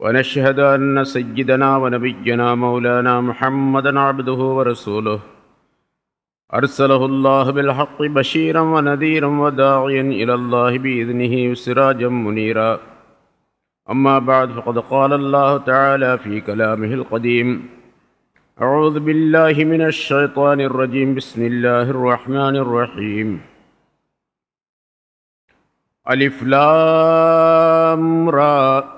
ونشهد أن سيدنا ونبينا مولانا محمدا عبده ورسوله. أرسله الله بالحق بشيرا ونذيرا وداعيا إلى الله بإذنه سراجا منيرا. أما بعد فقد قال الله تعالى في كلامه القديم أعوذ بالله من الشيطان الرجيم. بسم الله الرحمن الرحيم. ألف لام را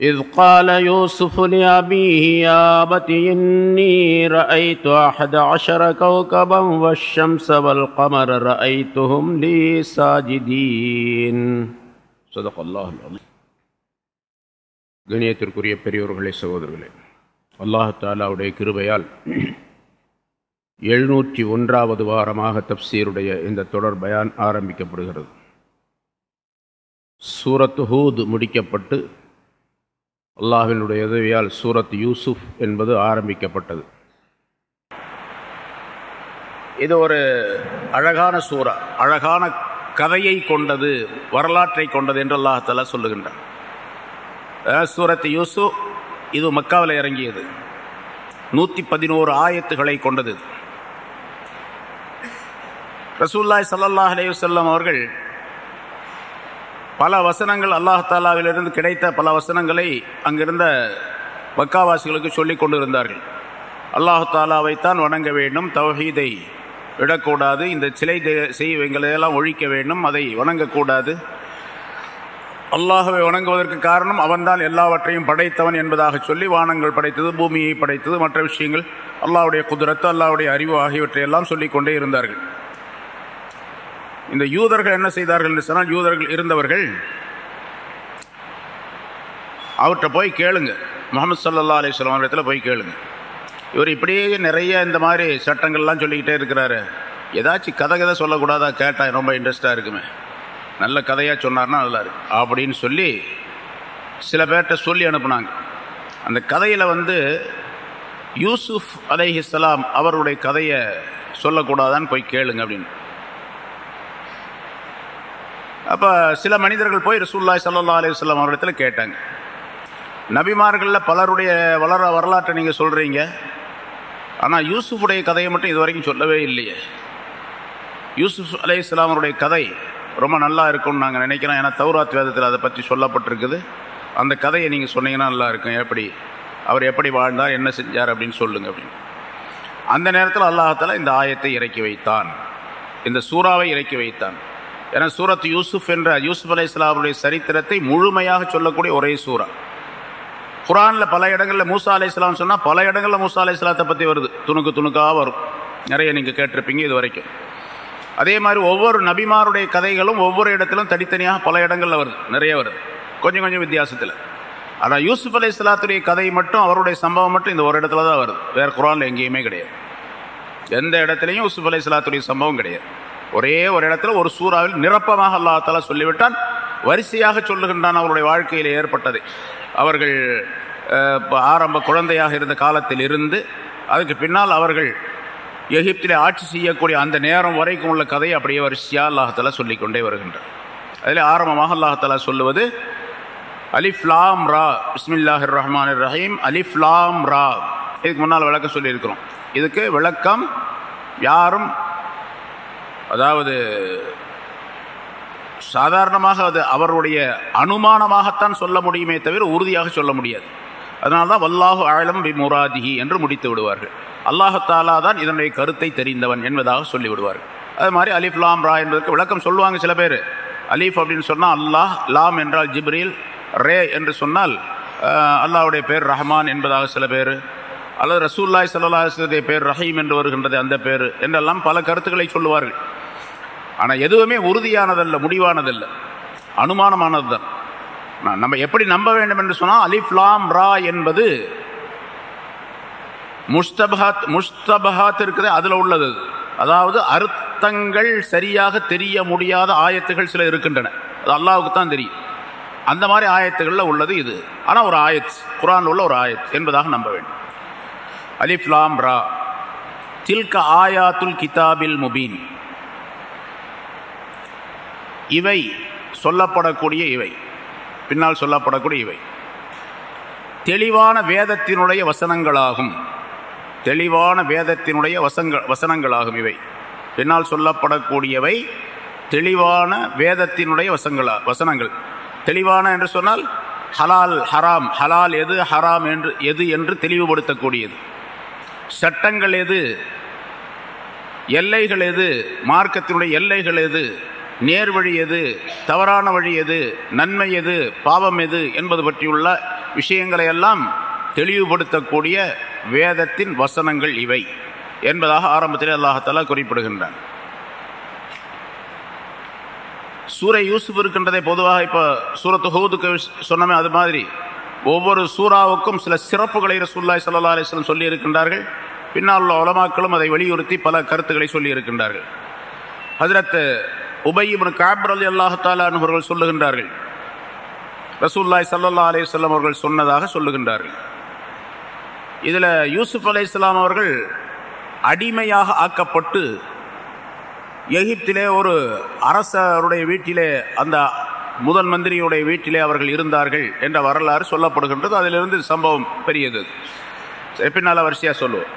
إذ قال يوسف لأبيه يا أبت إني رأيت أحد عشر كوكبا والشمس والقمر رأيتهم لي ساجدين صدق الله العظيم கணியத்திற்குரிய பெரியோர்களே சகோதரர்களே அல்லாஹ் தாலாவுடைய கிருபையால் எழுநூற்றி ஒன்றாவது வாரமாக தப்சீருடைய இந்த தொடர் பயான் ஆரம்பிக்கப்படுகிறது சூரத் ஹூத் முடிக்கப்பட்டு அல்லாஹினுடைய உதவியால் சூரத் யூசுப் என்பது ஆரம்பிக்கப்பட்டது. இது ஒரு அழகான சூறா அழகான கதையை கொண்டது வரலாற்றை கொண்டது என்று அல்லாஹால சொல்லுகின்றார் சூரத் யூசுப் இது மக்காவில் இறங்கியது. நூற்றி பதினோரு ஆயத்துகளை கொண்டது ரசூல்லாய் சல்லாஹ் அலையுசல்லம் அவர்கள் பல வசனங்கள் அல்லாஹாலாவிலிருந்து கிடைத்த பல வசனங்களை அங்கிருந்த மக்காவாசிகளுக்கு சொல்லி கொண்டு இருந்தார்கள் அல்லாஹாலாவைத்தான் வணங்க வேண்டும் தவஹீதை விடக்கூடாது இந்த சிலை செய்வங்களையெல்லாம் ஒழிக்க வேண்டும் அதை வணங்கக்கூடாது. அல்லாஹவை வணங்குவதற்கு காரணம் அவன்தான் எல்லாவற்றையும் படைத்தவன் என்பதாக சொல்லி வானங்கள் படைத்தது பூமியை படைத்தது மற்ற விஷயங்கள் அல்லாவுடைய குதிரத்து அல்லாவுடைய அறிவு ஆகியவற்றையெல்லாம் சொல்லிக்கொண்டே இருந்தார்கள். இந்த யூதர்கள் என்ன செய்தார்கள் என்று சொன்னால் யூதர்கள் இருந்தவர்கள் அவர்கிட்ட போய் கேளுங்க. முகமது சல்லா அலிஸ்லாம் இடத்துல போய் கேளுங்க. இவர் இப்படியே நிறைய இந்த மாதிரி சட்டங்கள்லாம் சொல்லிக்கிட்டே இருக்கிறாரு. ஏதாச்சும் கதை கதை சொல்லக்கூடாதா கேட்டால் ரொம்ப இன்ட்ரெஸ்டாக இருக்குமே. நல்ல கதையாக சொன்னார்னா நல்லா அப்படின்னு சொல்லி சில பேர்கிட்ட சொல்லி அனுப்புனாங்க. அந்த கதையில் வந்து யூசுஃப் அலைஹிஸ்லாம் அவருடைய கதையை சொல்லக்கூடாதான்னு போய் கேளுங்க அப்படின்னு. அப்போ சில மனிதர்கள் போய் ரசூல்லாய் சல்லா அலுவலாம் அவரிடத்தில் கேட்டாங்க. நபிமார்களில் பலருடைய வளர வரலாற்றை நீங்கள் சொல்கிறீங்க ஆனால் யூசுஃபுடைய கதையை மட்டும் இது வரைக்கும் சொல்லவே இல்லையே. யூசுஃப் அலே இஸ்லாமருடைய கதை ரொம்ப நல்லா இருக்கும்னு நாங்கள் நினைக்கிறோம். ஏன்னா தௌராத் வேதத்தில் அதை பற்றி சொல்லப்பட்டிருக்குது. அந்த கதையை நீங்கள் சொன்னீங்கன்னா நல்லா இருக்கும். எப்படி? அவர் எப்படி வாழ்ந்தார் என்ன செஞ்சார் அப்படின்னு சொல்லுங்க அப்படின்னு. அந்த நேரத்தில் அல்லாஹால இந்த ஆயத்தை இறக்கி வைத்தான். இந்த சூறாவை இறக்கி வைத்தான். ஏன்னா சூரத் யூசுப் என்ற யூசுப் அலை இஸ்லாமுடைய சரித்திரத்தை முழுமையாக சொல்லக்கூடிய ஒரே சூறா. குரானில் பல இடங்களில் மூசா அலை இஸ்லாம் சொன்னால் பல இடங்களில் மூசா அலை இஸ்லாத்தை பற்றி வருது. துணுக்கு துணுக்காக வரும். நிறைய நீங்கள் கேட்டிருப்பீங்க இது வரைக்கும். அதே மாதிரி ஒவ்வொரு நபிமாருடைய கதைகளும் ஒவ்வொரு இடத்திலும் தனித்தனியாக பல இடங்களில் வருது. நிறைய வருது. கொஞ்சம் கொஞ்சம் வித்தியாசத்தில். ஆனால் யூசுப் அலை இஸ்லாத்துடைய கதை மட்டும் அவருடைய சம்பவம் மட்டும் இந்த ஒரு இடத்துல தான் வருது. வேறு குரானில் எங்கேயுமே கிடையாது. எந்த இடத்துலையும் யூசுப் அலை இஸ்லாத்துடைய சம்பவம் கிடையாது. ஒரே ஒரு இடத்துல ஒரு சூறாவில் நிரப்பமாக அல்லாத்தால சொல்லிவிட்டான். வரிசையாக சொல்லுகின்றான் அவருடைய வாழ்க்கையில் ஏற்பட்டது. அவர்கள் ஆரம்ப குழந்தையாக இருந்த காலத்தில் இருந்து அதுக்கு பின்னால் அவர்கள் எகிப்திலே ஆட்சி செய்யக்கூடிய அந்த நேரம் வரைக்கும் உள்ள கதையை அப்படியே வரிசையாக அல்லாஹால சொல்லிக்கொண்டே வருகின்றார். அதில் ஆரம்பமாக அல்லாஹால சொல்லுவது அலிஃப்லாம் ரா பிஸ்மில்லாஹிர் ரஹ்மான் ரஹீம் அலிஃப்லாம் ரா. இதுக்கு முன்னால் விளக்கம் சொல்லியிருக்கிறோம். இதுக்கு விளக்கம் யாரும் அதாவது சாதாரணமாக அது அவருடைய அனுமானமாகத்தான் சொல்ல முடியுமே தவிர உறுதியாக சொல்ல முடியாது. அதனால தான் வல்லாஹு ஆழம் பி முராதிஹி என்று முடித்து விடுவார்கள். அல்லாஹத்தாலா தான் இதனுடைய கருத்தை தெரிந்தவன் என்பதாக சொல்லி விடுவார்கள். அது மாதிரி அலிஃப் லாம் ரா என்பதற்கு விளக்கம் சொல்லுவாங்க சில பேர். அலீஃப் அப்படின்னு சொன்னால் அல்லாஹ் லாம் என்றால் ஜிப்ரீல் ரே என்று சொன்னால் அல்லாஹுடைய அல்லாஹ்வுடைய பேர் ரஹ்மான் என்பதாக சில பேர். அல்லது ரசூல்லாய் சல்லாஹுடைய பேர் ரஹீம் என்று வருகின்றது அந்த பேர் என்றெல்லாம் பல கருத்துக்களை சொல்லுவார்கள். ஆனால் எதுவுமே உறுதியானதல்ல முடிவானதல்ல அனுமானமானது தான் நம்ம எப்படி நம்ப வேண்டும் என்று சொன்னால் அலிஃப்லாம் ரா என்பது முஸ்தபஹாத் முஸ்தபஹாத் இருக்குது அதில் உள்ளது. அதாவது அர்த்தங்கள் சரியாக தெரிய முடியாத ஆயத்துகள் சில இருக்கின்றன. அது அல்லாவுக்கு தான் தெரியும். அந்த மாதிரி ஆயத்துகளில் உள்ளது இது. ஆனால் ஒரு ஆயத் குரான் உள்ள ஒரு ஆயத் என்பதாக நம்ப வேண்டும். அலிஃப்லாம் ரா. தில்க ஆயாத்துல் கிதாபில் முபீன். இவை சொல்லப்படக்கூடிய இவை. பின்னால் சொல்லப்படக்கூடிய இவை. தெளிவான வேதத்தினுடைய வசனங்களாகும். தெளிவான வேதத்தினுடைய வசங்க வசனங்களாகும் இவை. பின்னால் சொல்லப்படக்கூடியவை தெளிவான வேதத்தினுடைய வசங்களா வசனங்கள். தெளிவான என்று சொன்னால் ஹலால் ஹராம். ஹலால் எது? ஹராம் என்று எது என்று தெளிவுபடுத்தக்கூடியது. சட்டங்கள் எது? எல்லைகள் எது? மார்க்கத்தினுடைய எல்லைகள் எது? நேர்வழி எது? தவறான வழி எது? நன்மை எது? பாவம் எது? என்பது பற்றியுள்ள விஷயங்களை எல்லாம் தெளிவுபடுத்தக்கூடிய வேதத்தின் வசனங்கள் இவை என்பதாக ஆரம்பத்தில் அல்லாஹாலா குறிப்பிடுகின்றான். சூரை யூசுப் இருக்கின்றதை பொதுவாக இப்போ சூரத்து ஹூதுக்கு சொன்னமே அது மாதிரி. ஒவ்வொரு சூறாவுக்கும் சில சிறப்புகளை ரசூல்லாய் சல்லா அலிஸ்லம் சொல்லி இருக்கின்றார்கள் பின்னால் உள்ள உலமாக்களும் அதை வலியுறுத்தி பல கருத்துக்களை சொல்லி இருக்கின்றார்கள் ஹஜரத் உபயிபின் காபர் அலி அவர்கள் சொல்லுகின்றார்கள். ரசூல்லாய் சல்லல்லா அலிஸ்லாம் அவர்கள் சொன்னதாக சொல்லுகின்றார்கள். இதில் யூசுப் அலி இஸ்லாம் அவர்கள் அடிமையாக ஆக்கப்பட்டு எகிப்திலே ஒரு அரசருடைய வீட்டிலே அந்த முதன் மந்திரியுடைய வீட்டிலே அவர்கள் இருந்தார்கள் என்ற வரலாறு சொல்லப்படுகின்றது. அதிலிருந்து சம்பவம் பெரியது. சரி, வரிசையாக சொல்லுவோம்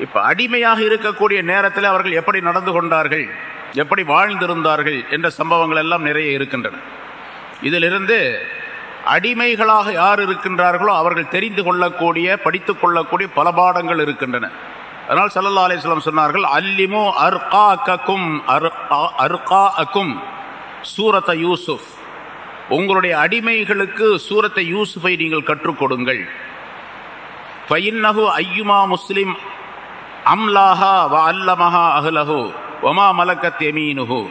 இப்போ அடிமையாக இருக்கக்கூடிய நேரத்தில் அவர்கள் எப்படி நடந்து கொண்டார்கள் எப்படி வாழ்ந்திருந்தார்கள் என்ற சம்பவங்கள் எல்லாம் நிறைய இருக்கின்றன. இதிலிருந்து அடிமைகளாக யார் இருக்கின்றார்களோ அவர்கள் தெரிந்து கொள்ளக்கூடிய படித்து கொள்ளக்கூடிய பல பாடங்கள் இருக்கின்றன. அதனால் சல்லல்லா அலிஸ்லாம் சொன்னார்கள் அல்லிமு அர்கா அக்கும் அர்கா அக்கும் சூரத்த யூசுப் உங்களுடைய அடிமைகளுக்கு சூரத்தை யூசுஃபை நீங்கள் கற்றுக் கொடுங்கள் ஃபயின்னஹு ஐயுமா முஸ்லிம் அம்லாஹா வ அல்லமஹா அஹ்லஹு ஒமா மலக்கத் எமீனுஹு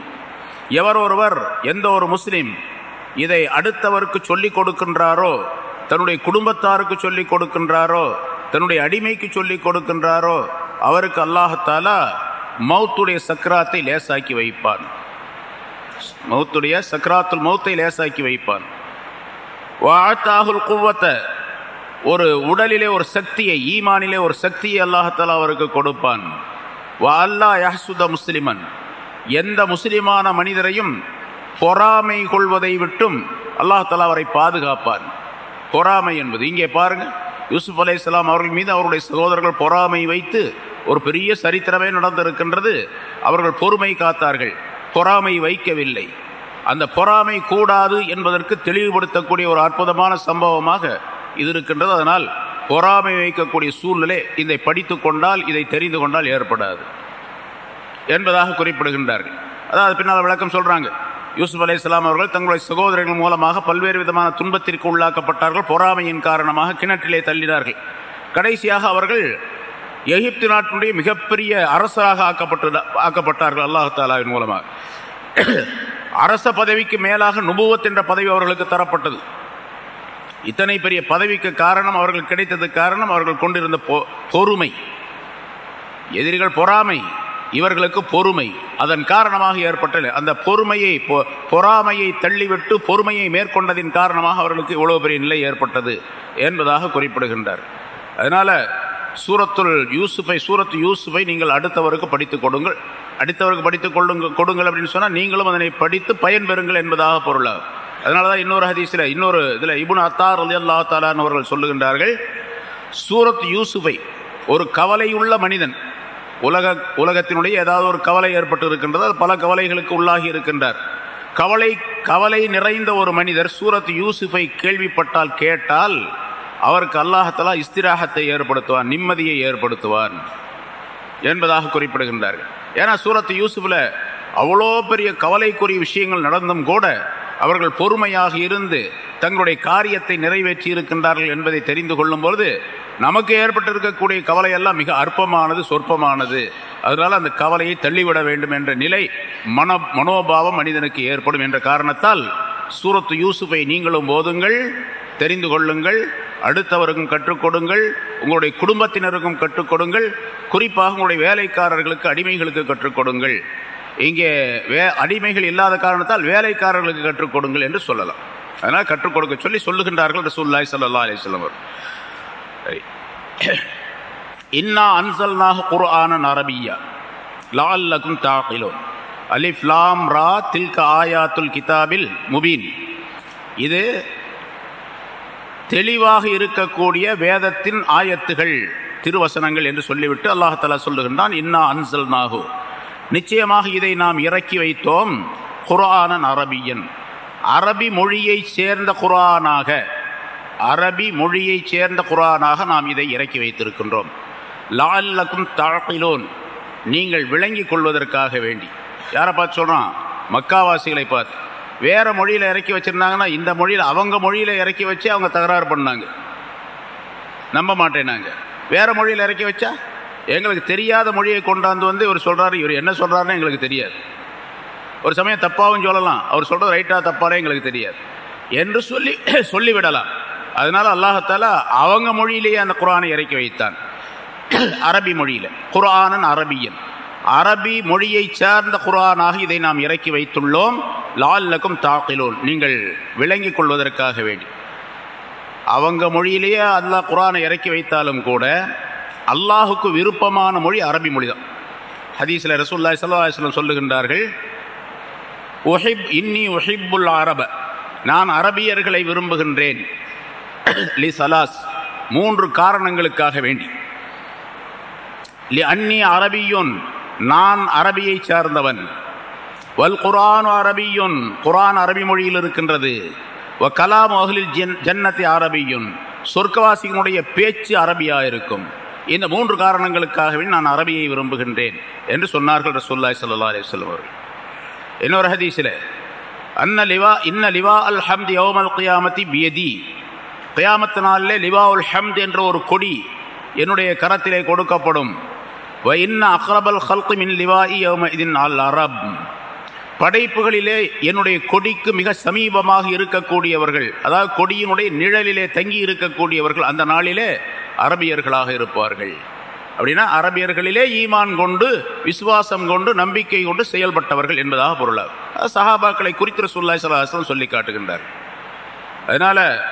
எவர் ஒருவர் எந்த ஒரு முஸ்லிம் இதை அடுத்தவருக்கு சொல்லிக் கொடுக்கின்றாரோ தன்னுடைய குடும்பத்தாருக்கு சொல்லிக் கொடுக்கின்றாரோ தன்னுடைய அடிமைக்கு சொல்லிக் கொடுக்கின்றாரோ அவருக்கு அல்லாஹத்தாலா மௌத்துடைய சக்கராத்தை லேசாக்கி வைப்பான். மௌத்துடைய சக்கராத்துல் மௌத்தை லேசாக்கி வைப்பான் வாழ்த்தாகுல் குவத்தை ஒரு உடலிலே ஒரு சக்தியை ஈமானிலே ஒரு சக்தியை அல்லாஹத்தாலா அவருக்கு கொடுப்பான். வா அல்லா யஹ்சுத முஸ்லிமன் எந்த முஸ்லிமான மனிதரையும் பொறாமை கொள்வதை விட்டும் அல்லாஹாலா அவரை பாதுகாப்பான். பொறாமை என்பது இங்கே பாருங்க யூசுப் அலை அவர்கள் மீது அவருடைய சகோதரர்கள் பொறாமை வைத்து ஒரு பெரிய சரித்திரமே நடந்திருக்கின்றது. அவர்கள் பொறுமை காத்தார்கள். பொறாமை வைக்கவில்லை. அந்த பொறாமை கூடாது என்பதற்கு தெளிவுபடுத்தக்கூடிய ஒரு அற்புதமான சம்பவமாக இது இருக்கின்றது. அதனால் பொறாமை வைக்கக்கூடிய சூழ்நிலை இதை படித்து கொண்டால் இதை தெரிந்து கொண்டால் ஏற்படாது என்பதாக குறிப்பிடுகின்றார்கள். அதாவது பின்னால் விளக்கம் சொல்கிறாங்க யூசுப் இஸ்லாம் அவர்கள் தங்களுடைய சகோதரர்கள் மூலமாக பல்வேறு விதமான துன்பத்திற்கு உள்ளாக்கப்பட்டார்கள். பொறாமையின் காரணமாக கிணற்றிலே தள்ளினார்கள். கடைசியாக அவர்கள் எகிப்து நாட்டினுடைய மிகப்பெரிய அரசராக ஆக்கப்பட்ட ஆக்கப்பட்டார்கள் அல்லாஹாலாவின் மூலமாக. அரச பதவிக்கு மேலாக நுபுவத் என்ற பதவி அவர்களுக்கு தரப்பட்டது. இத்தனை பெரிய பதவிக்கு காரணம் அவர்கள் கிடைத்தது காரணம் அவர்கள் கொண்டிருந்த பொ- பொறுமை. எதிரிகள் பொறாமை இவர்களுக்கு பொறுமை. அதன் காரணமாக ஏற்பட்ட அந்த பொறுமையை பொ- பொறாமையை தள்ளிவிட்டு பொறுமையை மேற்கொண்டதின் காரணமாக அவர்களுக்கு இவ்வளவு பெரிய நிலை ஏற்பட்டது என்பதாக குறிப்பிடுகின்றார். அதனால சூரத்துள் யூசுஃபை சூரத்து யூசுஃபை நீங்கள் அடுத்தவருக்கு படித்து கொடுங்கள். அடுத்தவருக்கு படித்து கொள்ளுங்க கொடுங்கள் அப்படின்னு சொன்னால் நீங்களும் அதனை படித்து பயன்பெறுங்கள் என்பதாக பொருளாகும் அதனால தான் இன்னொரு ஹதீஸில் இன்னொரு இதில் இபுன் அத்தார் அலி அல்லா தாலான் அவர்கள் சொல்லுகின்றார்கள் சூரத் யூசுஃபை ஒரு கவலையுள்ள மனிதன் உலக உலகத்தினுடைய ஏதாவது ஒரு கவலை ஏற்பட்டு இருக்கின்றது அது பல கவலைகளுக்கு உள்ளாகி இருக்கின்றார். கவலை கவலை நிறைந்த ஒரு மனிதர் சூரத் யூசுஃபை கேள்விப்பட்டால் கேட்டால் அவருக்கு அல்லாஹலா இஸ்திராகத்தை ஏற்படுத்துவார் நிம்மதியை ஏற்படுத்துவார் என்பதாக குறிப்பிடுகின்றார்கள். ஏன்னா சூரத்து யூசுஃபில் அவ்வளோ பெரிய கவலைக்குரிய விஷயங்கள் நடந்தும் கூட அவர்கள் பொறுமையாக இருந்து தங்களுடைய காரியத்தை நிறைவேற்றி இருக்கின்றார்கள் என்பதை தெரிந்து கொள்ளும்பொழுது நமக்கு ஏற்பட்டிருக்கக்கூடிய கவலையெல்லாம் மிக அற்பமானது சொற்பமானது. அதனால் அந்த கவலையை தள்ளிவிட வேண்டும் என்ற நிலை மன மனோபாவம் மனிதனுக்கு ஏற்படும் என்ற காரணத்தால் சூரத்து யூசுஃபை நீங்களும் போதுங்கள் தெரிந்து கொள்ளுங்கள் அடுத்தவருக்கும் கற்றுக் கொடுங்கள் உங்களுடைய குடும்பத்தினருக்கும் கற்றுக் கொடுங்கள் குறிப்பாக உங்களுடைய வேலைக்காரர்களுக்கு அடிமைகளுக்கு கற்றுக் கொடுங்கள். இங்கே வே அடிமைகள் இல்லாத காரணத்தால் வேலைக்காரர்களுக்கு கற்றுக் கொடுங்கள் என்று சொல்லலாம். அதனால் கற்றுக் கொடுக்க சொல்லி சொல்லுகின்றார்கள் ரசூல்லாய் சல்லா அலிஸ்லம் அவர் சரி. இன்னா அன்சல்னாக குர்ஆனன் அரபியா லால்லக்கும் தாக்கிலோன். அலிஃப் லாம் ரா தில்க ஆயாத்துல் கிதாபில் முபீன். இது தெளிவாக இருக்கக்கூடிய வேதத்தின் ஆயத்துகள் திருவசனங்கள் என்று சொல்லிவிட்டு அல்லாஹாலா சொல்லுகின்றான் இன்னா அன்சல் நாகு நிச்சயமாக இதை நாம் இறக்கி வைத்தோம் குரானன் அரபியன். அரபி மொழியைச் சேர்ந்த குரானாக அரபி மொழியைச் சேர்ந்த குரானாக நாம் இதை இறக்கி வைத்திருக்கின்றோம். லால்லக்கும் தழப்பிலோன் நீங்கள் விளங்கிக் கொள்வதற்காக வேண்டி. யாரை பார்த்து சொல்கிறான் மக்காவாசிகளை பார்த்து. வேறு மொழியில் இறக்கி வச்சுருந்தாங்கன்னா இந்த மொழியில் அவங்க மொழியில் இறக்கி வச்சு அவங்க தகராறு பண்ணாங்க. நம்ப மாட்டேனாங்க. வேறு மொழியில் இறக்கி வச்சா? எங்களுக்கு தெரியாத மொழியை கொண்டாந்து வந்து இவர் சொல்கிறாரு இவர் என்ன சொல்கிறாருன்னு எங்களுக்கு தெரியாது. ஒரு சமயம் தப்பாகவும் சொல்லலாம். அவர் சொல்கிறது ரைட்டாக தப்பானே எங்களுக்கு தெரியாது. என்று சொல்லி சொல்லிவிடலாம் அதனால் அல்லாஹத்தால அவங்க மொழியிலேயே அந்த குரானை இறக்கி வைத்தான். அரபி மொழியில். குரானன் அரபியன். அரபி மொழியை சார்ந்த குரானாக இதை நாம் இறக்கி வைத்துள்ளோம். லால்லக்கும் தாக்கிலோன். நீங்கள் விளங்கிக் கொள்வதற்காக வேண்டி. அவங்க மொழியிலேயே அல்லாஹ் குரானை இறக்கி வைத்தாலும் கூட அல்லாஹுக்கு விருப்பமான மொழி அரபி மொழி தான். ஹதீஸில் ரசூல்லாய் சல்லாஹலம் சொல்லுகின்றார்கள் ஒஹிப் இன்னி ஒஹிப்புல் அரப. நான் அரபியர்களை விரும்புகின்றேன். லி சலாஸ். மூன்று காரணங்களுக்காக வேண்டி. லி அன்னி அரபியுன். நான் அரபியை சார்ந்தவன். வல் குரான் அரபியுன் குரான் அரபி மொழியில் இருக்கின்றது. வ கலாம் அகலில் ஜென் ஜன்னத்தி அரபியுன். சொர்க்கவாசிகளுடைய பேச்சு அரபியாக இருக்கும் இந்த மூன்று காரணங்களுக்காகவே நான் அரபியை விரும்புகின்றேன் என்று சொன்னார்கள் ரசூல்லாய் சல்லா அலிஸ்லம் அவர்கள். இன்னொரு ஹதீஸில் அன்ன லிவா இன்ன லிவா அல் ஹம்த் யௌமல் கியாமத்தி பியதி. கியாமத்து நாளிலே லிவா உல் ஹம்த் என்ற ஒரு கொடி என்னுடைய கரத்திலே கொடுக்கப்படும். இன்ன அக்ரபல் ஹல்கு மின் லிவாஇ இதன் அல் அரப் படைப்புகளிலே என்னுடைய கொடிக்கு மிக சமீபமாக இருக்கக்கூடியவர்கள் அதாவது கொடியினுடைய நிழலிலே தங்கி இருக்கக்கூடியவர்கள் அந்த நாளிலே அரபியர்களாக இருப்பார்கள். அப்படின்னா அரபியர்களிலே ஈமான் கொண்டு விசுவாசம் கொண்டு நம்பிக்கை கொண்டு செயல்பட்டவர்கள் என்பதாக பொருளாகும். சஹாபாக்களை குறித்து சொல்லாய் சலாஹம் சொல்லி காட்டுகின்றார். அதனால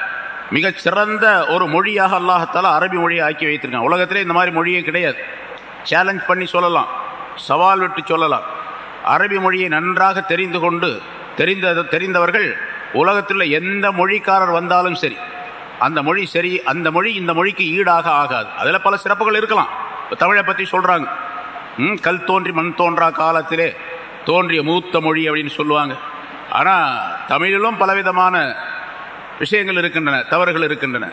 மிகச் சிறந்த ஒரு மொழியாக அல்லாஹத்தால் அரபி மொழியை ஆக்கி வைத்திருக்காங்க உலகத்திலே இந்த மாதிரி மொழியே கிடையாது. சேலஞ்ச் பண்ணி சொல்லலாம். சவால் விட்டு சொல்லலாம். அரபி மொழியை நன்றாக தெரிந்து கொண்டு தெரிந்த தெரிந்தவர்கள் உலகத்தில் எந்த மொழிக்காரர் வந்தாலும் சரி அந்த மொழி சரி அந்த மொழி இந்த மொழிக்கு ஈடாக ஆகாது. அதில் பல சிறப்புகள் இருக்கலாம். தமிழை பற்றி சொல்கிறாங்க ம் கல் தோன்றி மண் தோன்றா காலத்திலே தோன்றிய மூத்த மொழி அப்படின்னு சொல்லுவாங்க. ஆனால் தமிழிலும் பலவிதமான விஷயங்கள் இருக்கின்றன தவறுகள் இருக்கின்றன.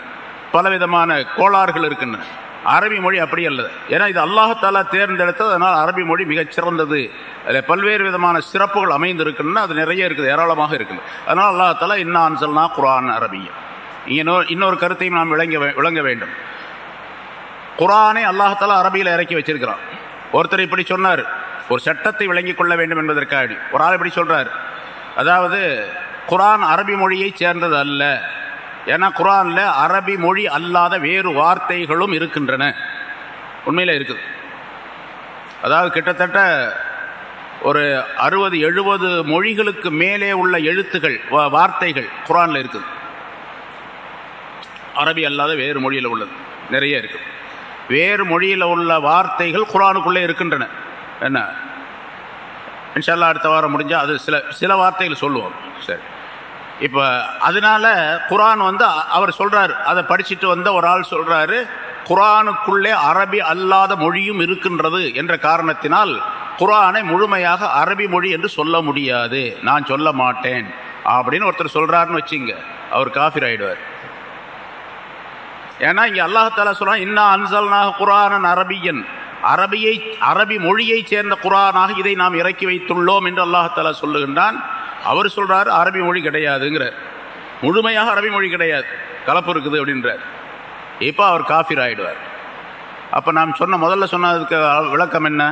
பலவிதமான கோளாறுகள் இருக்கின்றன. அரபி மொழி அப்படி அல்லது ஏன்னா இது அல்லாஹாலா தேர்ந்தெடுத்தது அதனால் அரபி மொழி மிகச் சிறந்தது. அதில் பல்வேறு விதமான சிறப்புகள் அமைந்திருக்குன்னா அது நிறைய இருக்குது ஏராளமாக இருக்குது. அதனால் அல்லாஹாலா இன்னா அன்சல்னா குரான் அரபியம் இங்கே இன்னொரு கருத்தையும் நாம் விளங்க விளங்க வேண்டும். குரானை அல்லாஹாலா அரபியில் இறக்கி வச்சிருக்கிறான். ஒருத்தர் இப்படி சொன்னார் ஒரு சட்டத்தை விளங்கிக் கொள்ள வேண்டும் என்பதற்காக ஒரு ஆள் இப்படி சொல்கிறார் அதாவது குரான் அரபி மொழியை சேர்ந்தது அல்ல. ஏன்னா குரானில் அரபி மொழி அல்லாத வேறு வார்த்தைகளும் இருக்கின்றன. உண்மையில் இருக்குது. அதாவது கிட்டத்தட்ட ஒரு அறுபது எழுபது மொழிகளுக்கு மேலே உள்ள எழுத்துகள் வார்த்தைகள் குரானில் இருக்குது. அரபி அல்லாத வேறு மொழியில் உள்ளது. நிறைய இருக்குது வேறு மொழியில் உள்ள வார்த்தைகள் குரானுக்குள்ளே இருக்கின்றன. என்ன? இன்ஷால்லா அடுத்த வாரம் முடிஞ்சால் அது சில சில வார்த்தைகள் சொல்லுவோம். சரி. இப்போ அதனால குரான் வந்து அவர் சொல்கிறார் அதை படிச்சுட்டு வந்த ஒரு ஆள் சொல்கிறாரு குரானுக்குள்ளே அரபி அல்லாத மொழியும் இருக்கின்றது என்ற காரணத்தினால் குரானை முழுமையாக அரபி மொழி என்று சொல்ல முடியாது. நான் சொல்ல மாட்டேன். அப்படின்னு ஒருத்தர் சொல்கிறாருன்னு வச்சுங்க அவர் காஃபிர் ஆயிடுவார். ஏன்னா இங்க அல்லாஹால சொல்றான் இன்னா அன்சல்னாக குரானன் அரபியன். அரபியை அரபி மொழியை சேர்ந்த குரானாக இதை நாம் இறக்கி வைத்துள்ளோம் என்று அல்லாஹால சொல்லுகின்றான். அவர் சொல்றாரு அரபி மொழி கிடையாதுங்கிறார். முழுமையாக அரபி மொழி கிடையாது. கலப்பு இருக்குது அப்படின்றார். இப்போ அவர் காஃபிர் ஆகிடுவார் அப்போ நாம் சொன்ன முதல்ல சொன்னதுக்கு விளக்கம் என்ன?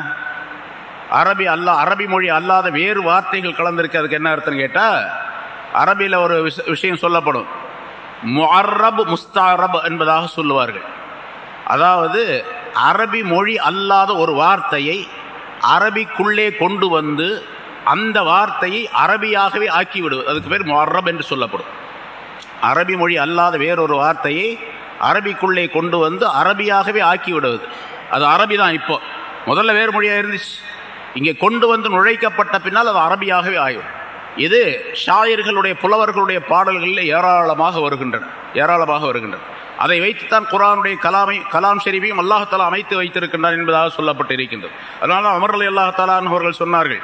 அரபி அல்ல அரபி மொழி அல்லாத வேறு வார்த்தைகள் கலந்துருக்கு அதுக்கு என்ன அர்த்தம் கேட்டால் அரபியில் ஒரு விஷயம் சொல்லப்படும். முஅர்ரப் முஸ்தாரப் என்பதாக சொல்லுவார்கள். அதாவது அரபி மொழி அல்லாத ஒரு வார்த்தையை அரபிக்குள்ளே கொண்டு வந்து அந்த வார்த்தையை அரபியாகவே ஆக்கிவிடுவது. அதுக்கு பேர் மொரப் என்று சொல்லப்படும். அரபி மொழி அல்லாத வேறொரு வார்த்தையை அரபிக்குள்ளே கொண்டு வந்து அரபியாகவே ஆக்கி விடுவது அது அரபி தான் இப்போ. முதல்ல வேறு மொழியாக இருந்துச்சு. இங்கே கொண்டு வந்து நுழைக்கப்பட்ட பின்னால் அது அரபியாகவே ஆயும் இது ஷாயர்களுடைய புலவர்களுடைய பாடல்களில் ஏராளமாக வருகின்றன. ஏராளமாக வருகின்றன. அதை வைத்துத்தான் குரானுடைய கலாமை கலாம் ஷெரீஃபையும் அல்லாஹாலா அமைத்து வைத்திருக்கின்றான் என்பதாக சொல்லப்பட்டு இருக்கின்றது அதனால அமர்லை அல்லாஹாலான் அவர்கள் சொன்னார்கள்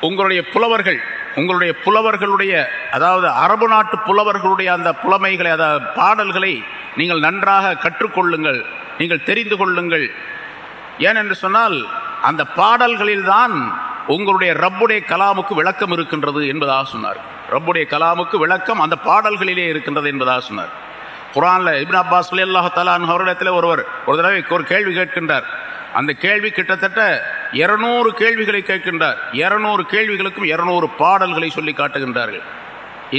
உங்களுடைய புலவர்கள் உங்களுடைய புலவர்களுடைய அதாவது அரபு நாட்டு புலவர்களுடைய அந்த புலமைகளை அதாவது பாடல்களை நீங்கள் நன்றாக கற்றுக்கொள்ளுங்கள் நீங்கள் தெரிந்து கொள்ளுங்கள். ஏனென்று சொன்னால் அந்த பாடல்களில்தான் உங்களுடைய ரப்புடைய கலாமுக்கு விளக்கம் இருக்கின்றது என்பதாக சொன்னார். ரப்புடைய கலாமுக்கு விளக்கம் அந்த பாடல்களிலே இருக்கின்றது என்பதாக சொன்னார். குரானில் இப்னு அப்பாஸ் அல்லாஹ் தலான் அவரிடத்தில் ஒருவர் ஒரு தடவை ஒரு கேள்வி கேட்கின்றார். அந்த கேள்வி கிட்டத்தட்ட இருநூறு கேள்விகளை கேட்கின்றார். இருநூறு கேள்விகளுக்கும் இருநூறு பாடல்களை சொல்லி காட்டுகின்றார்கள்.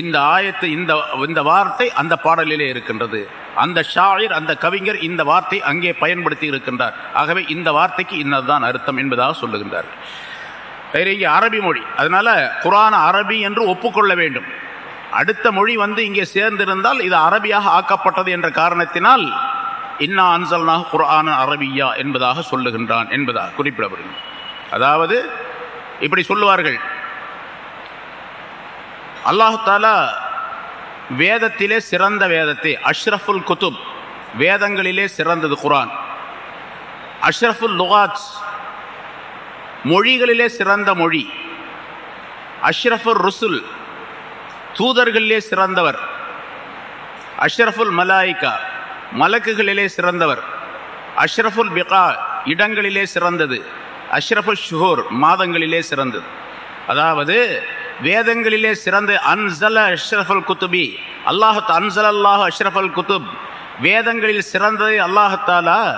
இந்த ஆயத்து இந்த இந்த வார்த்தை அந்த பாடலிலே இருக்கின்றது. அந்த ஷாயிர் அந்த கவிஞர் இந்த வார்த்தை அங்கே பயன்படுத்தி இருக்கின்றார். ஆகவே இந்த வார்த்தைக்கு இன்னதுதான் அர்த்தம் என்பதாக சொல்லுகின்றார் வேற இங்கே அரபி மொழி. அதனால் குரான அரபி என்று ஒப்புக்கொள்ள வேண்டும். அடுத்த மொழி வந்து இங்கே சேர்ந்திருந்தால் இது அரபியாக ஆக்கப்பட்டது என்ற காரணத்தினால் இன்னா அன்சல்னாக குரான அரபியா என்பதாக சொல்லுகின்றான் என்பதாக குறிப்பிடப்படுகிறது. அதாவது இப்படி சொல்லுவார்கள். அல்லாஹாலா வேதத்திலே சிறந்த வேதத்தை அஷ்ரஃபுல் குத்துப் வேதங்களிலே சிறந்தது குரான் அஷ்ரஃபுல் லுகாத் மொழிகளிலே சிறந்த மொழி. அஷ்ரஃபுல் ருசுல் தூதர்களிலே சிறந்தவர். அஷ்ரஃபுல் மலாய்கா மலக்குகளிலே சிறந்தவர். அஷ்ரஃபுல் பிகா இடங்களிலே சிறந்தது. அஷ்ரஃபு ஷுஹூர் மாதங்களிலே சிறந்தது. அதாவது வேதங்களிலே சிறந்த அன்சல அஷ்ரஃபுல் குத்துபி. அல்லாஹத் அன்சல் அல்லாஹ் அஷ்ரஃபுல் குத்துப். வேதங்களில் சிறந்ததை அல்லாஹத்தாலா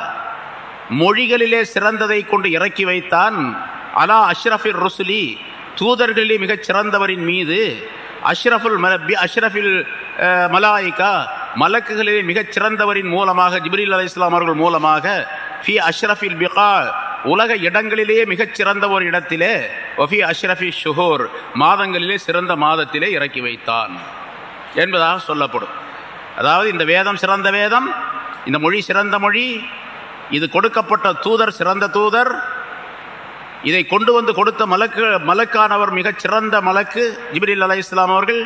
மொழிகளிலே சிறந்ததை கொண்டு இறக்கி வைத்தான். அலா அஷ்ரஃபிர் ருசுலி. தூதர்களிலே மிகச் சிறந்தவரின் மீது அஷ்ரஃபுல் மலபி அஷ்ரஃபில் மலாயிகா மலக்குகளிலே மிகச் சிறந்தவரின் மூலமாக ஜிப்ரீல் அலி இஸ்லாம் அவர்கள் மூலமாக ஃபி அஷ்ரஃபில் பிகா உலக இடங்களிலேயே மிகச் சிறந்த ஒரு இடத்திலே ஒஃபி அஷ்ரஃபி ஷுஹூர் மாதங்களிலே சிறந்த மாதத்திலே இறக்கி வைத்தான் என்பதாக சொல்லப்படும். அதாவது இந்த வேதம் சிறந்த வேதம் இந்த மொழி சிறந்த மொழி இது கொடுக்கப்பட்ட தூதர் சிறந்த தூதர் இதை கொண்டு வந்து கொடுத்த மலக்கு மலக்கானவர் மிகச் சிறந்த மலக்கு ஜிபிரில் அலை இஸ்லாம் அவர்கள்.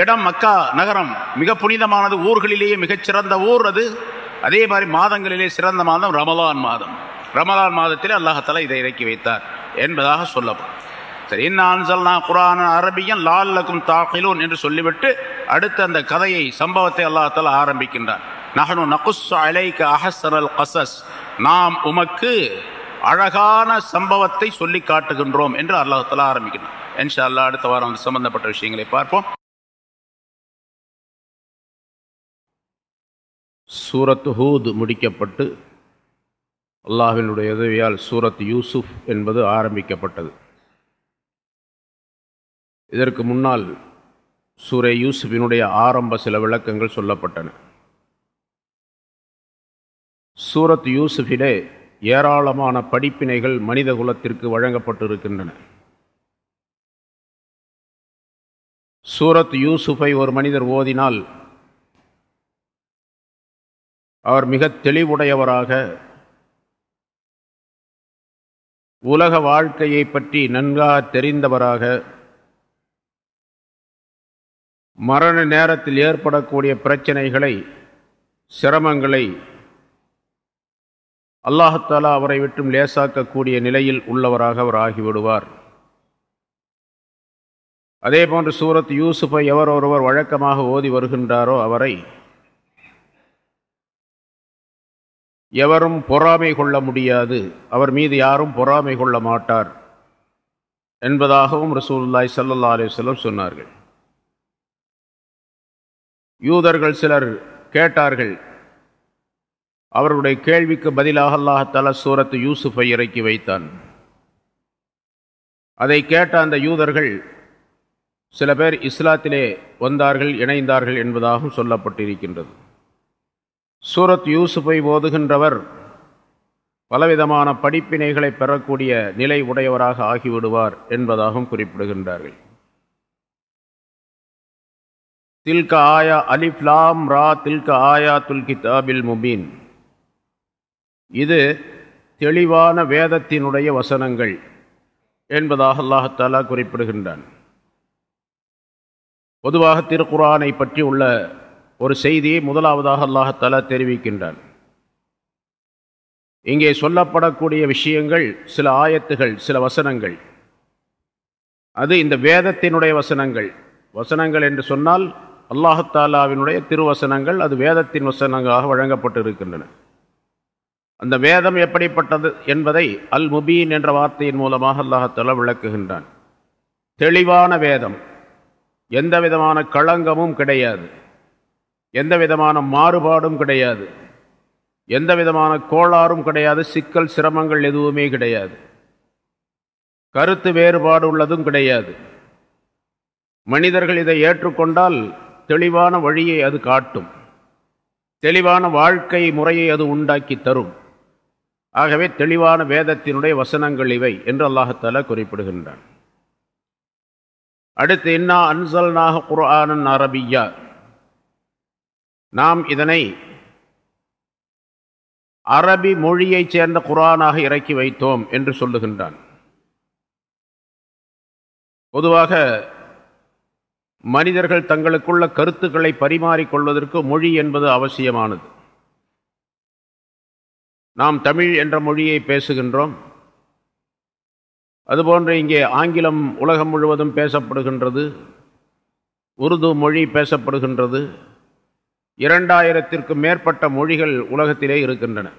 இடம் மக்கா நகரம் மிக புனிதமானது ஊர்களிலேயே மிகச்சிறந்த ஊர் அது. அதே மாதிரி மாதங்களிலே சிறந்த மாதம் ரமலான் மாதம். ரமலான் மாதத்திலே அல்லாஹால இதை இறக்கி வைத்தார் என்பதாக சொல்லப்படும். சரி என்ன ஆன்சல்னா குரான் அரபியன் லால்லக்கும் தாக்கிலூன் என்று சொல்லிவிட்டு அடுத்த அந்த கதையை சம்பவத்தை அல்லாஹால ஆரம்பிக்கின்றார் நகனு நகுஸ் அலைக்க அஹசனல் கசஸ் நாம் உமக்கு அழகான சம்பவத்தை சொல்லி காட்டுகின்றோம் என்று அல்லாஹாலா ஆரம்பிக்கணும் என்ஷா அல்லாஹ் அடுத்த வாரம் அந்த சம்பந்தப்பட்ட விஷயங்களை பார்ப்போம். சூரத் ஹூத் முடிக்கப்பட்டு அல்லாஹினுடைய உதவியால் சூரத் யூசுப் என்பது ஆரம்பிக்கப்பட்டது. இதற்கு முன்னால் சூரே யூசுஃபினுடைய ஆரம்ப சில விளக்கங்கள் சொல்லப்பட்டன. சூரத் யூசுஃபிலே ஏராளமான படிப்பினைகள் மனித குலத்திற்கு வழங்கப்பட்டிருக்கின்றன. சூரத் யூசுஃபை ஒரு மனிதர் ஓதினால் அவர் மிக தெளிவுடையவராக உலக வாழ்க்கையை பற்றி நன்காக தெரிந்தவராக மரண நேரத்தில் ஏற்படக்கூடிய பிரச்சனைகளை சிரமங்களை அல்லாஹத்தாலா அவரை விட்டும் லேசாக்கக்கூடிய நிலையில் உள்ளவராக அவர் ஆகிவிடுவார். அதே போன்று சூரத் யூசுஃபை எவர் ஒருவர் வழக்கமாக ஓதி வருகின்றாரோ அவரை எவரும் பொறாமை கொள்ள முடியாது. அவர் மீது யாரும் பொறாமை கொள்ள மாட்டார் என்பதாகவும் ரசூல்லாய் சல்லா அலுவலம் சொன்னார்கள். யூதர்கள் சிலர் கேட்டார்கள் அவர்களுடைய கேள்விக்கு பதிலாக அல்லாஹால சூரத்து யூசுஃபை இறக்கி வைத்தான். அதை கேட்ட அந்த யூதர்கள் சில பேர் இஸ்லாத்திலே வந்தார்கள் இணைந்தார்கள் என்பதாகவும் சொல்லப்பட்டிருக்கின்றது. சூரத் யூசுஃபை ஓதுகின்றவர் பலவிதமான படிப்பினைகளை பெறக்கூடிய நிலை உடையவராக ஆகிவிடுவார் என்பதாகவும் குறிப்பிடுகின்றார்கள். தில்க ஆயா அலிஃப்லாம் ரா தில்க ஆயா துல் கிதாபில் முபீன். இது தெளிவான வேதத்தினுடைய வசனங்கள் என்பதாக அல்லாஹாலா குறிப்பிடுகின்றான். பொதுவாக திருக்குரானை பற்றி உள்ள ஒரு செய்தியை முதலாவதாக அல்லாஹாலா தெரிவிக்கின்றான். இங்கே சொல்லப்படக்கூடிய விஷயங்கள் சில ஆயத்துகள் சில வசனங்கள். அது இந்த வேதத்தினுடைய வசனங்கள். வசனங்கள் என்று சொன்னால் அல்லாஹாலாவினுடைய திருவசனங்கள் அது வேதத்தின் வசனங்களாக வழங்கப்பட்டு இருக்கின்றன அந்த வேதம் எப்படிப்பட்டது என்பதை அல் முபீன் என்ற வார்த்தையின் மூலமாக அல்லாஹாலா விளக்குகின்றான். தெளிவான வேதம். எந்த விதமான களங்கமும் கிடையாது. எந்த விதமான மாறுபாடும் கிடையாது. எந்த விதமான கோளாறும் கிடையாது. சிக்கல் சிரமங்கள் எதுவுமே கிடையாது. கருத்து வேறுபாடு உள்ளதும் கிடையாது. மனிதர்கள் இதை ஏற்றுக்கொண்டால் தெளிவான வழியை அது காட்டும். தெளிவான வாழ்க்கை முறையை அது உண்டாக்கி தரும். ஆகவே தெளிவான வேதத்தினுடைய வசனங்கள் இவை என்று அல்லாஹால குறிப்பிடுகின்றான். அடுத்து இன்னா அன்சல்நாக குர்ஆனன் அரபியா நாம் இதனை அரபி மொழியைச் சேர்ந்த குரானாக இறக்கி வைத்தோம் என்று சொல்லுகின்றான். பொதுவாக மனிதர்கள் தங்களுக்குள்ள கருத்துக்களை பரிமாறிக்கொள்வதற்கு மொழி என்பது அவசியமானது. நாம் தமிழ் என்ற மொழியை பேசுகின்றோம். அதுபோன்று இங்கே ஆங்கிலம் உலகம் முழுவதும் பேசப்படுகின்றது. உருது மொழி பேசப்படுகின்றது. இரண்டாயிரத்திற்கும் மேற்பட்ட மொழிகள் உலகத்திலே இருக்கின்றன.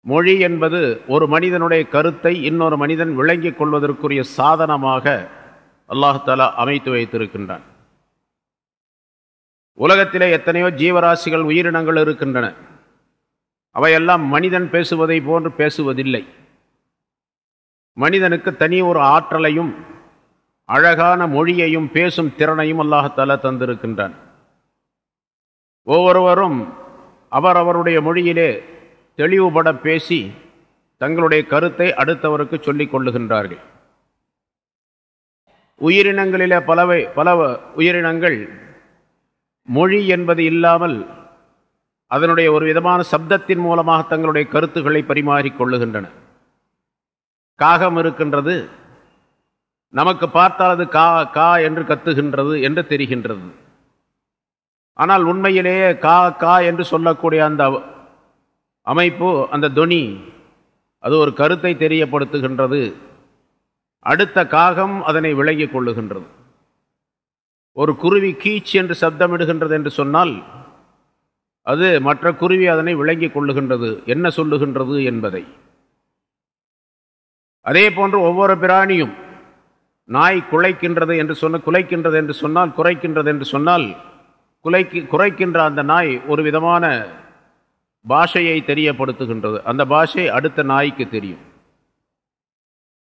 மொழி என்பது ஒரு மனிதனுடைய கருத்தை இன்னொரு மனிதன் விளங்கிக் கொள்வதற்குரிய சாதனமாக அல்லாஹாலா அமைத்து வைத்திருக்கின்றான். உலகத்திலே எத்தனையோ ஜீவராசிகள் உயிரினங்கள் இருக்கின்றன. அவையெல்லாம் மனிதன் பேசுவதை போன்று பேசுவதில்லை. மனிதனுக்கு தனி ஒரு ஆற்றலையும் அழகான மொழியையும் பேசும் திறனையும் அல்லாஹால தந்திருக்கின்றான். ஒவ்வொருவரும் அவரவருடைய மொழியிலே தெளிவுபட பேசி தங்களுடைய கருத்தை அடுத்தவருக்கு சொல்லிக் கொள்ளுகின்றார்கள். உயிரினங்களிலே பலவை பல உயிரினங்கள் மொழி என்பது இல்லாமல் அதனுடைய ஒரு விதமான சப்தத்தின் மூலமாக தங்களுடைய கருத்துக்களை பரிமாறிக் கொள்ளுகின்றன. காகம் இருக்கின்றது. நமக்கு பார்த்தால் அது கா கா என்று கத்துகின்றது என்று தெரிகின்றது. ஆனால் உண்மையிலேயே கா கா என்று சொல்லக்கூடிய அந்த அமைப்பு அந்த தொனி அது ஒரு கருத்தை தெரியப்படுத்துகின்றது. அடுத்த காகம் அதனை விளங்கிக் கொள்ளுகின்றது. ஒரு குருவி கீச் என்று சப்தமிடுகின்றது என்று சொன்னால் அது மற்ற குருவி அதனை விளங்கிக் கொள்ளுகின்றது. என்ன சொல்லுகின்றது என்பதை. அதே போன்று ஒவ்வொரு பிராணியும் நாய் குலைக்கின்றது என்று சொன்ன குலைக்கின்றது என்று சொன்னால் குறைக்கின்றது என்று சொன்னால் குலைக்கு குறைக்கின்ற அந்த நாய் ஒரு விதமான பாஷையை தெரியப்படுத்துகின்றது. அந்த பாஷை அடுத்த நாய்க்கு தெரியும்.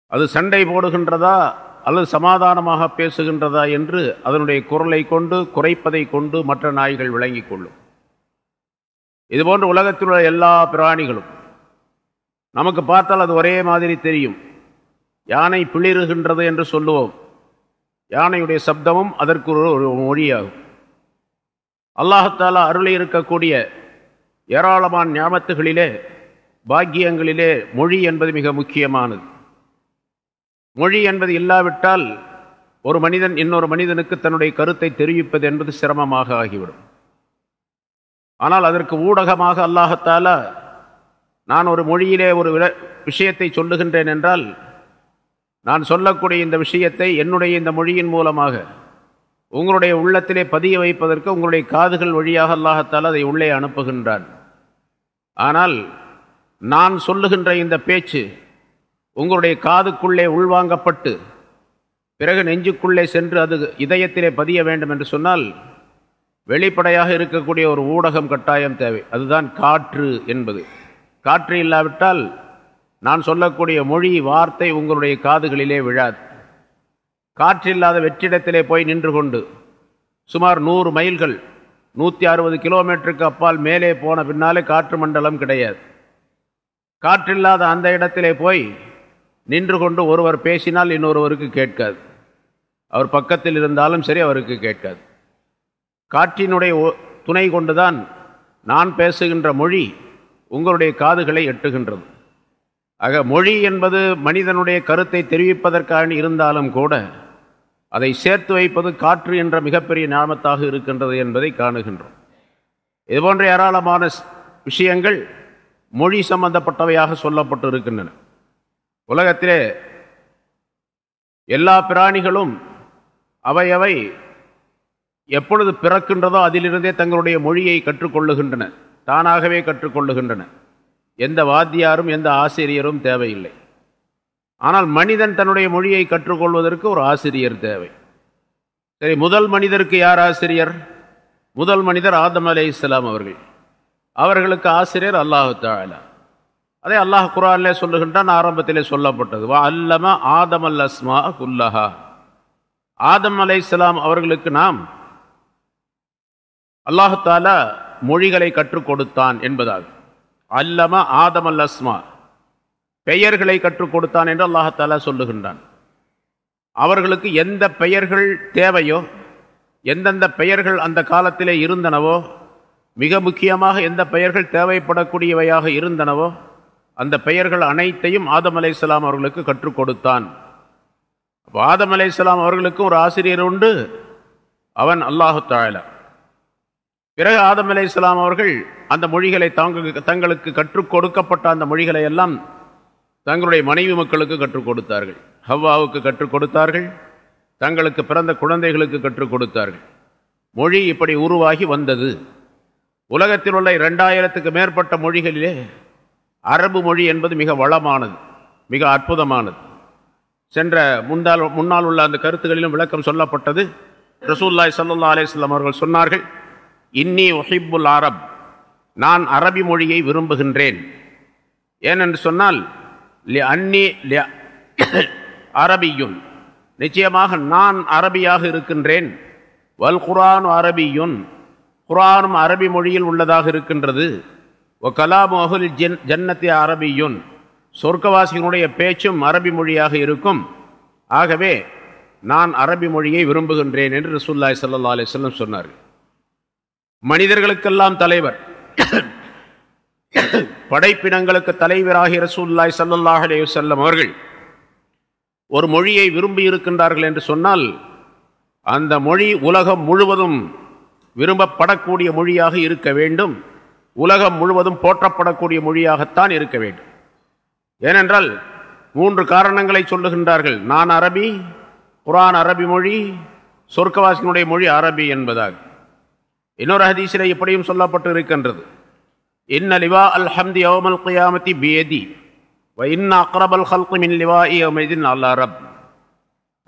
அது சண்டை போடுகின்றதா அல்லது சமாதானமாக பேசுகின்றதா என்று அதனுடைய குரலை கொண்டு குறைப்பதை கொண்டு மற்ற நாய்கள் விளங்கிக் கொள்ளும். இதுபோன்று உலகத்தில் உள்ள எல்லா பிராணிகளும் நமக்கு பார்த்தால் அது ஒரே மாதிரி தெரியும். யானை பிளிறுகின்றது என்று சொல்லுவோம். யானையுடைய சப்தமும் அதற்கு ஒரு மொழியாகும். அல்லாஹத்தாலா அருளி இருக்கக்கூடிய ஏராளமான ஞாபத்துகளிலே பாக்கியங்களிலே மொழி என்பது மிக முக்கியமானது. மொழி என்பது இல்லாவிட்டால் ஒரு மனிதன் இன்னொரு மனிதனுக்கு தன்னுடைய கருத்தை தெரிவிப்பது என்பது சிரமமாக ஆகிவிடும். ஆனால் அதற்கு ஊடகமாக அல்லாஹத்தால நான் ஒரு மொழியிலே ஒரு விஷயத்தை சொல்லுகின்றேன் என்றால் நான் சொல்லக்கூடிய இந்த விஷயத்தை என்னுடைய இந்த மொழியின் மூலமாக உங்களுடைய உள்ளத்திலே பதிய வைப்பதற்கு உங்களுடைய காதுகள் வழியாக அல்லாஹத்தால் அதை உள்ளே அனுப்புகின்றான். ஆனால் நான் சொல்லுகின்ற இந்த பேச்சு உங்களுடைய காதுக்குள்ளே உள்வாங்கப்பட்டு பிறகு நெஞ்சுக்குள்ளே சென்று அது இதயத்திலே பதிய வேண்டும் என்று சொன்னால் வெளிப்படையாக இருக்கக்கூடிய ஒரு ஊடகம் கட்டாயம் தேவை. அதுதான் காற்று என்பது. காற்று இல்லாவிட்டால் நான் சொல்லக்கூடிய மொழி வார்த்தை உங்களுடைய காதுகளிலே விழாது. காற்றில்லாத வெற்றிடத்திலே போய் நின்று கொண்டு சுமார் நூறு மைல்கள் நூற்றி அறுபது கிலோமீட்டருக்கு அப்பால் மேலே போன பின்னாலே காற்று மண்டலம் கிடையாது. காற்றில்லாத அந்த இடத்திலே போய் நின்று கொண்டு ஒருவர் பேசினால் இன்னொருவருக்கு கேட்காது. அவர் பக்கத்தில் இருந்தாலும் சரி அவருக்கு கேட்காது. காற்றினுடைய துணை கொண்டுதான் நான் பேசுகின்ற மொழி உங்களுடைய காதுகளை எட்டுகின்றது. ஆக மொழி என்பது மனிதனுடைய கருத்தை தெரிவிப்பதற்காக இருந்தாலும் கூட அதை சேர்த்து வைப்பது காற்று என்ற மிகப்பெரிய ஞாபகத்தாக இருக்கின்றது என்பதை காணுகின்றோம். இதுபோன்ற ஏராளமான விஷயங்கள் மொழி சம்பந்தப்பட்டவையாக சொல்லப்பட்டு இருக்கின்றன உலகத்திலே எல்லா பிராணிகளும் அவை அவை எப்பொழுது பிறக்கின்றதோ அதிலிருந்தே தங்களுடைய மொழியை கற்றுக்கொள்ளுகின்றன. தானாகவே கற்றுக்கொள்ளுகின்றன. எந்த வாத்தியாரும் எந்த ஆசிரியரும் தேவையில்லை. ஆனால் மனிதன் தன்னுடைய மொழியை கற்றுக்கொள்வதற்கு ஒரு ஆசிரியர் தேவை. சரி முதல் மனிதருக்கு யார் ஆசிரியர்? முதல் மனிதர் ஆதம் அலே இஸ்லாம் அவர்கள். அவர்களுக்கு ஆசிரியர் அல்லாஹு தாலா அதே அல்லாஹ் குரானிலே சொல்லுகின்றான் ஆரம்பத்திலே சொல்லப்பட்டது. வா அல்லம ஆதம் அல் அஸ்மா குல்லஹா. ஆதம் அலை இஸ்லாம் அவர்களுக்கு நாம் அல்லாஹால மொழிகளை கற்றுக் கொடுத்தான் என்பதாக அல்லம ஆதம் அல் அஸ்மா பெயர்களை கற்றுக் கொடுத்தான் என்று அல்லாஹாலா சொல்லுகின்றான். அவர்களுக்கு எந்த பெயர்கள் தேவையோ எந்தெந்த பெயர்கள் அந்த காலத்திலே இருந்தனவோ மிக முக்கியமாக எந்த பெயர்கள் தேவைப்படக்கூடியவையாக இருந்தனவோ அந்த பெயர்கள் அனைத்தையும் ஆதம் அலை அவர்களுக்கு கற்றுக் கொடுத்தான். ஆதம் அலை அவர்களுக்கும் ஒரு ஆசிரியர் உண்டு. அவன் அல்லாஹு தாழலா பிறகு ஆதம் அலை இஸ்லாம் அவர்கள் அந்த மொழிகளை தாங்க தங்களுக்கு கற்றுக் கொடுக்கப்பட்ட அந்த மொழிகளை எல்லாம் தங்களுடைய மனைவி மக்களுக்கு கற்றுக் கொடுத்தார்கள். ஹவ்வாவுக்கு கற்றுக் கொடுத்தார்கள். தங்களுக்கு பிறந்த குழந்தைகளுக்கு கற்றுக் கொடுத்தார்கள். மொழி இப்படி உருவாகி வந்தது. உலகத்தில் உள்ள இரண்டாயிரத்துக்கு மேற்பட்ட மொழிகளிலே அரபு மொழி என்பது மிக வளமானது மிக அற்புதமானது. சென்ற முந்தால் முன்னால் உள்ள அந்த கருத்துகளிலும் விளக்கம் சொல்லப்பட்டது. ரசூல்லாய் சல்லா அலிஸ்லாம் அவர்கள் சொன்னார்கள் இன்னி ஒஹிப்புல் அரப். நான் அரபி மொழியை விரும்புகின்றேன். ஏனென்று சொன்னால் அன்னி அரபியுன். நிச்சயமாக நான் அரபியாக இருக்கின்றேன். வல் குரான் அரபியுன். குரானும் அரபி மொழியில் உள்ளதாக இருக்கின்றது. ஒ கலாம் ஜென் ஜன்னத்தி அரபியுன். சொர்க்கவாசிகளுடைய பேச்சும் அரபி மொழியாக இருக்கும். ஆகவே நான் அரபி மொழியை விரும்புகின்றேன் என்று ரசூல்லாய் சல்லா அலிஸ்லம் சொன்னார்கள். மனிதர்களுக்கெல்லாம் தலைவர். படைப்பினங்களுக்கு தலைவராகிய ரசூல்லாய் சல்லாஹ் அலேவசல்லம் அவர்கள் ஒரு மொழியை விரும்பி இருக்கின்றார்கள் என்று சொன்னால் அந்த மொழி உலகம் முழுவதும் விரும்பப்படக்கூடிய மொழியாக இருக்க வேண்டும். உலகம் முழுவதும் போற்றப்படக்கூடிய மொழியாகத்தான் இருக்க வேண்டும். ஏனென்றால் மூன்று காரணங்களை சொல்லுகின்றார்கள். நான் அரபி குரான் அரபி மொழி சொர்க்கவாசினுடைய மொழி அரபி என்பதாக. இன்னொரு ஹதீஸில் இப்படியும் சொல்லப்பட்டு இருக்கின்றது இன்ன லிவா அல் ஹம்தி யௌமல் கியாமத்தி பியதி வ இன்ன அக்ரபல் ஹல்கு மின் லிவா யௌமைதின் அல் அரப்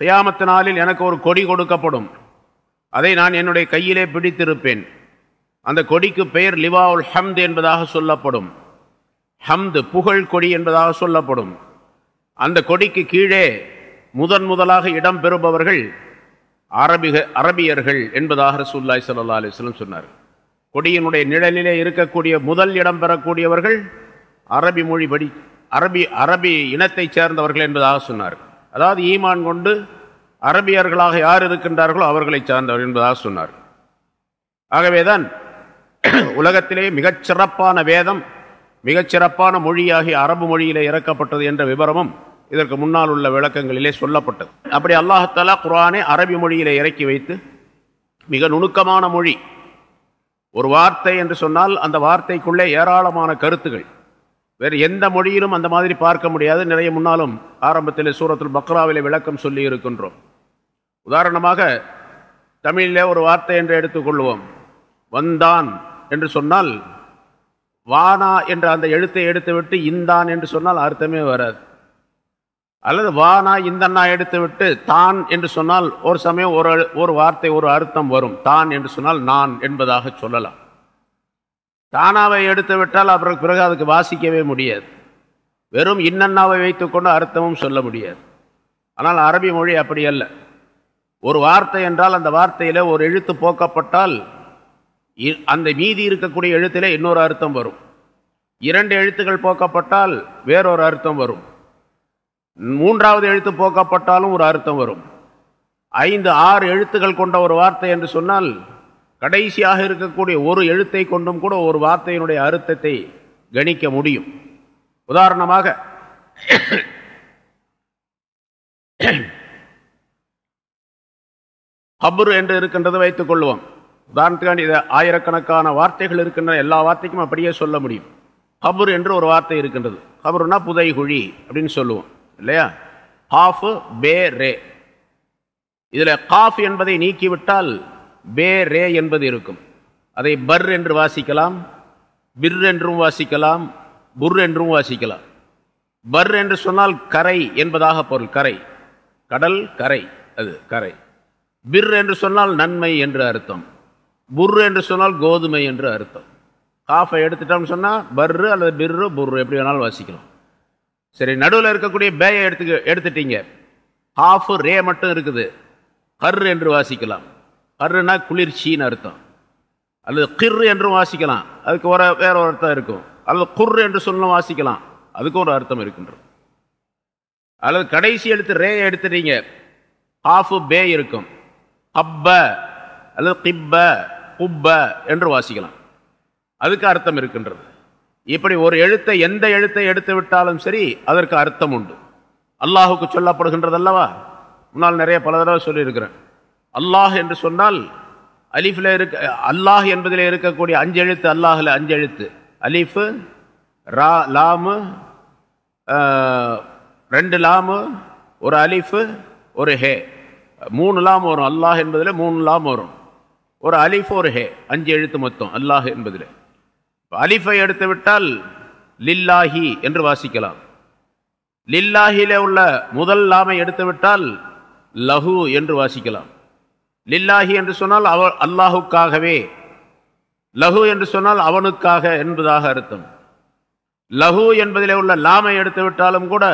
கியாமத்து நாளில் எனக்கு ஒரு கொடி கொடுக்கப்படும். அதை நான் என்னுடைய கையிலே பிடித்திருப்பேன். அந்த கொடிக்கு பெயர் லிவா உல் ஹம்து என்பதாக சொல்லப்படும். ஹம்து புகழ் கொடி என்பதாக சொல்லப்படும். அந்த கொடிக்கு கீழே முதன் முதலாக இடம் பெறுபவர்கள் அரபிக அரபியர்கள் என்பதாக ரசூல்லாய் சல்லா அலிஸ்லம் சொன்னார். கொடியினுடைய நிழலிலே இருக்கக்கூடிய முதல் இடம் பெறக்கூடியவர்கள் அரபி மொழி படி அரபி அரபி இனத்தைச் சேர்ந்தவர்கள் என்பதாக சொன்னார். அதாவது ஈமான் கொண்டு அரபியர்களாக யார் இருக்கின்றார்களோ அவர்களை சார்ந்தவர் என்பதாக சொன்னார். ஆகவேதான் உலகத்திலே மிகச்சிறப்பான வேதம் மிகச்சிறப்பான மொழியாகி அரபு மொழியிலே இறக்கப்பட்டது என்ற விவரமும் இதற்கு முன்னால் உள்ள விளக்கங்களிலே சொல்லப்பட்டது. அப்படி அல்லாஹாலா குரானை அரபி மொழியிலே இறக்கி வைத்து மிக நுணுக்கமான மொழி. ஒரு வார்த்தை என்று சொன்னால் அந்த வார்த்தைக்குள்ளே ஏராளமான கருத்துகள். வேறு எந்த மொழியிலும் அந்த மாதிரி பார்க்க முடியாது. நிறைய முன்னாலும் ஆரம்பத்தில் சூரத்தில் பக்ராவிலே விளக்கம் சொல்லி இருக்கின்றோம். உதாரணமாக தமிழிலே ஒரு வார்த்தை என்று எடுத்துக்கொள்வோம். வந்தான் என்று சொன்னால் வானா என்ற அந்த எழுத்தை எடுத்துவிட்டு இந்தான் என்று சொன்னால் அர்த்தமே வராது. அல்லது வானா அண்ணா எடுத்து விட்டு தான் என்று சொன்னால் ஒரு சமயம் ஒரு ஒரு வார்த்தை ஒரு அர்த்தம் வரும். தான் என்று சொன்னால் நான் என்பதாக சொல்லலாம். தானாவை எடுத்து விட்டால் அப்புறம் பிறகு அதுக்கு வாசிக்கவே முடியாது. வெறும் இன்னண்ணாவை வைத்துக்கொண்டு அர்த்தமும் சொல்ல முடியாது. ஆனால் அரபி மொழி அப்படி அல்ல. ஒரு வார்த்தை என்றால் அந்த வார்த்தையில் ஒரு எழுத்து போக்கப்பட்டால் அந்த மீதி இருக்கக்கூடிய எழுத்திலே இன்னொரு அர்த்தம் வரும். இரண்டு எழுத்துக்கள் போக்கப்பட்டால் வேறொரு அர்த்தம் வரும். மூன்றாவது எழுத்து போக்கப்பட்டாலும் ஒரு அர்த்தம் வரும். ஐந்து ஆறு எழுத்துக்கள் கொண்ட ஒரு வார்த்தை என்று சொன்னால் கடைசியாக இருக்கக்கூடிய ஒரு எழுத்தை கொண்டும் கூட ஒரு வார்த்தையினுடைய அர்த்தத்தை கணிக்க முடியும். உதாரணமாக ஹபுர் என்று இருக்கின்றதை வைத்துக் கொள்வோம். உதாரணத்துக்காண்டி இதை ஆயிரக்கணக்கான வார்த்தைகள் இருக்கின்ற எல்லா வார்த்தைக்கும் அப்படியே சொல்ல முடியும். ஹபுர் என்று ஒரு வார்த்தை இருக்கின்றது. ஹபுர்னா புதைகுழி அப்படின்னு சொல்லுவோம். இல்லையா? ஹாஃப் பே ரே. இதில் காஃப் என்பதை நீக்கிவிட்டால் பே ரே என்பது இருக்கும். அதை பர் என்று வாசிக்கலாம் பிர் என்றும் வாசிக்கலாம் புர் என்றும் வாசிக்கலாம். பர் என்று சொன்னால் கரை என்பதாக பொருள் கரை. கடல் கரை அது கரை. பிர் என்று சொன்னால் நன்மை என்று அர்த்தம். புர் என்று சொன்னால் கோதுமை என்று அர்த்தம். காஃபை எடுத்துட்டோம்னு சொன்னால் பர்ரு அல்லது பிர்ரு புர்ரு எப்படி வேணாலும் வாசிக்கலாம். சரி நடுவில் இருக்கக்கூடிய பேயை எடுத்து எடுத்துட்டீங்க. ஹாஃப் ரே மட்டும் இருக்குது. கர் என்று வாசிக்கலாம். கர்னா குளிர்ச்சின்னு அர்த்தம். அல்லது கிர் என்றும் வாசிக்கலாம். அதுக்கு ஒரு வேற ஒரு அர்த்தம் இருக்கும். அல்லது குர் என்று சொல்லும் வாசிக்கலாம். அதுக்கும் ஒரு அர்த்தம் இருக்கின்றது. அல்லது கடைசி எடுத்து ரே எடுத்துட்டீங்க. ஹாஃப் பே இருக்கும். ஹப்ப அல்லது கிப்ப குப்ப என்று வாசிக்கலாம். அதுக்கு அர்த்தம் இருக்கின்றது. இப்படி ஒரு எழுத்தை எந்த எழுத்தை எடுத்து விட்டாலும் சரி அதற்கு அர்த்தம் உண்டு. அல்லாஹுக்கு சொல்லப்படுகின்றது அல்லவா முன்னால் நிறைய பல தடவை சொல்லியிருக்கிறேன். அல்லாஹ் என்று சொன்னால் அலீஃபில் இருக்க அல்லாஹ் என்பதில் இருக்கக்கூடிய அஞ்சு எழுத்து அல்லாஹில் அஞ்சு எழுத்து. அலீஃபு ரா லாமு ரெண்டு லாமு ஒரு அலிஃபு ஒரு ஹே. மூணு லாம் வரும். அல்லாஹ் என்பதில் மூணு லாம் வரும். ஒரு அலிஃப் ஒரு ஹே. அஞ்சு எழுத்து மொத்தம் அல்லாஹ் என்பதில். அலிஃபை எடுத்து விட்டால் லில்லாஹி என்று வாசிக்கலாம். லில்லாஹிலே உள்ள முதல் லாமை எடுத்துவிட்டால் லஹு என்று வாசிக்கலாம். லில்லாஹி என்று சொன்னால் அவ அல்லாஹுக்காகவே. லஹு என்று சொன்னால் அவனுக்காக என்பதாக அர்த்தம். லஹு என்பதிலே உள்ள லாமை எடுத்துவிட்டாலும் கூட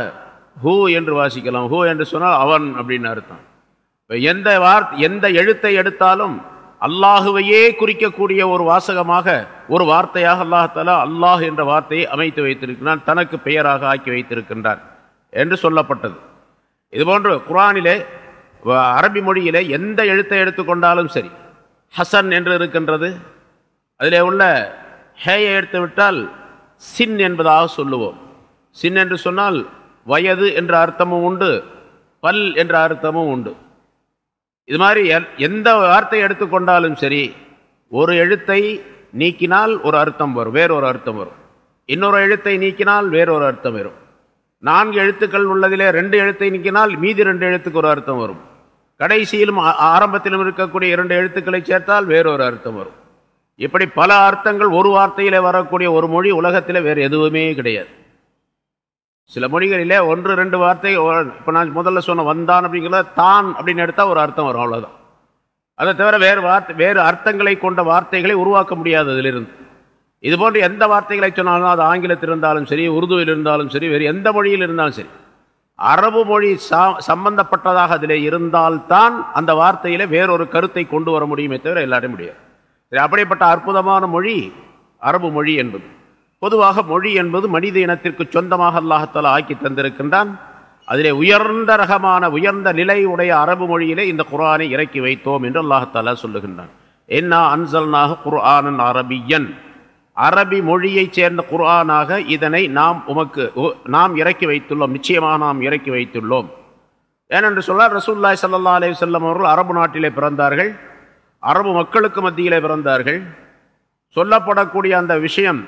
ஹூ என்று வாசிக்கலாம். ஹூ என்று சொன்னால் அவன் அப்படின்னு அர்த்தம். இப்போ எந்த வார்த்தை எந்த எழுத்தை எடுத்தாலும் அல்லாஹுவையே குறிக்கக்கூடிய ஒரு வாசகமாக ஒரு வார்த்தையாக அல்லாஹாலா அல்லாஹ் என்ற வார்த்தையை அமைத்து வைத்திருக்கிறான் தனக்கு பெயராக ஆக்கி வைத்திருக்கின்றான் என்று சொல்லப்பட்டது. இதுபோன்று குரானிலே அரபி மொழியிலே எந்த எழுத்தை எடுத்துக்கொண்டாலும் சரி ஹசன் என்று இருக்கின்றது. அதிலே உள்ள ஹேயை எடுத்து விட்டால் சின் என்பதாக சொல்லுவோம். சின் என்று சொன்னால் வயது என்ற அர்த்தமும் உண்டு பல் என்ற அர்த்தமும் உண்டு. இது மாதிரி எந்த வார்த்தை எடுத்துக்கொண்டாலும் சரி ஒரு எழுத்தை நீக்கினால் ஒரு அர்த்தம் வரும் வேறொரு அர்த்தம் வரும். இன்னொரு எழுத்தை நீக்கினால் வேறொரு அர்த்தம் வரும். நான்கு எழுத்துக்கள் உள்ளதிலே ரெண்டு எழுத்தை நீக்கினால் மீதி ரெண்டு எழுத்துக்கு ஒரு அர்த்தம் வரும். கடைசியிலும் ஆரம்பத்திலும் இருக்கக்கூடிய இரண்டு எழுத்துக்களை சேர்த்தால் வேறொரு அர்த்தம் வரும். இப்படி பல அர்த்தங்கள் ஒரு வார்த்தையில் வரக்கூடிய ஒரு மொழி உலகத்தில் வேறு எதுவுமே கிடையாது. சில மொழிகளிலே ஒன்று ரெண்டு வார்த்தை இப்போ நான் முதல்ல சொன்ன வந்தான் அப்படிங்கிறத தான் அப்படின்னு எடுத்தால் ஒரு அர்த்தம் வரும் அவ்வளோதான் அதை தவிர வேறு வார்த்தை வேறு அர்த்தங்களை கொண்ட வார்த்தைகளை உருவாக்க முடியாது அதிலிருந்து. இது போன்று எந்த வார்த்தைகளை சொன்னாலும் அது ஆங்கிலத்தில் இருந்தாலும் சரி உருதுவில் இருந்தாலும் சரி வேறு எந்த மொழியில் இருந்தாலும் சரி. அரபு மொழி சம்பந்தப்பட்டதாக அதில் இருந்தால்தான் அந்த வார்த்தையில் வேறொரு கருத்தை கொண்டு வர முடியுமே தவிர எல்லாரும் முடியாது. அப்படிப்பட்ட அற்புதமான மொழி அரபு மொழி என்பது. பொதுவாக மொழி என்பது மனித இனத்திற்கு சொந்தமாக அல்லாஹத்தாலா ஆக்கி தந்திருக்கின்றான். அதிலே உயர்ந்த ரகமான உயர்ந்த நிலை உடைய அரபு மொழியிலே இந்த குரானை இறக்கி வைத்தோம் என்று அல்லாஹாலா சொல்லுகின்றான். என்ன அன்சல்னாக குர்ஆனன் அரபியன். அரபி மொழியைச் சேர்ந்த குர்ஆனாக இதனை நாம் உமக்கு நாம் இறக்கி வைத்துள்ளோம். நிச்சயமாக நாம் இறக்கி வைத்துள்ளோம். ஏனென்று சொன்னால் ரசூல்லாய் சல்லா அலி செல்லம் அவர்கள் அரபு நாட்டிலே பிறந்தார்கள். அரபு மக்களுக்கு மத்தியிலே பிறந்தார்கள். சொல்லப்படக்கூடிய அந்த விஷயம்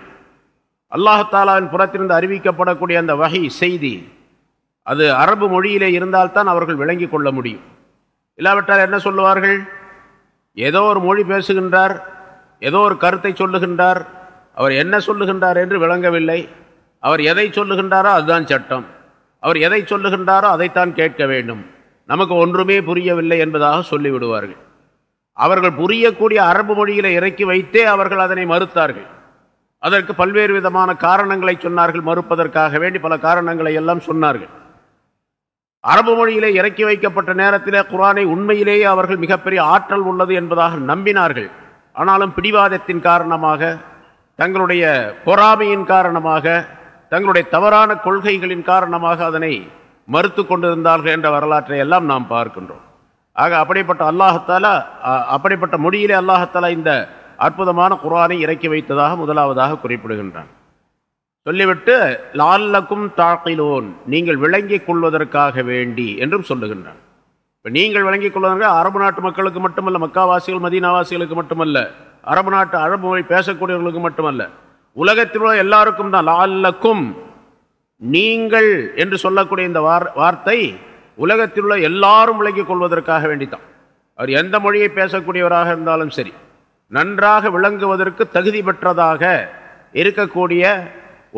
அல்லாஹாலாவின் புறத்திலிருந்து அறிவிக்கப்படக்கூடிய அந்த வகை செய்தி அது அரபு மொழியிலே இருந்தால்தான் அவர்கள் விளங்கி கொள்ள முடியும். இல்லாவிட்டால் என்ன சொல்லுவார்கள்? ஏதோ ஒரு மொழி பேசுகின்றார் ஏதோ ஒரு கருத்தை சொல்லுகின்றார் அவர் என்ன சொல்லுகின்றார் என்று விளங்கவில்லை. அவர் எதை சொல்லுகின்றாரோ அதுதான் சட்டம். அவர் எதை சொல்லுகின்றாரோ அதைத்தான் கேட்க வேண்டும். நமக்கு ஒன்றுமே புரியவில்லை என்பதாக சொல்லிவிடுவார்கள். அவர்கள் புரியக்கூடிய அரபு மொழியில் இறக்கி வைத்தே அவர்கள் அதனை மறுத்தார்கள். அதற்கு பல்வேறு விதமான காரணங்களை சொன்னார்கள். மறுப்பதற்காக வேண்டி பல காரணங்களை எல்லாம் சொன்னார்கள். அரபு மொழியிலே இறக்கி வைக்கப்பட்ட நேரத்திலே குரானை உண்மையிலேயே அவர்கள் மிகப்பெரிய ஆற்றல் உள்ளது என்பதாக நம்பினார்கள். ஆனாலும் பிடிவாதத்தின் காரணமாக தங்களுடைய பொறாமையின் காரணமாக தங்களுடைய தவறான கொள்கைகளின் காரணமாக அதனை மறுத்து கொண்டிருந்தார்கள் என்ற வரலாற்றை எல்லாம் நாம் பார்க்கின்றோம். ஆக அப்படிப்பட்ட அல்லாஹத்தாலா அப்படிப்பட்ட மொழியிலே அல்லாஹத்தாலா இந்த அற்புதமான குரானை இறக்கி வைத்ததாக முதலாவதாக குறிப்பிடுகின்றான். சொல்லிவிட்டு லால்லக்கும் தாக்கிலோன் நீங்கள் விளங்கிக் கொள்வதற்காக வேண்டி என்றும் சொல்லுகின்றான். இப்போ நீங்கள் விளங்கிக் கொள்வதற்கு அரபு நாட்டு மக்களுக்கு மட்டுமல்ல மக்காவாசிகள் மதீனாவாசிகளுக்கு மட்டுமல்ல அரபு நாட்டு அரபு மொழி பேசக்கூடியவர்களுக்கு மட்டுமல்ல உலகத்தில் உள்ள எல்லாருக்கும் தான் லால்லக்கும் நீங்கள் என்று சொல்லக்கூடிய இந்த வார் வார்த்தை உலகத்தில் உள்ள எல்லாரும் விளங்கிக் கொள்வதற்காக வேண்டித்தான். அவர் எந்த மொழியை பேசக்கூடியவராக இருந்தாலும் சரி நன்றாக விளங்குவதற்கு தகுதி பெற்றதாக இருக்கக்கூடிய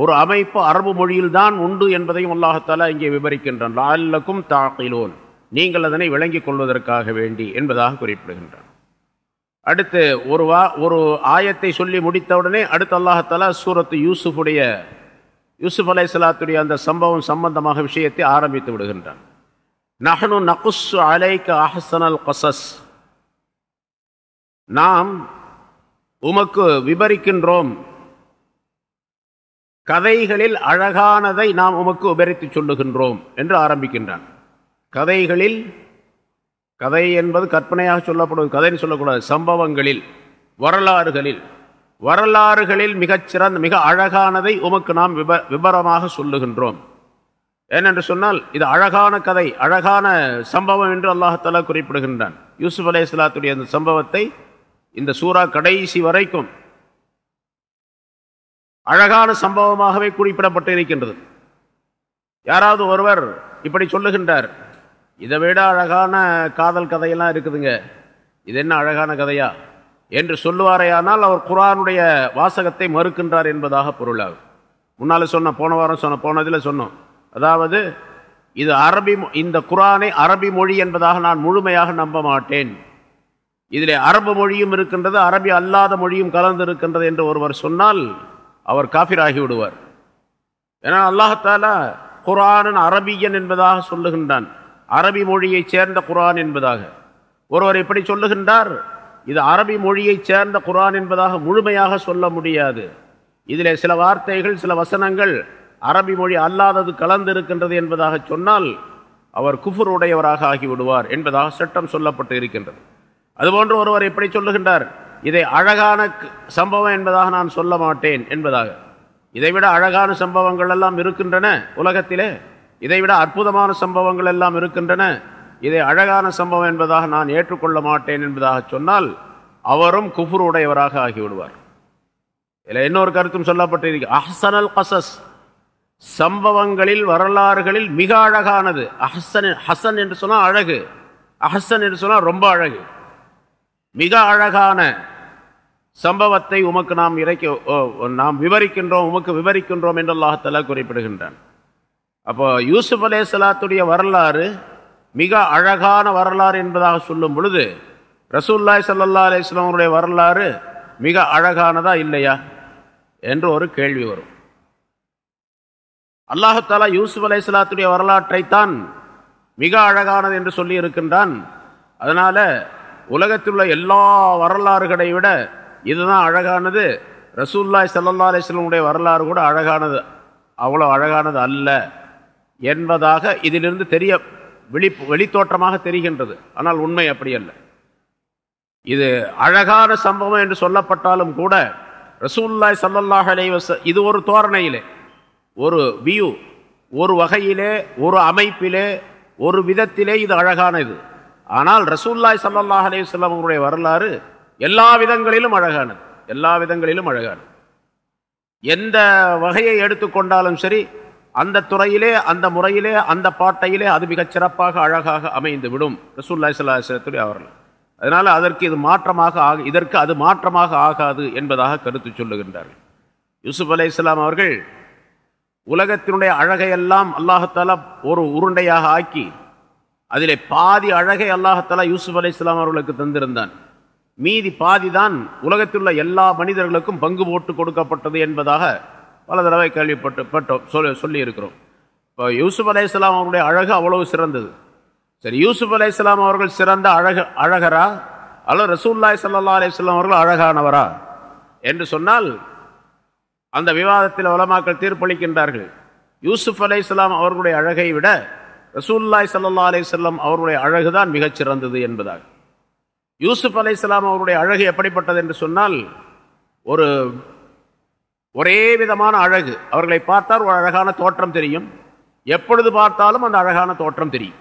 ஒரு அமைப்பு அரபு மொழியில் தான் உண்டு என்பதையும் அல்லாஹத்தாலா இங்கே விவரிக்கின்றான். லால்லக்கும் தாக்கிலோன். நீங்கள் அதனை விளங்கிக் கொள்வதற்காக வேண்டி என்பதாக குறிப்பிடுகின்றான். அடுத்து ஒரு வா ஒரு ஆயத்தை சொல்லி முடித்தவுடனே அடுத்து அல்லாஹத்தாலா சூரத்து யூசுஃபுடைய யூசுப் அலைஹிஸ்ஸலாத்துடைய அந்த சம்பவம் சம்பந்தமாக விஷயத்தை ஆரம்பித்து விடுகின்றான். நஹனு நகுசு அலைக்கு அஹசனல் கசஸ் நாம் உமக்கு விபரிக்கின்றோம். கதைகளில் அழகானதை நாம் உமக்கு உபரித்து சொல்லுகின்றோம் என்று ஆரம்பிக்கின்றான். கதைகளில் கதை என்பது கற்பனையாக சொல்லப்படுவது கதைன்னு சொல்லக்கூடாது சம்பவங்களில் வரலாறுகளில் வரலாறுகளில் மிகச்சிறந்த மிக அழகானதை உமக்கு நாம் விப விபரமாக சொல்லுகின்றோம். ஏனென்று சொன்னால் இது அழகான கதை அழகான சம்பவம் என்று அல்லாஹாலா குறிப்பிடுகின்றான். யூசுப் அலே இஸ்லாத்துடைய அந்த சம்பவத்தை இந்த சூறா கடைசி வரைக்கும் அழகான சம்பவமாகவே குறிப்பிடப்பட்டு இருக்கின்றது யாராவது ஒருவர் இப்படி சொல்லுகின்றார் இதை விட அழகான காதல் கதையெல்லாம் இருக்குதுங்க. இது என்ன அழகான கதையா? என்று சொல்லுவாரையானால் அவர் குரானுடைய வாசகத்தை மறுக்கின்றார் என்பதாக பொருளாகும். முன்னால் சொன்ன போன வாரம் சொன்ன போனதில் சொன்னோம். அதாவது இது அரபி இந்த குரானை அரபி மொழி என்பதாக நான் முழுமையாக நம்ப மாட்டேன். இதில் அரபு மொழியும் இருக்கின்றது அரபி அல்லாத மொழியும் கலந்து இருக்கின்றது என்று ஒருவர் சொன்னால் அவர் காஃபிராகி விடுவார். ஏன்னா அல்லாஹாலா குரானன் அரபியன் என்பதாக சொல்லுகின்றான். அரபி மொழியைச் சேர்ந்த குரான் என்பதாக. ஒருவர் இப்படி சொல்லுகின்றார் இது அரபி மொழியைச் சேர்ந்த குரான் என்பதாக முழுமையாக சொல்ல முடியாது. இதில் சில வார்த்தைகள் சில வசனங்கள் அரபி மொழி அல்லாதது கலந்து இருக்கின்றது என்பதாக சொன்னால் அவர் குஃபுர் உடையவராக ஆகிவிடுவார் என்பதாக சட்டம் சொல்லப்பட்டு இருக்கின்றது. அதுபோன்று ஒருவர் எப்படி சொல்லுகின்றார் இதை அழகான சம்பவம் என்பதாக நான் சொல்ல மாட்டேன் என்பதாக. இதைவிட அழகான சம்பவங்கள் எல்லாம் இருக்கின்றன உலகத்திலே. இதைவிட அற்புதமான சம்பவங்கள் எல்லாம் இருக்கின்றன. இதை அழகான சம்பவம் என்பதாக நான் ஏற்றுக்கொள்ள மாட்டேன் என்பதாக சொன்னால் அவரும் குஃபுர் உடையவராக ஆகிவிடுவார். இதில் இன்னொரு கருத்தும் சொல்லப்பட்டிருக்கு அஹ்சனல் கசஸ். சம்பவங்களில் வரலாறுகளில் மிக அழகானது. அஹ்சன் ஹசன் என்று சொன்னால் அழகு. அஹசன் என்று சொன்னால் ரொம்ப அழகு. மிக அழகான சம்பவத்தை உமக்கு நாம் இறைக்க ஓ, நாம் விவரிக்கின்றோம் உமக்கு விவரிக்கின்றோம் என்று அல்லாஹாலா குறிப்பிடுகின்றான். அப்போ யூசுப் அலே சலாத்துடைய வரலாறு மிக அழகான வரலாறு என்பதாக சொல்லும் பொழுது ரசூல்லாய் சல்லல்லா அலிஸ்லாமருடைய வரலாறு மிக அழகானதா இல்லையா என்று ஒரு கேள்வி வரும். அல்லாஹாலா யூசுப் அலை சலாத்துடைய வரலாற்றைத்தான் மிக அழகானது என்று சொல்லி இருக்கின்றான் அதனால் உலகத்தில் உள்ள எல்லா வரலாறுகளை விட இதுதான் அழகானது. ரசூல்லாய் சல்லல்லா அலிஸ்லமுடைய வரலாறு கூட அழகானது. அவ்வளோ அழகானது அல்ல என்பதாக இதிலிருந்து தெரிய வெளி வெளித்தோற்றமாக தெரிகின்றது. ஆனால் உண்மை அப்படி அல்ல. இது அழகான சம்பவம் என்று சொல்லப்பட்டாலும் கூட ரசூல்லாய் சல்லல்லாஹ் அலைவச இது ஒரு தோரணையிலே. ஒரு வியூ ஒரு வகையிலே ஒரு அமைப்பிலே ஒரு விதத்திலே இது அழகானது. ஆனால் ரசூல்லாய் சல்லல்லாஹ் அலைவசல்லம் அவருடைய வரலாறு எல்லா விதங்களிலும் அழகானது. எல்லா விதங்களிலும் அழகானது. எந்த வகையை எடுத்துக்கொண்டாலும் சரி அந்த துறையிலே அந்த முறையிலே அந்த பாட்டையிலே அது மிகச் சிறப்பாக அழகாக அமைந்து விடும் ரசூல்லாய் சல்லாஹத்துடைய அவர்கள். அதனால அதற்கு இது மாற்றமாக ஆக இதற்கு அது மாற்றமாக ஆகாது என்பதாக கருத்து சொல்லுகின்றார்கள். யூசுப் அலை இஸ்லாம் அவர்கள் உலகத்தினுடைய அழகையெல்லாம் அல்லாஹாலா ஒரு உருண்டையாக ஆக்கி அதிலே பாதி அழகை அல்லாஹாலா யூசுப் அலை இஸ்லாம் அவர்களுக்கு தந்திருந்தான். மீதி பாதி தான் உலகத்தில் உள்ள எல்லா மனிதர்களுக்கும் பங்கு போட்டு கொடுக்கப்பட்டது என்பதாக பல தடவை கேள்விப்பட்டு பட்டோம் சொல்லி சொல்லியிருக்கிறோம். இப்போ யூசுப் அலே இஸ்லாம் அவருடைய அழகு அவ்வளவு சிறந்தது. சரி யூசுப் அலே இஸ்லாம் அவர்கள் சிறந்த அழக அழகரா? அல்லது ரசூல்லாய் சல்லா அலிஸ்லாம் அவர்கள் அழகானவரா? என்று சொன்னால் அந்த விவாதத்தில் வளமாக்கள் தீர்ப்பளிக்கின்றார்கள். யூசுப் அலே இஸ்லாம் அவர்களுடைய அழகை விட ரசூல்லாய் சல்லா அலிஸ்லாம் அவர்களுடைய அழகுதான் மிகச் சிறந்தது என்பதாக. யூசுப் அலை இஸ்லாம் அவருடைய அழகு எப்படிப்பட்டது என்று சொன்னால் ஒரு ஒரே விதமான அழகு. அவர்களை பார்த்தால் ஒரு அழகான தோற்றம் தெரியும். எப்பொழுது பார்த்தாலும் அந்த அழகான தோற்றம் தெரியும்.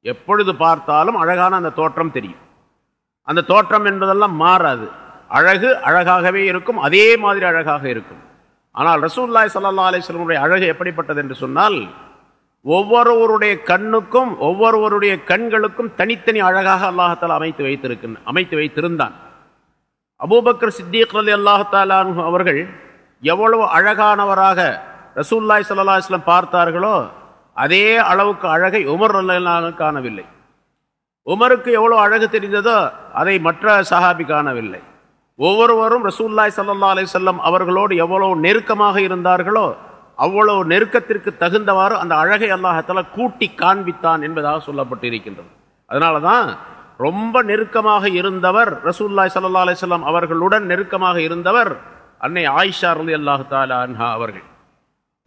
எப்பொழுது பார்த்தாலும் அழகான அந்த தோற்றம் தெரியும். அந்த தோற்றம் என்பதெல்லாம் மாறாது. அழகு அழகாகவே இருக்கும் அதே மாதிரி அழகாக இருக்கும். ஆனால் ரசூல்லாய் சல்லா அலிஸ்லமுடைய அழகு எப்படிப்பட்டது என்று சொன்னால் ஒவ்வொருவருடைய கண்ணுக்கும் ஒவ்வொருவருடைய கண்களுக்கும் தனித்தனி அழகாக அல்லாஹால அமைத்து வைத்திருக்க அமைத்து வைத்திருந்தான். அபூபக்கர் சித்திக் அலி அல்லாஹாலு அவர்கள் எவ்வளவு அழகானவராக ரசூல்லாய் சல்லா இஸ்லாம் பார்த்தார்களோ அதே அளவுக்கு அழகை உமர் அல்லாஹ் காணவில்லை. உமருக்கு எவ்வளோ அழகு தெரிந்ததோ அதை மற்ற சஹாபி காணவில்லை. ஒவ்வொருவரும் ரசூல்லாய் சல்லா அலி சொல்லம் அவர்களோடு எவ்வளோ நெருக்கமாக இருந்தார்களோ அவ்வளவு நெருக்கத்திற்கு தகுந்தவாறு அந்த அழகை அல்லாஹத்தால கூட்டி காண்பித்தான் என்பதாக சொல்லப்பட்டு இருக்கின்றது அதனால தான் ரொம்ப நெருக்கமாக இருந்தவர் ரசூல்லாய் சல்லா அலிஸ்லாம் அவர்களுடன் நெருக்கமாக இருந்தவர் அன்னை ஆயிஷா அலி அல்லாஹாலா அன்ஹா அவர்கள்.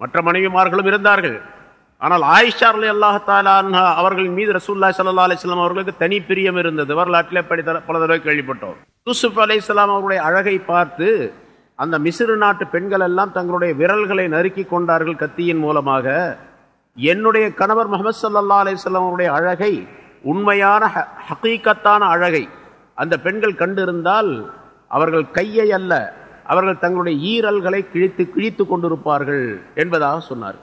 மற்ற மனைவிமார்களும் இருந்தார்கள். ஆனால் ஆயிஷா அலி அல்லாஹாலா அன்ஹா அவர்களின் மீது ரசூல்லாய் சல்லா அலிஸ்லாம் அவர்களுக்கு தனி பிரியம் இருந்தது. வரலாற்றிலே படி பல தடவை கேள்விப்பட்டோம். யூசுப் அலி இஸ்லாம் அவருடைய அழகை பார்த்து அந்த மிசிறு நாட்டு பெண்கள் எல்லாம் தங்களுடைய விரல்களை நறுக்கி கொண்டார்கள் கத்தியின் மூலமாக. என்னுடைய கணவர் முகமது சல்லா அலிஸ்லாம் அவருடைய அழகை உண்மையான ஹக்கீக்கத்தான அழகை அந்த பெண்கள் கண்டிருந்தால் அவர்கள் கையை அல்ல அவர்கள் தங்களுடைய ஈரல்களை கிழித்து கிழித்து கொண்டிருப்பார்கள் என்பதாக சொன்னார்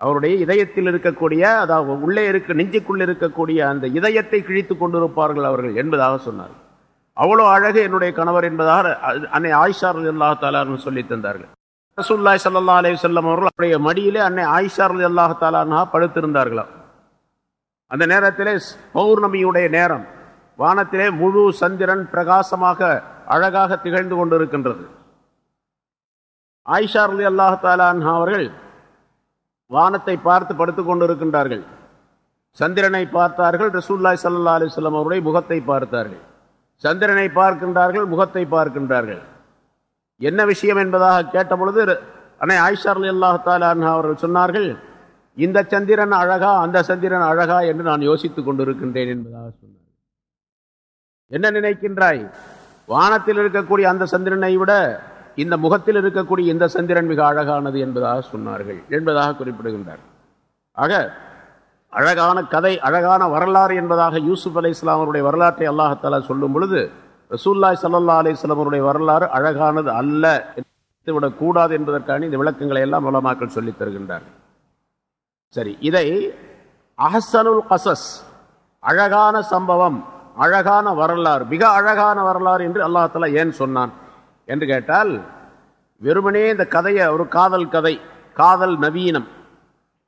அவருடைய இதயத்தில் இருக்கக்கூடிய அதாவது உள்ளே இருக்க நெஞ்சுக்குள்ளே இருக்கக்கூடிய அந்த இதயத்தை கிழித்து கொண்டிருப்பார்கள் அவர்கள் என்பதாக சொன்னார் அவ்வளோ அழகு என்னுடைய கணவர் என்பதாக அன்னை ஆயிஷார் அல்லா தாலான்னு சொல்லி தந்தார்கள். ரசூல்லாய் சல்லா அலி சொல்லம் அவர்கள் அவருடைய மடியிலே அன்னை ஆயிஷார் அல்லாஹ் தாலானா படுத்திருந்தார்களாம். அந்த நேரத்திலே பௌர்ணமியுடைய நேரம். வானத்திலே முழு சந்திரன் பிரகாசமாக அழகாக திகழ்ந்து கொண்டிருக்கின்றது. ஆயிஷார் அலி அல்லாஹ் தாலான்ஹா அவர்கள் வானத்தை பார்த்து படுத்துக் கொண்டிருக்கின்றார்கள். சந்திரனை பார்த்தார்கள். ரசூல்லாய் சல்லா அலிஸ்லாம் அவருடைய முகத்தை பார்த்தார்கள். சந்திரனை பார்க்கின்றார்கள் முகத்தை பார்க்கின்றார்கள். என்ன விஷயம் என்பதாக கேட்ட பொழுது அன்னை ஆயிஷா அல்லாஹாலா அவர்கள் சொன்னார்கள் இந்த சந்திரன் அழகா அந்த சந்திரன் அழகா என்று நான் யோசித்துக் கொண்டிருக்கின்றேன் என்பதாக சொன்னார் என்ன நினைக்கின்றாய்? வானத்தில் இருக்கக்கூடிய அந்த சந்திரனை விட இந்த முகத்தில் இருக்கக்கூடிய இந்த சந்திரன் மிக அழகானது என்பதாக சொன்னார்கள் என்பதாக குறிப்பிடுகின்றார் ஆக அழகான கதை அழகான வரலாறு என்பதாக யூசுப் அலை இஸ்லாமருடைய வரலாற்றை அல்லாஹாலா சொல்லும் பொழுது ரசூல்லாய் சல்லா அலிஸ்லாமருடைய வரலாறு அழகானது அல்ல விடக்கூடாது என்பதற்கான இந்த விளக்கங்களை எல்லாம் உலமாக்கள் சொல்லித் தருகின்றார்கள். சரி இதை அஹசனுல் கசஸ் அழகான சம்பவம் அழகான வரலாறு மிக அழகான வரலாறு என்று அல்லாஹால ஏன் சொன்னான் என்று கேட்டால் வெறுமனே இந்த கதையை ஒரு காதல் கதை காதல் நவீனம்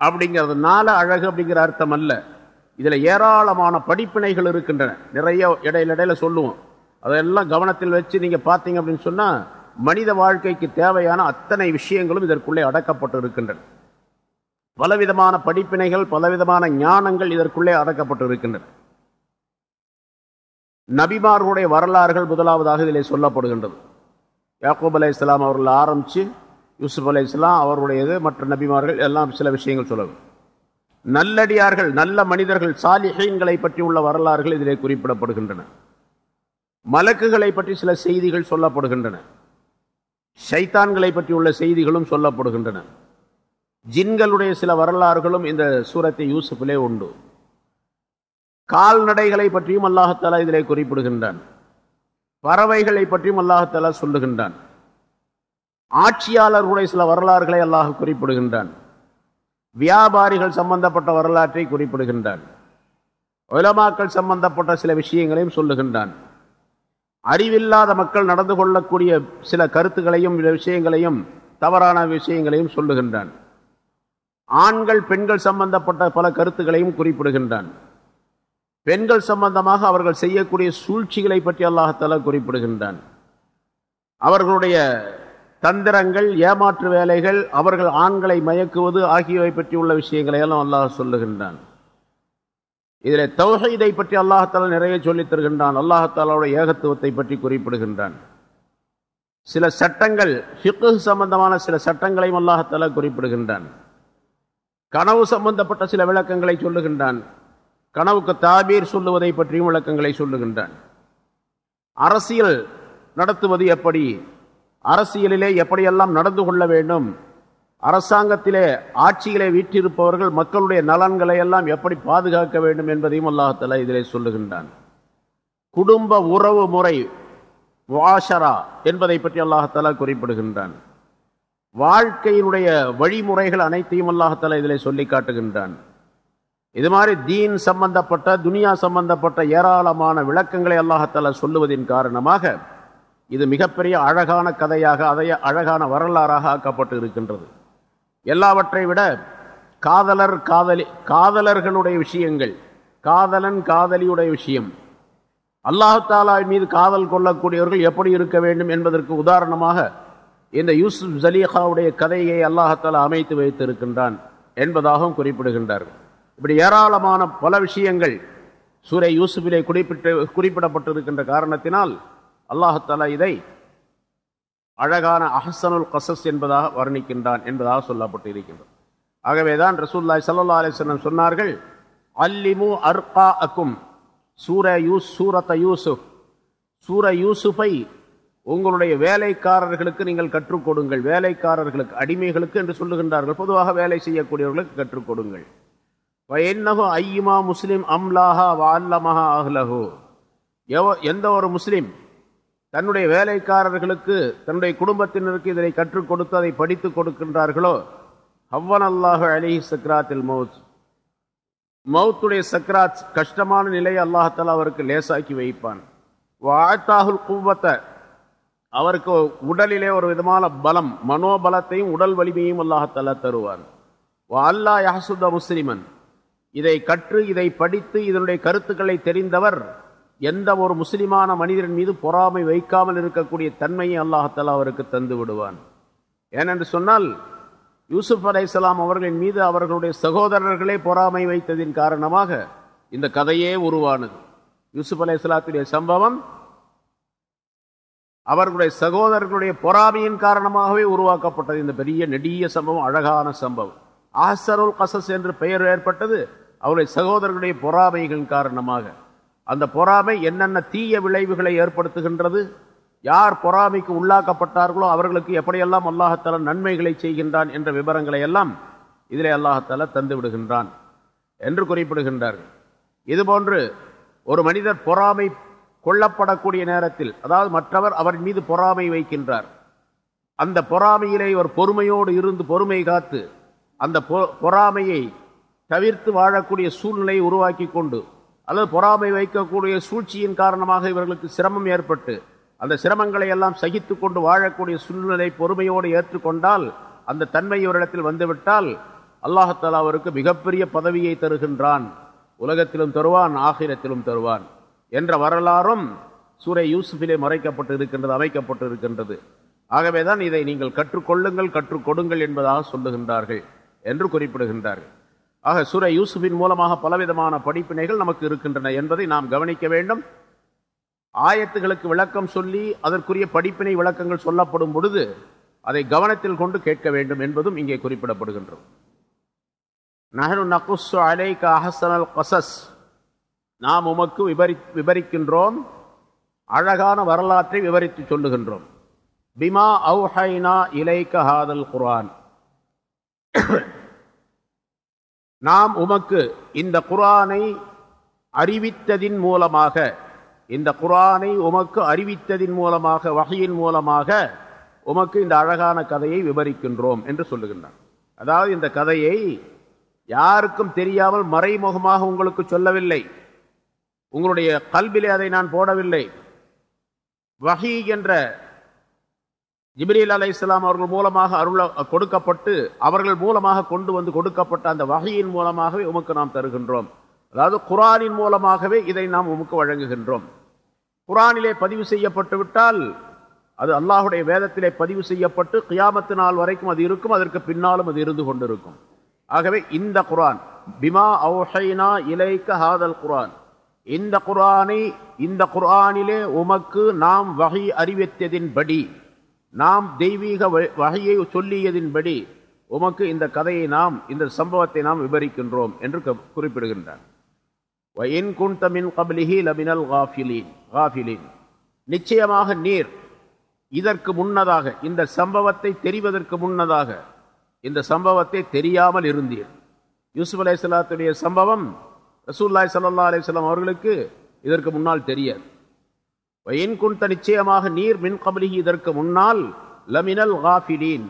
அப்படிங்கிறதுனால அழகு அப்படிங்கிற அர்த்தம் அல்ல. இதில் ஏராளமான படிப்பினைகள் இருக்கின்றன. நிறைய இடையில இடையில சொல்லுவோம். அதெல்லாம் கவனத்தில் வச்சு நீங்கள் பார்த்தீங்க அப்படின்னு சொன்னால் மனித வாழ்க்கைக்கு தேவையான அத்தனை விஷயங்களும் இதற்குள்ளே அடக்கப்பட்டு இருக்கின்றன. பலவிதமான படிப்பினைகள் பலவிதமான ஞானங்கள் இதற்குள்ளே அடக்கப்பட்டு இருக்கின்றன. நபிமார்களுடைய வரலாறுகள் முதலாவதாக இதில் சொல்லப்படுகின்றது. யாக்கூப் அலை இஸ்லாம் அவர்கள் ஆரம்பித்து யூசுப் அலை இஸ்லாம் அவருடையது மற்ற நபிமார்கள் எல்லாம் சில விஷயங்கள் சொல்லவும். நல்லடியார்கள் நல்ல மனிதர்கள் சாலிஹீன்களை பற்றி உள்ள வரலாறுகள் இதிலே குறிப்பிடப்படுகின்றன. மலக்குகளை பற்றி சில செய்திகள் சொல்லப்படுகின்றன. சைத்தான்களை பற்றி உள்ள செய்திகளும் சொல்லப்படுகின்றன. ஜின்களுடைய சில வரலாறுகளும் இந்த சூரத்தை யூசுஃபிலே உண்டு. கால்நடைகளை பற்றியும் அல்லாஹத்தாலா இதிலே குறிப்பிடுகின்றான். பறவைகளை பற்றியும் அல்லாஹத்தாலா சொல்லுகின்றான். ஆட்சியாளர்களுடைய சில வரலாறுகளை அல்லாஹ் குறிப்பிடுகின்றான். வியாபாரிகள் சம்பந்தப்பட்ட வரலாற்றை குறிப்பிடுகின்றான். உலமாக்கள் சம்பந்தப்பட்ட சில விஷயங்களையும் சொல்லுகின்றான். அறிவில்லாத மக்கள் நடந்து கொள்ளக்கூடிய சில கருத்துக்களையும் சில விஷயங்களையும் தவறான விஷயங்களையும் சொல்லுகின்றான். ஆண்கள் பெண்கள் சம்பந்தப்பட்ட பல கருத்துக்களையும் குறிப்பிடுகின்றான். பெண்கள் சம்பந்தமாக அவர்கள் செய்யக்கூடிய சூழ்ச்சிகளை பற்றி அல்லாஹால குறிப்பிடுகின்றான். அவர்களுடைய தந்திரங்கள் ஏமாற்று வேலைகள் அவர்கள் ஆண்களை மயக்குவது ஆகியவை பற்றி உள்ள விஷயங்களை எல்லாம் அல்லாஹ் சொல்லுகின்றான். இதில் தௌஹீதை பற்றி அல்லாஹாலா நிறைய சொல்லித் தருகின்றான். அல்லாஹாலாவுடைய ஏகத்துவத்தை பற்றி குறிப்பிடுகின்றான். சில சட்டங்கள் ஃபிக்கு சம்பந்தமான சில சட்டங்களையும் அல்லாஹாலா குறிப்பிடுகின்றான். கனவு சம்பந்தப்பட்ட சில விளக்கங்களை சொல்லுகின்றான். கனவுக்கு தாபீர் சொல்லுவதை பற்றியும் விளக்கங்களை சொல்லுகின்றான். அரசியல் நடத்துவது எப்படி? அரசியலிலே எப்படியெல்லாம் நடந்து கொள்ள வேண்டும் அரசாங்கத்திலே ஆட்சிகளை வீற்றிருப்பவர்கள் மக்களுடைய நலன்களை எல்லாம் எப்படி பாதுகாக்க வேண்டும் என்பதையும் அல்லாஹால இதிலே சொல்லுகின்றான். குடும்ப உறவு முறை வாஷரா என்பதை பற்றி அல்லாஹால குறிப்பிடுகின்றான். வாழ்க்கையினுடைய வழிமுறைகள் அனைத்தையும் அல்லாஹால இதிலே சொல்லி காட்டுகின்றான். இது மாதிரி தீன் சம்பந்தப்பட்ட துனியா சம்பந்தப்பட்ட ஏராளமான விளக்கங்களை அல்லாஹால சொல்லுவதின் காரணமாக இது மிகப்பெரிய அழகான கதையாக அதைய அழகான வரலாறாக ஆக்கப்பட்டு இருக்கின்றது. எல்லாவற்றை விட காதலர் காதலி காதலர்களுடைய விஷயங்கள் காதலன் காதலியுடைய விஷயம். அல்லாஹாலா மீது காதல் கொள்ளக்கூடியவர்கள் எப்படி இருக்க வேண்டும் என்பதற்கு உதாரணமாக இந்த யூசுப் ஜலீஹாவுடைய கதையை அல்லாஹாலா அமைத்து வைத்திருக்கின்றான் என்பதாகவும் குறிப்பிடுகின்றார்கள். இப்படி ஏராளமான பல விஷயங்கள் சூரை யூசுஃபிலே குறிப்பிட்டு குறிப்பிடப்பட்டிருக்கின்ற காரணத்தினால் அல்லாஹாலா இதை அழகான அஹசனுல் கசஸ் என்பதாக வர்ணிக்கின்றான் என்பதாக சொல்லப்பட்டு இருக்கின்றது ஆகவேதான் ரசூல்லாய் சல்லா அலிஸ்லம் சொன்னார்கள் அல்லிமு அர்கா அக்கும் சூர யூஸ் சூரத்த யூசுப் சூர யூசுஃபை உங்களுடைய வேலைக்காரர்களுக்கு நீங்கள் கற்றுக் கொடுங்கள் வேலைக்காரர்களுக்கு அடிமைகளுக்கு என்று சொல்லுகின்றார்கள். பொதுவாக வேலை செய்யக்கூடியவர்களுக்கு கற்றுக் கொடுங்கள். என்னகோ ஐயுமா முஸ்லீம் அம்லாஹா வால்லமஹா அஹ்லஹு. எவ எந்த ஒரு முஸ்லீம் தன்னுடைய வேலைக்காரர்களுக்கு தன்னுடைய குடும்பத்தினருக்கு இதனை கற்றுக் கொடுத்து அதை படித்து கொடுக்கின்றார்களோ? ஹவ்வன் அல்லாஹு அலி சக்ராத்தில் மவுத் மவுத்துடைய சக்ராத் கஷ்டமான நிலையை அல்லாஹால அவருக்கு லேசாக்கி வைப்பான். வாழ்த்தாகுல் குவத்தை அவருக்கு உடலிலே ஒரு விதமான பலம் மனோபலத்தையும் உடல் வலிமையும் அல்லாஹால தருவான். அல்லா யஹசுத முஸ்லிமன். இதை கற்று இதை படித்து இதனுடைய கருத்துக்களை தெரிந்தவர் எந்த ஒரு முஸ்லிமான மனிதன் மீது பொறாமை வைக்காமல் இருக்கக்கூடிய தன்மையை அல்லாஹத்தலா அவருக்கு தந்து விடுவான். ஏனென்று சொன்னால் யூசுப் அலை இஸ்லாம் அவர்களின் மீது அவர்களுடைய சகோதரர்களே பொறாமை வைத்ததின் காரணமாக இந்த கதையே உருவானது. யூசுப் அலை இஸ்லாத்துடைய சம்பவம் அவர்களுடைய சகோதரர்களுடைய பொறாமையின் காரணமாகவே உருவாக்கப்பட்டது. இந்த பெரிய நெடிய சம்பவம் அழகான சம்பவம். ஆசருல் கசஸ் என்று பெயர் ஏற்பட்டது அவருடைய சகோதரர்களுடைய பொறாமைகளின் காரணமாக. அந்த பொறாமை என்னென்ன தீய விளைவுகளை ஏற்படுத்துகின்றது? யார் பொறாமைக்கு உள்ளாக்கப்பட்டார்களோ அவர்களுக்கு எப்படியெல்லாம் அல்லாஹத்தால நன்மைகளை செய்கின்றான் என்ற விவரங்களை எல்லாம் இதிலே அல்லாஹத்தால தந்து விடுகின்றான் என்று குறிப்பிடுகின்றார்கள். இதுபோன்று ஒரு மனிதர் பொறாமை கொல்லப்படக்கூடிய நேரத்தில் அதாவது மற்றவர் அவர் மீது பொறாமை வைக்கின்றார். அந்த பொறாமையிலே ஒரு பொறுமையோடு இருந்து பொறுமை காத்து அந்த பொறாமையை தவிர்த்து வாழக்கூடிய சூழ்நிலையை உருவாக்கி கொண்டு அல்லது பொறாமை வைக்கக்கூடிய சூழ்ச்சியின் காரணமாக இவர்களுக்கு சிரமம் ஏற்பட்டு அந்த சிரமங்களை எல்லாம் சகித்து கொண்டு வாழக்கூடிய சூழ்நிலை பொறுமையோடு ஏற்றுக்கொண்டால் அந்த தன்மை இவரிடத்தில் வந்துவிட்டால் அல்லாஹாலா அவருக்கு மிகப்பெரிய பதவியை தருகின்றான். உலகத்திலும் தருவான் ஆகிரத்திலும் தருவான் என்ற வரலாறும் சூரை யூசுஃபிலே மறைக்கப்பட்டு இருக்கின்றது அமைக்கப்பட்டு இருக்கின்றது ஆகவேதான் இதை நீங்கள் கற்றுக்கொள்ளுங்கள் கற்றுக்கொடுங்கள் என்பதாக சொல்லுகின்றார்கள் என்று குறிப்பிடுகின்றார்கள். ஆக சூர யூசுஃபின் மூலமாக பலவிதமான படிப்பினைகள் நமக்கு இருக்கின்றன என்பதை நாம் கவனிக்க வேண்டும். ஆயத்துகளுக்கு விளக்கம் சொல்லி அதற்குரிய படிப்பினை விளக்கங்கள் சொல்லப்படும் பொழுது அதை கவனத்தில் கொண்டு கேட்க வேண்டும் என்பதும் இங்கே குறிப்பிடப்படுகின்றது. நஹனு நகுஸ்ஸு அலைக அஹசனல் கசஸ் நாம் உமக்கு விபரி விவரிக்கின்றோம் அழகான வரலாற்றை விவரித்து சொல்லுகின்றோம். பிமா அவுஹைனா இலைக்க ஹாதல் குர்ஆன். நாம் உமக்கு இந்த குரானை அறிவித்ததின் மூலமாக இந்த குரானை உமக்கு அறிவித்ததின் மூலமாக வகையின் மூலமாக உமக்கு இந்த அழகான கதையை விவரிக்கின்றோம் என்று சொல்லுகின்றான் அதாவது இந்த கதையை யாருக்கும் தெரியாமல் மறைமுகமாக உங்களுக்கு சொல்லவில்லை. உங்களுடைய கல்விலே அதை நான் போடவில்லை. வகி என்ற ஜிப்ரீல் அலை இஸ்லாம் அவர்கள் மூலமாக அருள கொடுக்கப்பட்டு அவர்கள் மூலமாக கொண்டு வந்து கொடுக்கப்பட்ட அந்த வகையின் மூலமாகவே உமக்கு நாம் தருகின்றோம். அதாவது குரானின் மூலமாகவே இதை நாம் உமக்கு வழங்குகின்றோம். குரானிலே பதிவு செய்யப்பட்டு விட்டால் அது அல்லாஹுடைய வேதத்திலே பதிவு செய்யப்பட்டு கியாமத்து நாள் வரைக்கும் அது இருக்கும் அதற்கு பின்னாலும் அது இருந்து கொண்டிருக்கும். ஆகவே இந்த குரான் பிமா அவுஹைனா இலைக்க ஹாதல் குரான் இந்த குரானை இந்த குரானிலே உமக்கு நாம் வகை அறிவித்ததின்படி நாம் தெய்வீக வகையை சொல்லியதின்படி உமக்கு இந்த கதையை நாம் இந்த சம்பவத்தை நாம் விவரிக்கின்றோம் என்று குறிப்பிடுகின்றார் வயின் குண்டமின் கபலிஹி லபினல் காஃபிலின் காஃபிலின். நிச்சயமாக நீர் இதற்கு முன்னதாக இந்த சம்பவத்தை தெரிவதற்கு முன்னதாக இந்த சம்பவத்தை தெரியாமல் இருந்தீர். யூசுப் அலை சம்பவம் ரசூல்லாய் சல்லா அலிஸ்லாம் அவர்களுக்கு இதற்கு முன்னால் தெரியாது. வயின் குண்ட நிச்சயமாக நீர் மின் கபலிகி இதற்கு முன்னால் லமினல் காஃபிலீன்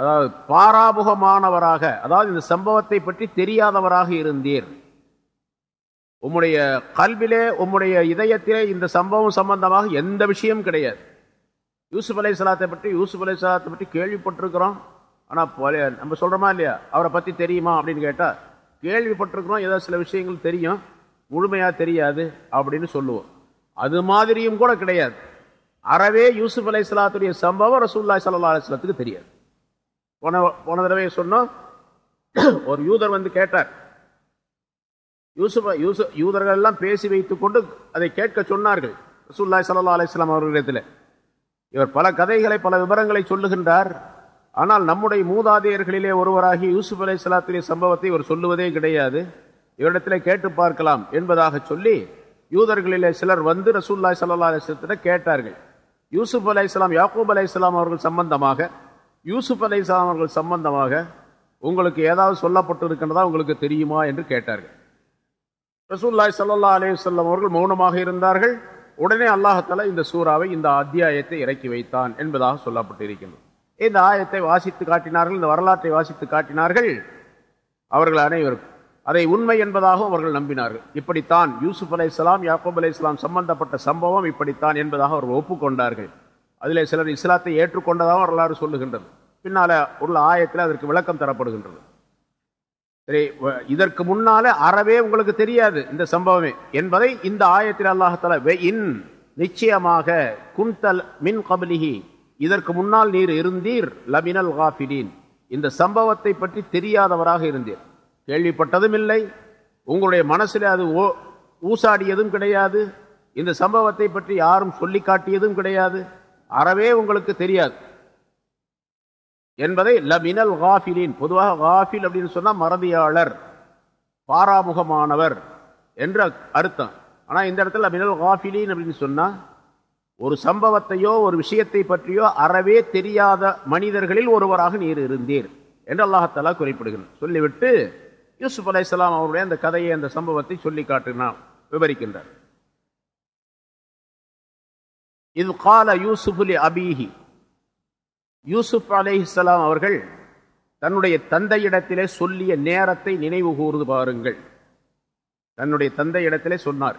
அதாவது பாராமுகமானவராக அதாவது இந்த சம்பவத்தை பற்றி தெரியாதவராக இருந்தீர். உம்முடைய கல்விலே உம்முடைய இதயத்திலே இந்த சம்பவம் சம்பந்தமாக எந்த விஷயம் கிடையாது. யூசுப் அலை சலாத்தை பற்றி யூசுப் அலை சலாத்தை பற்றி கேள்விப்பட்டிருக்கிறோம். ஆனால் நம்ம சொல்கிறோமா இல்லையா? அவரை பற்றி தெரியுமா அப்படின்னு கேட்டால் கேள்விப்பட்டிருக்கிறோம். ஏதோ சில விஷயங்கள் தெரியும். முழுமையாக தெரியாது அப்படின்னு சொல்லுவோம். அது மாதிரியும் கூட கிடையாது. அறவே யூசுப் அலை சலாத்துடைய சம்பவம் ரசூல்லாய் சல்லா அலிஸ்லத்துக்கு தெரியாது. போன போன தடவை சொன்னோம் ஒரு யூதர் வந்து கேட்டார். யூசுப் யூசு யூதர்கள் எல்லாம் பேசி வைத்துக்கொண்டு அதை கேட்க சொன்னார்கள் ரசூல்லாய் சல்லா அலிஸ்லாம் அவர்களிடத்தில். இவர் பல கதைகளை பல விவரங்களை சொல்லுகின்றார். ஆனால் நம்முடைய மூதாதையர்களிலே ஒருவராகி யூசுப் அலை சலாத்துடைய சம்பவத்தை இவர் சொல்லுவதே கிடையாது. இவரிடத்தில் கேட்டு பார்க்கலாம் என்பதாக சொல்லி யூதர்களிலே சிலர் வந்து ரசூல்லாய் சல்லா அலிஸ்லத்திட கேட்டார்கள். யூசுப் அலை இஸ்லாம் யாக்கூப் அலை இஸ்லாம் அவர்கள் சம்பந்தமாக யூசுப் அலை இஸ்லாம் அவர்கள் சம்பந்தமாக உங்களுக்கு ஏதாவது சொல்லப்பட்டு இருக்கின்றதா உங்களுக்கு தெரியுமா என்று கேட்டார்கள். ரசூல்லாய் சல்லா அலி வல்லம் அவர்கள் மௌனமாக இருந்தார்கள். உடனே அல்லாஹால இந்த சூறாவை இந்த அத்தியாயத்தை இறக்கி வைத்தான் என்பதாக சொல்லப்பட்டிருக்கின்றது. இந்த ஆயத்தை வாசித்து காட்டினார்கள் இந்த வரலாற்றை வாசித்து காட்டினார்கள். அவர்கள் அனைவரும் அதை உண்மை என்பதாகவும் அவர்கள் நம்பினார்கள். இப்படித்தான் யூசுப் அலை இஸ்லாம் யாக்கூப் அலை இஸ்லாம் சம்பந்தப்பட்ட சம்பவம் இப்படித்தான் என்பதாக அவர்கள் ஒப்புக்கொண்டார்கள். அதில் சிலர் இஸ்லாத்தை ஏற்றுக்கொண்டதாகவும் வரலாறு சொல்லுகின்றது. பின்னால உள்ள ஆயத்தில் அதற்கு விளக்கம் தரப்படுகின்றது. சரி இதற்கு முன்னால அறவே உங்களுக்கு தெரியாது இந்த சம்பவமே என்பதை இந்த ஆயத்தில் அல்லாஹால இன் நிச்சயமாக குந்தல் மின் கபலிஹி இதற்கு முன்னால் நீர் இருந்தீர் லபினல் காஃபிடீன் இந்த சம்பவத்தை பற்றி தெரியாதவராக இருந்தீர். கேள்விப்பட்டதும் இல்லை. உங்களுடைய மனசில் அது ஓ ஊசாடியதும் கிடையாது. இந்த சம்பவத்தை பற்றி யாரும் சொல்லி காட்டியதும் கிடையாது. அறவே உங்களுக்கு தெரியாது. என்பதை லமினல் காஃபிலின் பொதுவாக காஃபில் அப்படின்னு சொன்னால் மறதியாளர் பாராமுகமானவர் என்ற அர்த்தம். ஆனால் இந்த இடத்துல லமினல் காஃபிலின் அப்படின்னு சொன்னால் ஒரு சம்பவத்தையோ ஒரு விஷயத்தை பற்றியோ அறவே தெரியாத மனிதர்களில் ஒருவராக நீர் இருந்தீர் என்று அல்லாஹத்தலா குறிப்பிடுகிறார் சொல்லிவிட்டு யூசுப் அலைஹிஸ்ஸலாம் அவருடைய அந்த கதையை அந்த சம்பவத்தை சொல்லி காட்டினான் விவரிக்கின்றார். இது கால யூசுஃபுலி அபீஹி. யூசுப் அலைஹிஸ்ஸலாம் அவர்கள் தன்னுடைய தந்தையிடத்திலே சொல்லிய நேரத்தை நினைவு கூர்ந்து பாருங்கள். தன்னுடைய தந்தையிடத்திலே சொன்னார்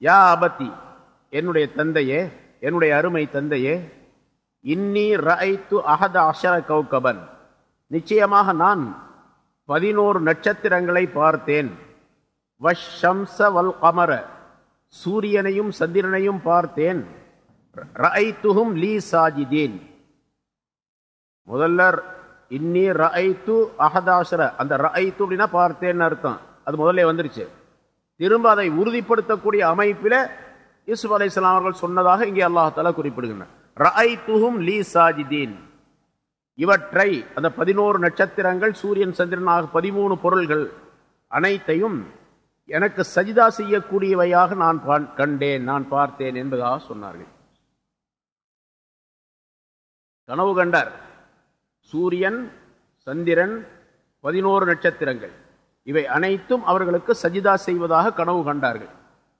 யா அபத்தி என்னுடைய தந்தையே என்னுடைய அருமை தந்தையே இன்னி ரைத்து அஹத அஷர கௌகபன். நிச்சயமாக நான் பதினோரு நட்சத்திரங்களை பார்த்தேன். வஷம்ச வல் கமர சூரியனையும் சந்திரனையும் பார்த்தேன். ரஐத்துஹும் லீ சாஜிதீன். முதல்ல இன்னி ரஐத்து அஹதாசர அந்த ரஐத்து அப்படின்னா பார்த்தேன்னு அர்த்தம். அது முதல்ல வந்துருச்சு. திரும்ப அதை உறுதிப்படுத்தக்கூடிய அமைப்பில் யூசுப் இஸ்லாம் அவர்கள் சொன்னதாக இங்கே அல்லாஹால குறிப்பிடுகின்றனர் துஹும் லீ சாஜிதீன். இவற்றை அந்த பதினோரு நட்சத்திரங்கள் சூரியன் சந்திரன் ஆக பதிமூணு பொருள்கள் அனைத்தையும் எனக்கு சஜிதா செய்யக்கூடியவையாக நான் கண்டேன் நான் பார்த்தேன் என்பதாக சொன்னார்கள். கனவு கண்டார். சூரியன் சந்திரன் பதினோரு நட்சத்திரங்கள். இவை அனைத்தும் அவர்களுக்கு சஜிதா செய்வதாக கனவு கண்டார்கள்.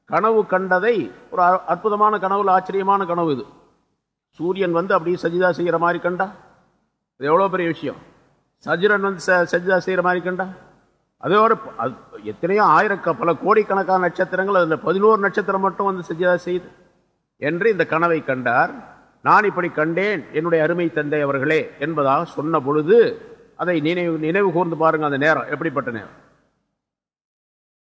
கனவு கண்டதை ஒரு அ- அற்புதமான கனவுல ஆச்சரியமான கனவு இது. சூரியன் வந்து அப்படியே சஜிதா செய்கிற மாதிரி கண்டா? இது எவ்வளோ பெரிய விஷயம்? சஜிரன் வந்து ச- சஜிதா செய்கிற மாதிரி கண்டா அதோட அது எத்தனையோ ஆயிரக்க பல கோடிக்கணக்கான நட்சத்திரங்கள் அதில் பதினோரு நட்சத்திரம் மட்டும் வந்து சஜிதா செய்து. என்று இந்த கனவை கண்டார். நான் இப்படி கண்டேன் என்னுடைய அருமை தந்தை அவர்களே என்பதாக சொன்ன பொழுது அதை நினைவு நினைவு கூர்ந்து பாருங்க அந்த நேரம் எப்படிப்பட்ட நேரம்.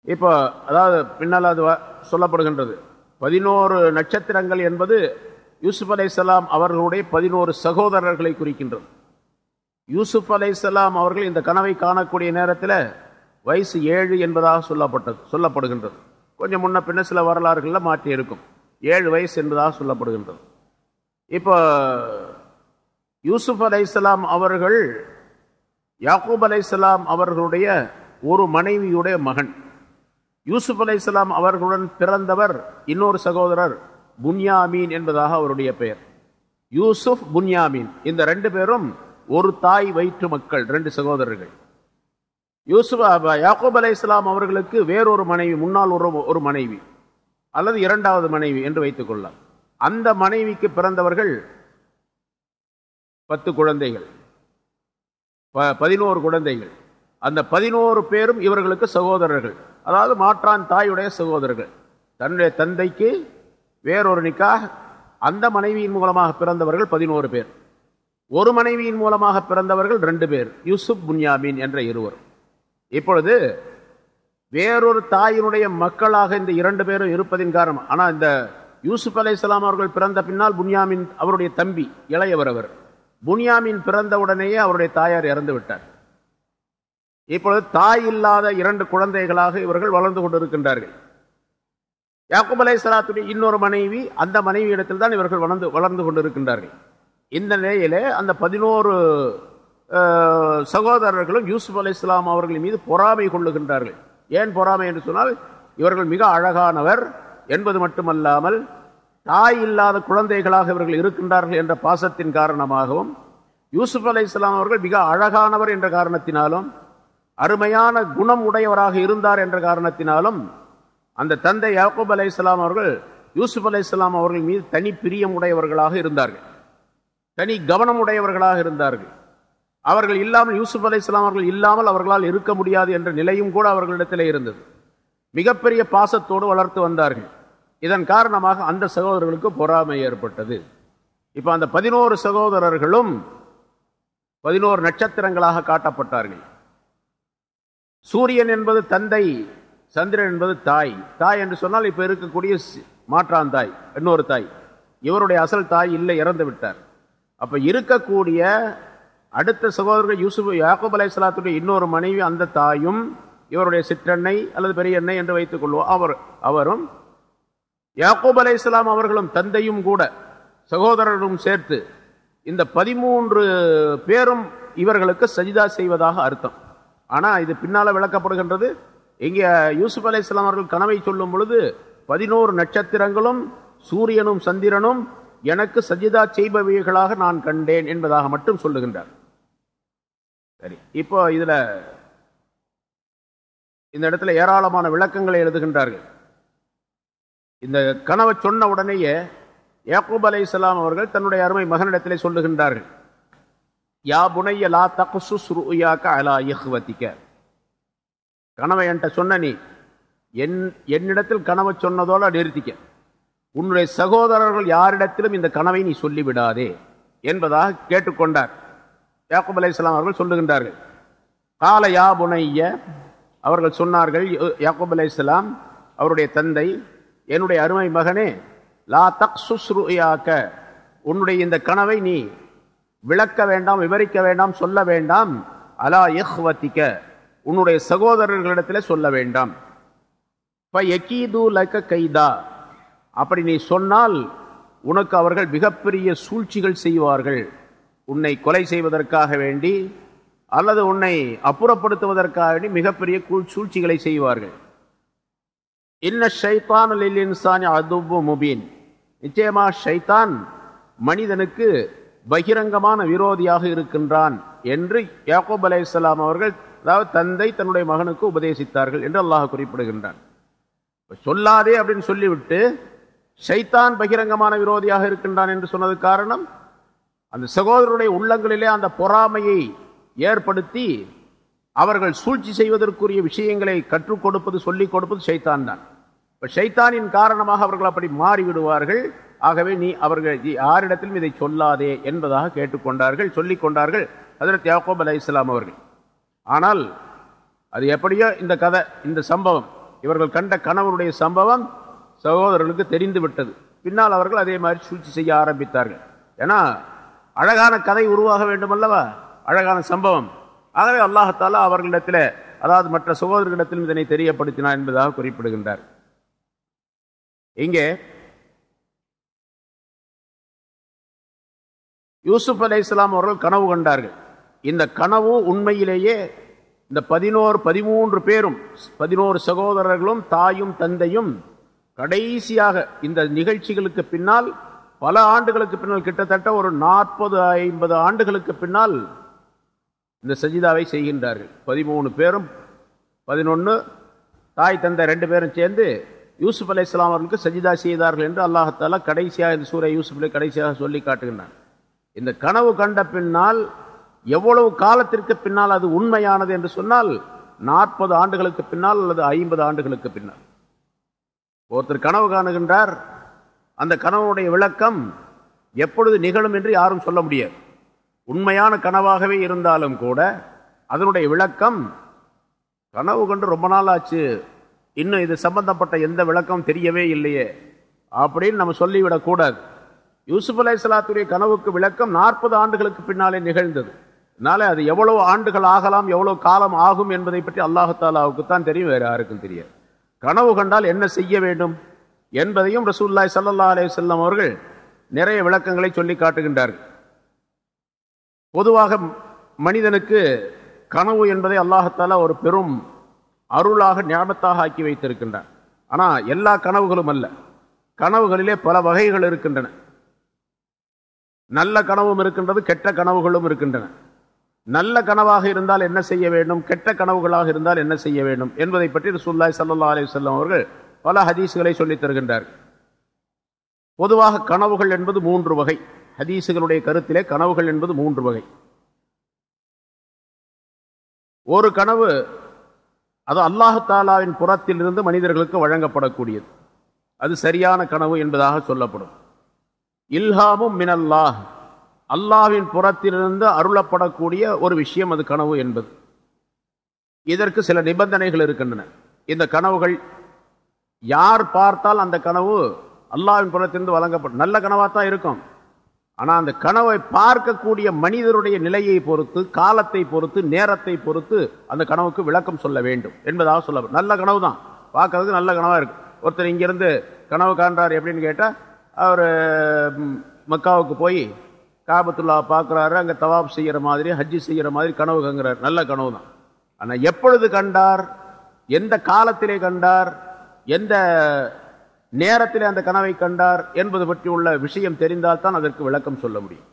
இப்போ அதாவது பின்னால் அது சொல்லப்படுகின்றது. பதினோரு நட்சத்திரங்கள் என்பது யூசுப் அலை அவர்களுடைய பதினோரு சகோதரர்களை குறிக்கின்றது. யூசுப் அலைஹிஸ்ஸலாம் அவர்கள் இந்த கனவை காணக்கூடிய நேரத்தில் வயசு ஏழு என்பதாக சொல்லப்பட்டது சொல்லப்படுகின்றது. கொஞ்சம் முன்ன பின்ன சில வரலாறுகளில் மாற்றி இருக்கும். ஏழு வயசு என்பதாக சொல்லப்படுகின்றது. இப்போ யூசுப் அலைஹிஸ்ஸலாம் அவர்கள் யாக்கூப் அலைசலாம் அவர்களுடைய ஒரு மனைவியுடைய மகன். யூசுப் அலைசலாம் அவர்களுடன் பிறந்தவர் இன்னொரு சகோதரர் புன்யாமீன் என்பதாக அவருடைய பெயர். யூசுப் புன்யாமீன். இந்த ரெண்டு பேரும் ஒரு தாய் வயிற்று மக்கள் ரெண்டு சகோதரர்கள். யூசுப் யாக்கூப் அலை இஸ்லாம் அவர்களுக்கு வேறொரு மனைவி முன்னால் ஒரு ஒரு மனைவி அல்லது இரண்டாவது மனைவி என்று வைத்துக் கொள்ளலாம். அந்த மனைவிக்கு பிறந்தவர்கள் பத்து குழந்தைகள். ப- பதினோரு குழந்தைகள். அந்த பதினோரு பேரும் இவர்களுக்கு சகோதரர்கள். அதாவது மாற்றான் தாயுடைய சகோதரர்கள். தன்னுடைய தந்தைக்கு வேறொரு நிக்கா அந்த மனைவியின் மூலமாக பிறந்தவர்கள் பதினோரு பேர். ஒரு மனைவியின் மூலமாக பிறந்தவர்கள் ரெண்டு பேர் யூசுப் புன்யாமீன் என்ற இருவர். இப்பொழுது வேறொரு தாயினுடைய மக்களாக இந்த இரண்டு பேரும் இருப்பதின் காரணம் ஆனால் இந்த யூசுப் அலைஹிஸ்ஸலாம் அவர்கள் பிறந்த பின்னால் புன்யாமின் அவருடைய தம்பி இளையவர் அவர். புன்யாமின் பிறந்த உடனேயே அவருடைய தாயார் இறந்து விட்டார். இப்பொழுது தாய் இல்லாத இரண்டு குழந்தைகளாக இவர்கள் வளர்ந்து கொண்டிருக்கின்றார்கள். யாக்கூப் அலைஹிஸ்ஸலாத்துடைய இன்னொரு மனைவி அந்த மனைவி இடத்தில் தான் இவர்கள் வளர்ந்து வளர்ந்து கொண்டிருக்கின்றார்கள். இந்த நிலையிலே அந்த பதினோரு சகோதரர்களும் யூசுப் அலைஹிஸ்ஸலாம் அவர்கள் மீது பொறாமை கொள்ளுகின்றார்கள். ஏன் பொறாமை என்று சொன்னால் இவர்கள் மிக அழகானவர் என்பது மட்டுமல்லாமல் தாய் இல்லாத குழந்தைகளாக இவர்கள் இருக்கின்றார்கள் என்ற பாசத்தின் காரணமாகவும் யூசுப் அலைஹிஸ்ஸலாம் அவர்கள் மிக அழகானவர் என்ற காரணத்தினாலும் அருமையான குணம் உடையவராக இருந்தார் என்ற காரணத்தினாலும் அந்த தந்தை யாக்கூப் அலைஹிஸ்ஸலாம் அவர்கள் யூசுப் அலைஹிஸ்ஸலாம் அவர்கள் மீது தனி பிரியம் உடையவர்களாக இருந்தார்கள். தனி கவனம் உடையவர்களாக இருந்தார்கள். அவர்கள் இல்லாமல் யூசுப் அலைஹிஸ்ஸலாம் அவர்கள் இல்லாமல் அவர்களால் இருக்க முடியாது என்ற நிலையும் கூட அவர்களிடத்திலே இருந்தது. மிகப்பெரிய பாசத்தோடு வளர்த்து வந்தார்கள். இதன் காரணமாக அந்த சகோதரர்களுக்கு பொறாமை ஏற்பட்டது. இப்போ அந்த பதினோரு சகோதரர்களும் பதினோரு நட்சத்திரங்களாக காட்டப்பட்டார்கள். சூரியன் என்பது தந்தை சந்திரன் என்பது தாய். தாய் என்று சொன்னால் இப்போ இருக்கக்கூடிய மாற்றான் தாய் இன்னொரு தாய். இவருடைய அசல் தாய் இல்லை இறந்து விட்டார். அப்போ இருக்கக்கூடிய அடுத்த சகோதரர்கள் யூசுப் யாக்கூப் சலாத்துடைய இன்னொரு மனைவி அந்த தாயும் இவருடைய சிற்றன்னை அல்லது பெரிய எண்ணெய் என்று வைத்துக் கொள்வோம். அவர் அவரும் யாக்கூப் அலைஹிஸ்ஸலாம் அவர்களும் தந்தையும் கூட சகோதரரும் சேர்த்து இந்த பதிமூன்று பேரும் இவர்களுக்கு சஜிதா செய்வதாக அர்த்தம். ஆனால் இது பின்னால் விளக்கப்படுகின்றது. இங்கே யூசுப் அலைஹிஸ்ஸலாம் அவர்கள் கனவை சொல்லும் பொழுது பதினோரு நட்சத்திரங்களும் சூரியனும் சந்திரனும் எனக்கு சஜிதா செய்பவைகளாக நான் கண்டேன் என்பதாக மட்டும் சொல்லுகின்றார். சரி இப்போ இதில் இந்த இடத்துல ஏராளமான விளக்கங்களை எழுதுகின்றார்கள். இந்த கனவை சொன்ன உடனேயே யாக்கூப் அலைஹிஸ்ஸலாம் அவர்கள் தன்னுடைய அருமை மகனிடத்திலே சொல்லுகின்றார்கள். யா புனைய லா தக்சுஸ் ருயாக்க அலா இஹ்வதிக்க. கனவை என்கிட்ட சொன்ன நீ என் என்னிடத்தில் கனவை சொன்னதோட நிறுத்திக்க. உன்னுடைய சகோதரர்கள் யாரிடத்திலும் இந்த கனவை நீ சொல்லிவிடாதே என்பதாக கேட்டுக்கொண்டார். யாக்கூப் இஸ்லாம் அவர்கள் சொல்லுகின்றார்கள். கால யா புனைய அவர்கள் சொன்னார்கள் யு- யாக்கூப் இஸ்லாம் அவருடைய தந்தை என்னுடைய அருமை மகனே லா தக் சுஸ்ருயாக்க உன்னுடைய இந்த கனவை நீ விளக்க வேண்டாம் விவரிக்க வேண்டாம் சொல்ல வேண்டாம். அலா எஹ்வத்திக்க உன்னுடைய சகோதரர்களிடத்தில் சொல்ல வேண்டாம். யக்கீது லக்க கைதா அப்படி நீ சொன்னால் உனக்கு அவர்கள் மிகப்பெரிய சூழ்ச்சிகள் செய்வார்கள். உன்னை கொலை செய்வதற்காக வேண்டி அல்லது உன்னை அப்புறப்படுத்துவதற்காக வேண்டி மிகப்பெரிய சூழ்ச்சிகளை செய்வார்கள். இன்ன ஷைத்தான் லில் இன்சான் அதுபு முபீன். நிச்சயமா ஷைத்தான் மனிதனுக்கு பகிரங்கமான விரோதியாக இருக்கின்றான் என்று யாக்கூப் அலைஹிஸ்ஸலாம் அவர்கள் அதாவது தந்தை தன்னுடைய மகனுக்கு உபதேசித்தார்கள் என்று அல்லாஹ் குறிப்பிடுகின்றான். சொல்லாதே அப்படின்னு சொல்லிவிட்டு ஷைத்தான் பகிரங்கமான விரோதியாக இருக்கின்றான் என்று சொன்னது காரணம் அந்த சகோதரருடைய உள்ளங்களிலே அந்த பொறாமையை ஏற்படுத்தி அவர்கள் சூழ்ச்சி செய்வதற்குரிய விஷயங்களை கற்றுக் கொடுப்பது சொல்லிக் கொடுப்பது ஷைத்தான் தான். இப்போ ஷைத்தானின் காரணமாக அவர்கள் அப்படி மாறிவிடுவார்கள். ஆகவே நீ அவர்கள் நீ யாரிடத்திலும் இதை சொல்லாதே என்பதாக கேட்டுக்கொண்டார்கள் சொல்லிக் கொண்டார்கள் அதில் தியாகோப் அலை இஸ்லாம் அவர்கள். ஆனால் அது எப்படியோ இந்த கதை இந்த சம்பவம் இவர்கள் கண்ட கணவருடைய சம்பவம் சகோதரர்களுக்கு தெரிந்து விட்டது. பின்னால் அவர்கள் அதே மாதிரி சூழ்ச்சி செய்ய ஆரம்பித்தார்கள். ஏன்னா அழகான கதை உருவாக வேண்டும் அல்லவா அழகான சம்பவம். ஆகவே அல்லாஹத்தாலா அவர்களிடத்தில் அதாவது மற்ற சகோதரர்களிடத்திலும் இதனை தெரியப்படுத்தினார் என்பதாக குறிப்பிடுகின்றார். இங்கே யூசுப் அலை இஸ்லாம் அவர்கள் கனவு கண்டார்கள். இந்த கனவு உண்மையிலேயே இந்த பதினோரு பதிமூன்று பேரும் பதினோரு சகோதரர்களும் தாயும் தந்தையும் கடைசியாக இந்த நிகழ்ச்சிகளுக்கு பின்னால் பல ஆண்டுகளுக்கு பின்னால் கிட்டத்தட்ட ஒரு நாற்பது ஐம்பது ஆண்டுகளுக்கு பின்னால் இந்த சஜிதாவை செய்கின்றார்கள். பதிமூணு பேரும் பதினொன்று தாய் தந்தை ரெண்டு பேரும் சேர்ந்து யூசுப் அலை இஸ்லாம் அவர்களுக்கு சஜிதா செய்தார்கள் என்று அல்லாஹாலா கடைசியாக இந்த சூரிய யூசுஃபை கடைசியாக சொல்லி காட்டுகின்றான். இந்த கனவு கண்ட பின்னால் எவ்வளவு காலத்திற்கு பின்னால் அது உண்மையானது என்று சொன்னால் நாற்பது ஆண்டுகளுக்கு பின்னால் அல்லது ஐம்பது ஆண்டுகளுக்கு பின்னால். ஒருத்தர் கனவு காணுகின்றார். அந்த கனவுடைய விளக்கம் எப்பொழுது நிகழும் என்று யாரும் சொல்ல முடியாது. உண்மையான கனவாகவே இருந்தாலும் கூட அதனுடைய விளக்கம் கனவு கண்டு ரொம்ப நாள் ஆச்சு. இன்னும் இது சம்பந்தப்பட்ட எந்த விளக்கம் தெரியவே இல்லையே அப்படின்னு நம்ம சொல்லிவிடக்கூடாது யூசுப் அலை சலாத்துடைய கனவுக்கு விளக்கம் நாற்பது ஆண்டுகளுக்கு பின்னாலே நிகழ்ந்தது. அதனால அது எவ்வளவு ஆண்டுகள் ஆகலாம் எவ்வளவு காலம் ஆகும் என்பதை பற்றி அல்லாஹாலாவுக்கு தான் தெரியும் வேறு யாருக்கும் தெரியாது. கனவு கண்டால் என்ன செய்ய வேண்டும் என்பதையும் ரசூல்லாய் சல்லா அலே செல்லம் அவர்கள் நிறைய விளக்கங்களை சொல்லி காட்டுகின்றார்கள். பொதுவாக மனிதனுக்கு கனவு என்பதை அல்லாஹத்தாலா ஒரு பெரும் அருளாக ஞாபகத்தாக ஆக்கி வைத்திருக்கின்றார் ஆனால் எல்லா கனவுகளும் அல்ல. கனவுகளிலே பல வகைகள் இருக்கின்றன. நல்ல கனவும் இருக்கின்றது கெட்ட கனவுகளும் இருக்கின்றன. நல்ல கனவாக இருந்தால் என்ன செய்ய வேண்டும்? கெட்ட கனவுகளாக இருந்தால் என்ன செய்ய வேண்டும்? என்பதை பற்றி ரசூல்லாய் சல்லா அலி அவர்கள் பல ஹதீஸுகளை சொல்லித் தருகின்றார். பொதுவாக கனவுகள் என்பது மூன்று வகை. ஹதீஸுகளுடைய கருத்திலே கனவுகள் என்பது மூன்று வகை. ஒரு கனவு அது அல்லாஹாலாவின் புறத்திலிருந்து மனிதர்களுக்கு வழங்கப்படக்கூடியது. அது சரியான கனவு என்பதாக சொல்லப்படும். இல்ஹாமும் மினல்லாஹ். அல்லாஹ்வின் புறத்திலிருந்து அருளப்படக்கூடிய ஒரு விஷயம் அது கனவு என்பது. இதற்கு சில நிபந்தனைகள் இருக்கின்றன. இந்த கனவுகள் யார் பார்த்தால் அந்த கனவு அல்லாவின் புறத்திலிருந்து வழங்கப்படும். நல்ல கனவாக தான் இருக்கும். ஆனால் அந்த கனவை பார்க்கக்கூடிய மனிதருடைய நிலையை பொறுத்து காலத்தை பொறுத்து நேரத்தை பொறுத்து அந்த கனவுக்கு விளக்கம் சொல்ல வேண்டும் என்பதாக சொல்ல நல்ல கனவு தான் பார்க்கறதுக்கு நல்ல கனவாக இருக்கு. ஒருத்தர் இங்கிருந்து கனவு காண்றார் எப்படின்னு கேட்டால் அவர் மக்காவுக்கு போய் காபத்துல்லா பார்க்குறாரு அங்கே தவாப் செய்கிற மாதிரி ஹஜ்ஜி செய்கிற மாதிரி கனவு கங்குறார். நல்ல கனவு தான். ஆனால் எப்பொழுது கண்டார்? எந்த காலத்திலே கண்டார்? எந்த நேரத்திலே அந்த கனவை கண்டார்? என்பது பற்றி உள்ள விஷயம் தெரிந்தால் தான் அதற்கு விளக்கம் சொல்ல முடியும்.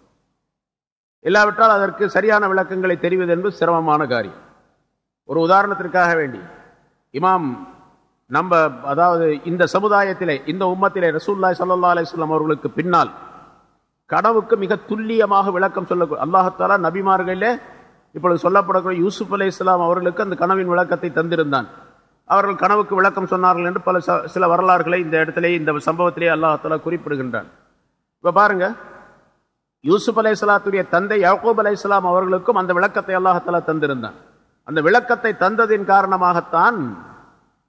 இல்லாவிட்டால் அதற்கு சரியான விளக்கங்களை தெரிவது என்பது சிரமமான காரியம். ஒரு உதாரணத்திற்காக வேண்டி இமாம் நம்ம அதாவது இந்த சமுதாயத்திலே இந்த உம்மத்திலே ரசூல்லாய் சல்லா அலிஸ்லாம் அவர்களுக்கு பின்னால் கனவுக்கு மிக துல்லியமாக விளக்கம் சொல்ல அல்லாஹாலா நபிமார்களிலே இப்பொழுது சொல்லப்படக்கூடிய யூசுப் அலி இஸ்லாம் அவர்களுக்கு அந்த கனவின் விளக்கத்தை தந்திருந்தான். அவர்கள் கனவுக்கு விளக்கம் சொன்னார்கள் என்று பல சில வரலாறுகளை இந்த இடத்திலே இந்த சம்பவத்திலே அல்லாஹாலா குறிப்பிடுகின்றான். இப்போ பாருங்க யூசுப் அலை இஸ்லாத்துடைய தந்தை யாக்கூப் அலை இஸ்லாம் அவர்களுக்கும் அந்த விளக்கத்தை அல்லாஹாலா தந்திருந்தான். அந்த விளக்கத்தை தந்ததின் காரணமாகத்தான்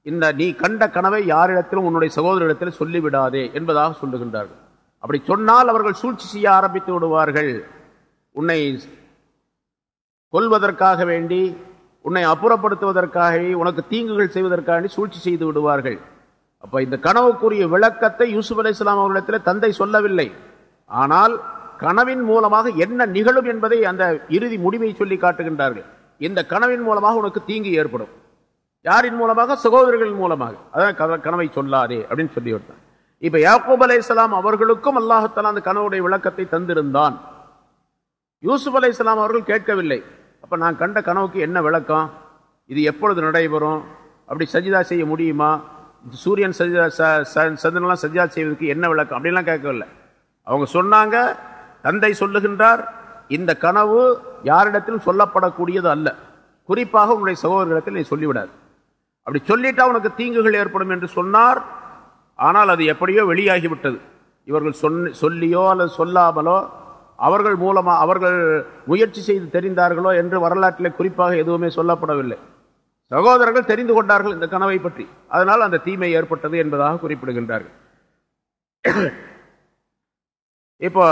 இந்த நீ கண்ட கனவை யாரிடத்திலும் உன்னுடைய சகோதரிடத்தில் சொல்லிவிடாதே என்பதாக சொல்லுகின்றார்கள். அப்படி சொன்னால் அவர்கள் சூழ்ச்சி செய்ய ஆரம்பித்து விடுவார்கள். உன்னை கொல்வதற்காக வேண்டி உன்னை அப்புறப்படுத்துவதற்காக உனக்கு தீங்குகள் செய்வதற்காக சூழ்ச்சி செய்து விடுவார்கள். அப்போ இந்த கனவுக்குரிய விளக்கத்தை யூசுப் அலி இஸ்லாம் அவர்களிடத்தில் தந்தை சொல்லவில்லை. ஆனால் கனவின் மூலமாக என்ன நிகழும் என்பதை அந்த இறுதி முடிவை சொல்லி காட்டுகின்றார்கள். இந்த கனவின் மூலமாக உனக்கு தீங்கு ஏற்படும். யாரின் மூலமாக? சகோதரர்களின் மூலமாக. அதான் கனவை சொல்லாதே அப்படின்னு சொல்லி விட்டான். இப்ப யாக்கூப் அலை இஸ்லாம் அவர்களுக்கும் அல்லாஹத்தலா அந்த கனவுடைய விளக்கத்தை தந்திருந்தான். யூசுப் அலை இஸ்லாம் அவர்கள் கேட்கவில்லை. அப்ப நான் கண்ட கனவுக்கு என்ன விளக்கம்? இது எப்பொழுது நடைபெறும்? அப்படி சஜிதா செய்ய முடியுமா? சூரியன் சஜிதா சந்திரன்லாம் சஜிதா செய்வதற்கு என்ன விளக்கம்? அப்படிலாம் கேட்கவில்லை. அவங்க சொன்னாங்க தந்தை சொல்லுகின்றார் இந்த கனவு யாரிடத்திலும் சொல்லப்படக்கூடியது அல்ல. குறிப்பாக உன்னுடைய சகோதரர்களிடத்தில் நீ சொல்லிவிடாது. அப்படி சொல்லிட்டா உனக்கு தீங்குகள் ஏற்படும் என்று சொன்னார். ஆனால் அது எப்படியோ வெளியாகிவிட்டது. இவர்கள் சொன்ன சொல்லியோ அல்லது சொல்லாமலோ அவர்கள் மூலமாக அவர்கள் முயற்சி செய்து தெரிந்தார்களோ என்று வரலாற்றில் குறிப்பாக எதுவுமே சொல்லப்படவில்லை. சகோதரர்கள் தெரிந்து கொண்டார்கள் இந்த கனவை பற்றி. அதனால் அந்த தீமை ஏற்பட்டது என்பதாக குறிப்பிடுகின்றார்கள். இப்போ